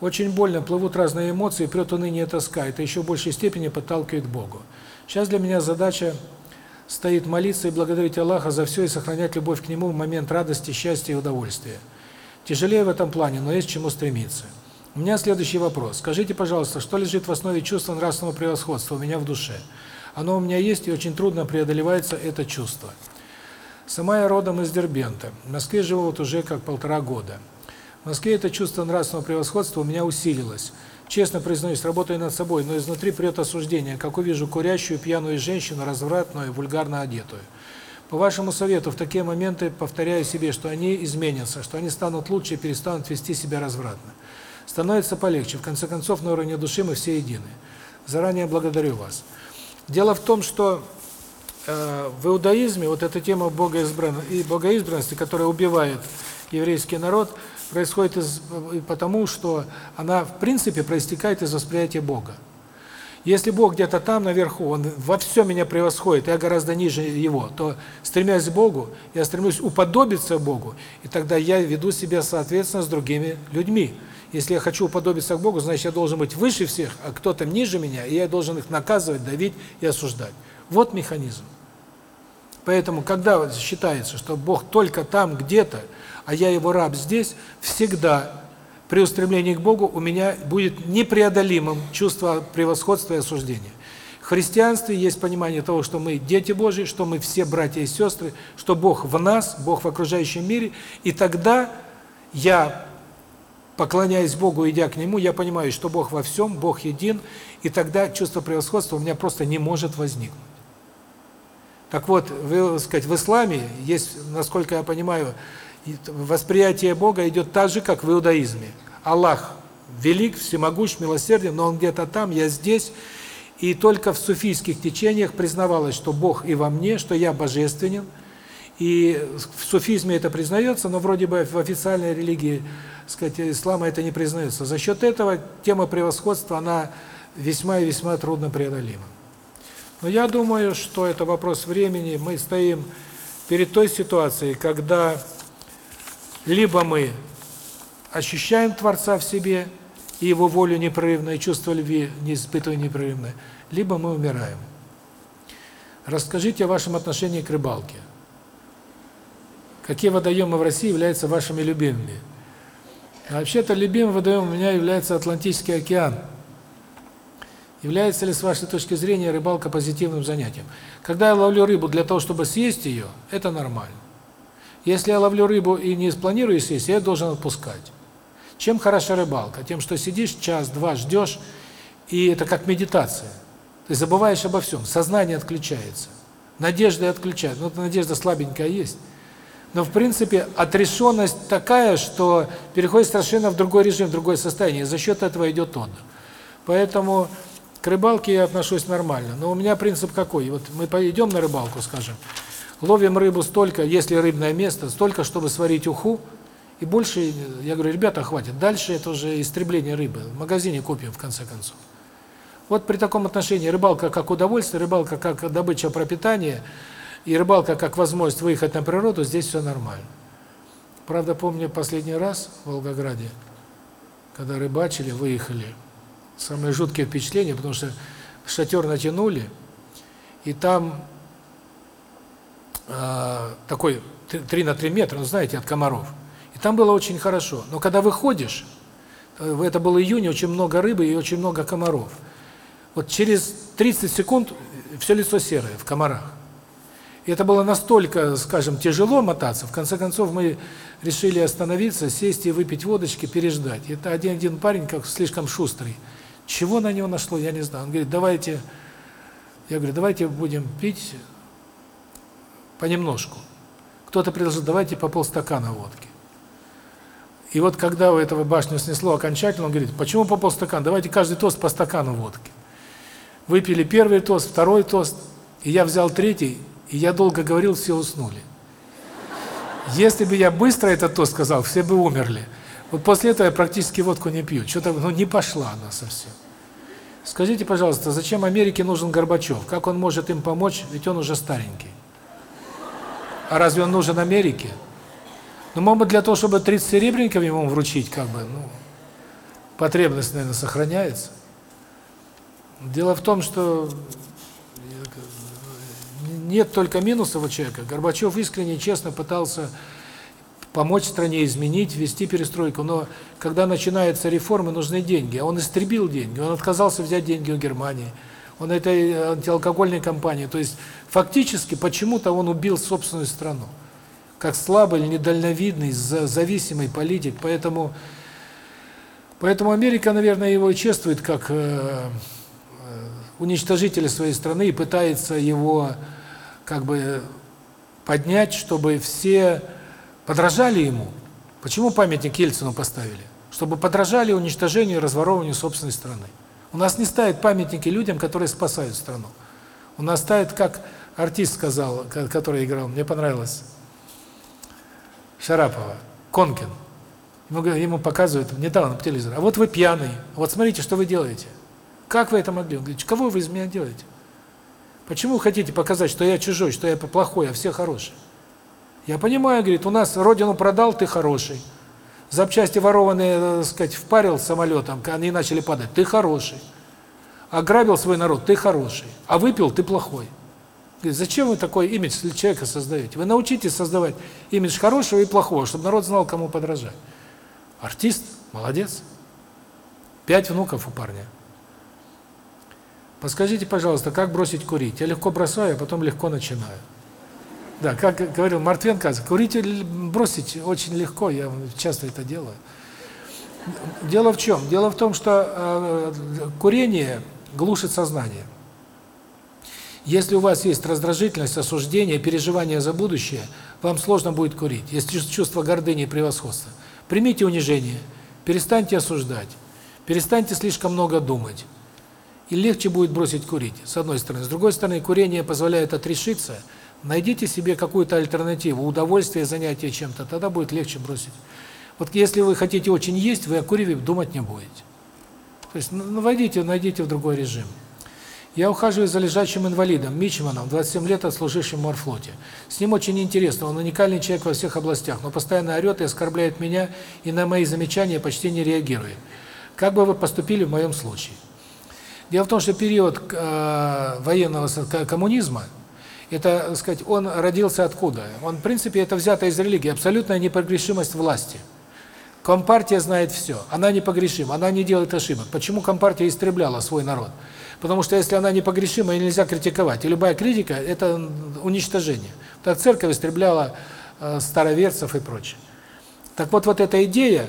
Очень больно, плывут разные эмоции, прет уныние и тоска. Это еще в большей степени подталкивает к Богу. Сейчас для меня задача стоит молиться и благодарить Аллаха за все и сохранять любовь к Нему в момент радости, счастья и удовольствия. Тяжелее в этом плане, но есть к чему стремиться. У меня следующий вопрос. Скажите, пожалуйста, что лежит в основе чувства нравственного превосходства у меня в душе? Оно у меня есть, и очень трудно преодолевается это чувство. Сама я родом из Дербента. В Москве живу вот уже как полтора года. В Москве это чувство нравственного превосходства у меня усилилось. Честно признаюсь, работаю над собой, но изнутри прет осуждение, как увижу курящую пьяную женщину, развратную, вульгарно одетую. По вашему совету, в такие моменты повторяю себе, что они изменятся, что они станут лучше и перестанут вести себя развратно. Становится полегче. В конце концов, на уровне души мы все едины. Заранее благодарю вас. Дело в том, что э, в иудаизме вот эта тема богоизбранности, и богоизбранности, которая убивает еврейский народ, происходит из, потому, что она в принципе проистекает из восприятия Бога. Если Бог где-то там наверху, Он во всем меня превосходит, я гораздо ниже Его, то, стремясь к Богу, я стремлюсь уподобиться Богу, и тогда я веду себя соответственно с другими людьми. Если я хочу уподобиться к Богу, значит, я должен быть выше всех, а кто-то ниже меня, и я должен их наказывать, давить и осуждать. Вот механизм. Поэтому, когда считается, что Бог только там, где-то, а я его раб здесь, всегда при устремлении к Богу у меня будет непреодолимым чувство превосходства и осуждения. В христианстве есть понимание того, что мы дети Божьи, что мы все братья и сестры, что Бог в нас, Бог в окружающем мире, и тогда я, поклоняясь Богу, идя к Нему, я понимаю, что Бог во всем, Бог един, и тогда чувство превосходства у меня просто не может возникнуть. Так вот, вы, сказать, в исламе есть, насколько я понимаю, восприятие Бога идет так же, как в иудаизме. Аллах велик, всемогущ, милосерден, но Он где-то там, я здесь. И только в суфийских течениях признавалось, что Бог и во мне, что я божественен. И в суфизме это признается, но вроде бы в официальной религии, сказать, ислама это не признается. За счет этого тема превосходства, она весьма и весьма трудно преодолима. Но я думаю, что это вопрос времени. Мы стоим перед той ситуацией, когда либо мы ощущаем Творца в себе и Его волю непрерывно, и чувство любви не испытываем непрерывно, либо мы умираем. Расскажите о вашем отношении к рыбалке. Какие водоемы в России являются вашими любимыми? Вообще-то любимым водоемом у меня является Атлантический океан. Является ли, с вашей точки зрения, рыбалка позитивным занятием? Когда я ловлю рыбу для того, чтобы съесть ее, это нормально. Если я ловлю рыбу и не планирую съесть, я должен отпускать. Чем хороша рыбалка? Тем, что сидишь час-два, ждешь, и это как медитация. Ты забываешь обо всем, сознание отключается. Надежда отключает. Ну, надежда слабенькая есть. Но, в принципе, отрешенность такая, что переходит совершенно в другой режим, в другое состояние. И за счет этого идет отдых. Поэтому к рыбалке я отношусь нормально. Но у меня принцип какой? Вот мы пойдем на рыбалку, скажем, Ловим рыбу столько, если рыбное место, столько, чтобы сварить уху, и больше, я говорю, ребята, хватит. Дальше это уже истребление рыбы. В магазине купим, в конце концов. Вот при таком отношении рыбалка как удовольствие, рыбалка как добыча пропитания, и рыбалка как возможность выехать на природу, здесь все нормально. Правда, помню последний раз в Волгограде, когда рыбачили, выехали, самые жуткие впечатления, потому что шатер натянули, и там э, такой 3 на 3 метра, ну знаете, от комаров. И там было очень хорошо. Но когда выходишь, э, это был июнь, очень много рыбы и очень много комаров. Вот через 30 секунд все лицо серое в комарах. И это было настолько, скажем, тяжело мотаться, в конце концов мы решили остановиться, сесть и выпить водочки, переждать. Это один-один парень, как слишком шустрый. Чего на него нашло, я не знаю. Он говорит, давайте, я говорю, давайте будем пить понемножку. Кто-то предложил, давайте по полстакана водки. И вот когда у этого башню снесло окончательно, он говорит, почему по полстакана? Давайте каждый тост по стакану водки. Выпили первый тост, второй тост, и я взял третий, и я долго говорил, все уснули. Если бы я быстро этот тост сказал, все бы умерли. Вот после этого я практически водку не пью. Что-то, ну, не пошла она совсем. Скажите, пожалуйста, зачем Америке нужен Горбачев? Как он может им помочь, ведь он уже старенький? А разве он нужен Америке? Ну, может быть, для того, чтобы 30 серебряников ему вручить, как бы, ну, потребность, наверное, сохраняется. Дело в том, что нет только минусов у человека. Горбачев искренне, честно пытался помочь стране изменить, ввести перестройку, но когда начинаются реформы, нужны деньги. А он истребил деньги, он отказался взять деньги у Германии, он этой антиалкогольной кампании. То есть фактически почему-то он убил собственную страну. Как слабый, недальновидный, зависимый политик. Поэтому поэтому Америка, наверное, его чествует как э, э, уничтожителя своей страны и пытается его как бы поднять, чтобы все подражали ему. Почему памятник Ельцину поставили? Чтобы подражали уничтожению и разворовыванию собственной страны. У нас не ставят памятники людям, которые спасают страну. У нас ставят, как артист сказал, который играл, мне понравилось, Шарапова, Конкин. Ему, ему показывают недавно по телевизору, а вот вы пьяный, вот смотрите, что вы делаете. Как вы это могли? Он говорит, кого вы из меня делаете? Почему хотите показать, что я чужой, что я плохой, а все хорошие? Я понимаю, говорит, у нас родину продал, ты хороший запчасти ворованные, э, так сказать, впарил самолетом, они начали падать, ты хороший. Ограбил свой народ, ты хороший. А выпил, ты плохой. Говорит, зачем вы такой имидж для человека создаете? Вы научитесь создавать имидж хорошего и плохого, чтобы народ знал, кому подражать. Артист, молодец. Пять внуков у парня. Подскажите, пожалуйста, как бросить курить? Я легко бросаю, а потом легко начинаю. Да, как говорил Мартвенко, курить бросить очень легко, я часто это делаю. Дело в чем? Дело в том, что э, курение глушит сознание. Если у вас есть раздражительность, осуждение, переживание за будущее, вам сложно будет курить. Есть чувство гордыни и превосходства. Примите унижение, перестаньте осуждать, перестаньте слишком много думать. И легче будет бросить курить, с одной стороны. С другой стороны, курение позволяет отрешиться – Найдите себе какую-то альтернативу, удовольствие, занятие чем-то, тогда будет легче бросить. Вот если вы хотите очень есть, вы о куреве думать не будете. То есть ну, найдите в другой режим. Я ухаживаю за лежачим инвалидом, Мичманом, 27 лет отслужившим в морфлоте. С ним очень интересно, он уникальный человек во всех областях, но постоянно орет и оскорбляет меня, и на мои замечания почти не реагирует. Как бы вы поступили в моем случае? Дело в том, что период э, военного коммунизма, это, так сказать, он родился откуда? Он, в принципе, это взято из религии, абсолютная непогрешимость власти. Компартия знает все, она непогрешима, она не делает ошибок. Почему Компартия истребляла свой народ? Потому что если она непогрешима, ее нельзя критиковать. И любая критика – это уничтожение. Так церковь истребляла э, староверцев и прочее. Так вот, вот эта идея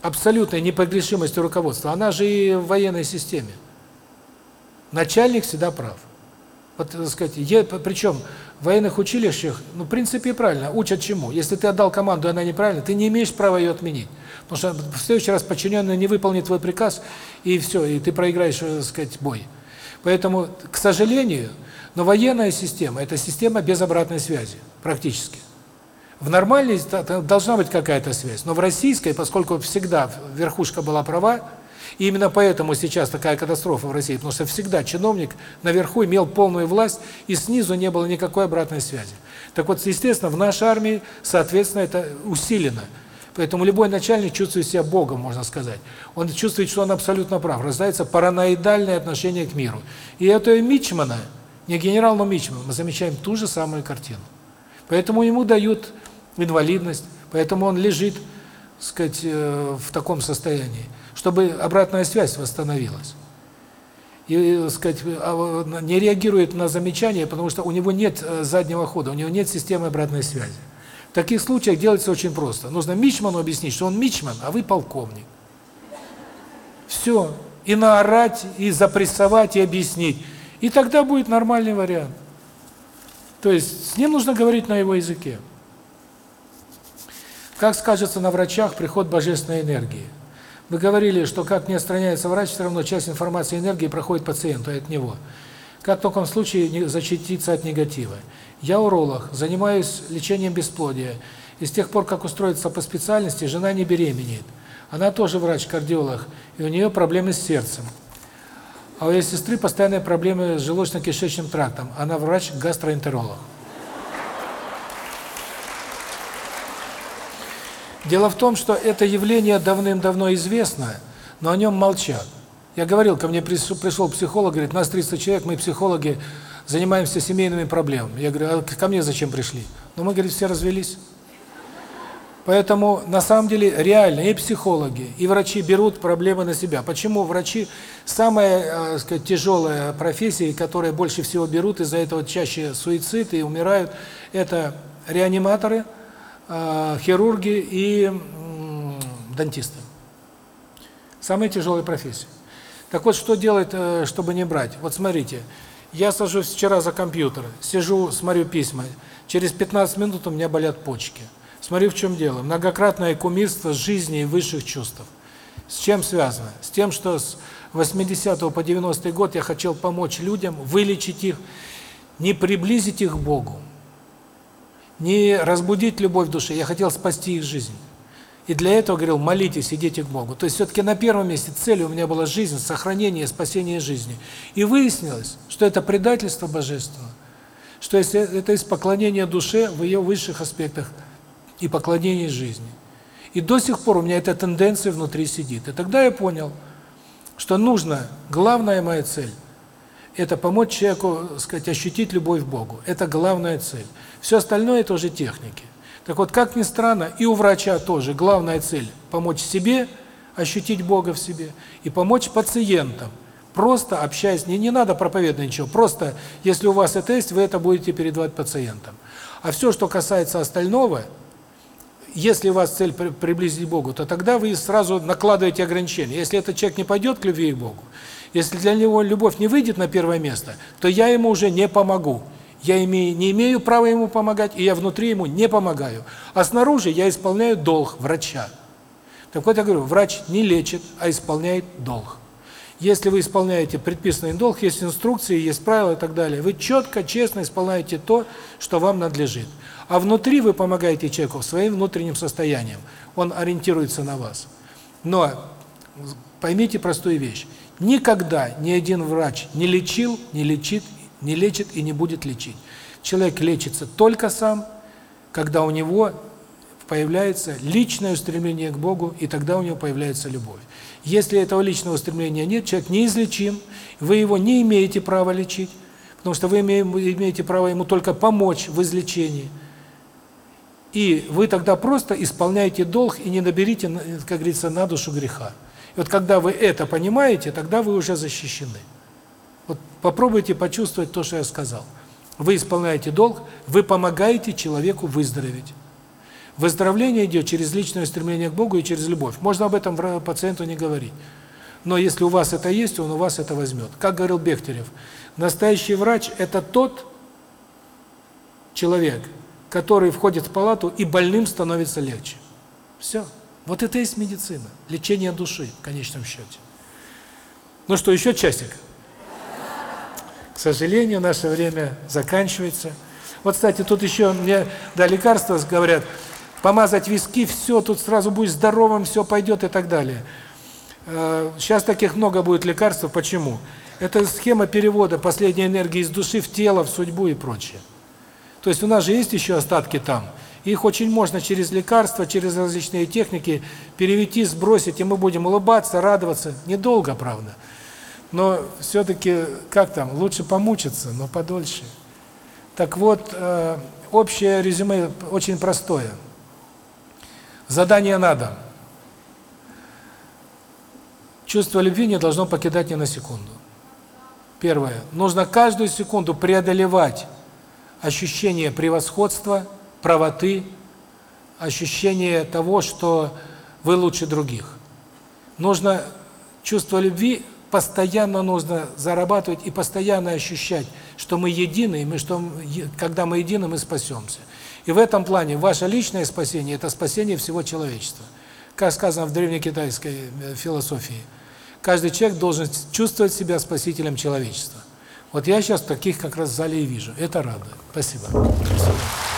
абсолютной непогрешимости руководства, она же и в военной системе. Начальник всегда прав. Вот, так сказать, я, причем в военных училищах, ну, в принципе, правильно, учат чему? Если ты отдал команду, и она неправильная, ты не имеешь права ее отменить. Потому что в следующий раз подчиненный не выполнит твой приказ, и все, и ты проиграешь, так сказать, бой. Поэтому, к сожалению, но военная система – это система без обратной связи, практически. В нормальной должна быть какая-то связь, но в российской, поскольку всегда верхушка была права, и именно поэтому сейчас такая катастрофа в России, потому что всегда чиновник наверху имел полную власть, и снизу не было никакой обратной связи. Так вот, естественно, в нашей армии, соответственно, это усилено. Поэтому любой начальник чувствует себя богом, можно сказать. Он чувствует, что он абсолютно прав. Рождается параноидальное отношение к миру. И это Мичмана, не генерал, но Мичман, мы замечаем ту же самую картину. Поэтому ему дают инвалидность, поэтому он лежит, сказать, э, в таком состоянии чтобы обратная связь восстановилась. И, так сказать, а, не реагирует на замечания, потому что у него нет э, заднего хода, у него нет системы обратной связи. В таких случаях делается очень просто. Нужно Мичману объяснить, что он Мичман, а вы полковник. Все. И наорать, и запрессовать, и объяснить. И тогда будет нормальный вариант. То есть с ним нужно говорить на его языке. Как скажется на врачах приход божественной энергии? Вы говорили, что как не отстраняется врач, все равно часть информации и энергии проходит пациенту, и от него. Как в таком случае защититься от негатива? Я уролог, занимаюсь лечением бесплодия. И с тех пор, как устроиться по специальности, жена не беременеет. Она тоже врач-кардиолог, и у нее проблемы с сердцем. А у ее сестры постоянные проблемы с желудочно-кишечным трактом. Она врач-гастроэнтеролог. Дело в том, что это явление давным-давно известно, но о нем молчат. Я говорил, ко мне пришел психолог, говорит, нас 300 человек, мы психологи, занимаемся семейными проблемами. Я говорю, а ко мне зачем пришли? Ну, мы, говорит, все развелись. Поэтому на самом деле реально и психологи, и врачи берут проблемы на себя. Почему врачи самая, э, сказать, тяжелая профессия, которая больше всего берут, из-за этого чаще суицид и умирают, это реаниматоры, хирурги и э, дантисты. Самая тяжелая профессия. Так вот, что делать, э, чтобы не брать? Вот смотрите, я сажусь вчера за компьютер, сижу, смотрю письма, через 15 минут у меня болят почки. Смотри, в чем дело. Многократное кумирство жизни и высших чувств. С чем связано? С тем, что с 80 по 90 год я хотел помочь людям, вылечить их, не приблизить их к Богу, не разбудить любовь в душе, я хотел спасти их жизнь. И для этого говорил, молитесь, идите к Богу. То есть все-таки на первом месте цель у меня была жизнь, сохранение, спасение жизни. И выяснилось, что это предательство божественного, что это из поклонения душе в ее высших аспектах – и поклонение жизни. И до сих пор у меня эта тенденция внутри сидит. И тогда я понял, что нужно, главная моя цель – это помочь человеку, сказать, ощутить любовь к Богу. Это главная цель. Все остальное – это уже техники. Так вот, как ни странно, и у врача тоже главная цель – помочь себе, ощутить Бога в себе, и помочь пациентам. Просто общаясь, не, не надо проповедовать ничего, просто, если у вас это есть, вы это будете передавать пациентам. А все, что касается остального – если у вас цель приблизить Богу, то тогда вы сразу накладываете ограничения. Если этот человек не пойдет к любви к Богу, если для него любовь не выйдет на первое место, то я ему уже не помогу. Я имею, не имею права ему помогать, и я внутри ему не помогаю. А снаружи я исполняю долг врача. Так вот я говорю, врач не лечит, а исполняет долг. Если вы исполняете предписанный долг, есть инструкции, есть правила и так далее, вы четко, честно исполняете то, что вам надлежит. А внутри вы помогаете человеку своим внутренним состоянием. Он ориентируется на вас. Но поймите простую вещь. Никогда ни один врач не лечил, не лечит, не лечит и не будет лечить. Человек лечится только сам, когда у него появляется личное устремление к Богу, и тогда у него появляется любовь. Если этого личного устремления нет, человек неизлечим, вы его не имеете права лечить, потому что вы имеете право ему только помочь в излечении – и вы тогда просто исполняете долг и не наберите, как говорится, на душу греха. И вот когда вы это понимаете, тогда вы уже защищены. Вот попробуйте почувствовать то, что я сказал. Вы исполняете долг, вы помогаете человеку выздороветь. Выздоровление идет через личное стремление к Богу и через любовь. Можно об этом пациенту не говорить. Но если у вас это есть, он у вас это возьмет. Как говорил Бехтерев, настоящий врач – это тот человек, который входит в палату, и больным становится легче. Все. Вот это и есть медицина. Лечение души, в конечном счете. Ну что, еще часик? К сожалению, наше время заканчивается. Вот, кстати, тут еще мне, да, лекарства говорят, помазать виски, все, тут сразу будет здоровым, все пойдет и так далее. Сейчас э, таких много будет лекарств. Почему? Это схема перевода последней энергии из души в тело, в судьбу и прочее. То есть у нас же есть еще остатки там. Их очень можно через лекарства, через различные техники перевести, сбросить, и мы будем улыбаться, радоваться. Недолго, правда. Но все-таки, как там, лучше помучиться, но подольше. Так вот, э, общее резюме очень простое. Задание надо. Чувство любви не должно покидать ни на секунду. Первое. Нужно каждую секунду преодолевать ощущение превосходства, правоты, ощущение того, что вы лучше других. Нужно чувство любви постоянно нужно зарабатывать и постоянно ощущать, что мы едины, и мы что когда мы едины, мы спасемся. И в этом плане ваше личное спасение это спасение всего человечества. Как сказано в древнекитайской э, философии, каждый человек должен чувствовать себя спасителем человечества. Вот я сейчас таких как раз в зале и вижу. Это радует. Спасибо. Спасибо.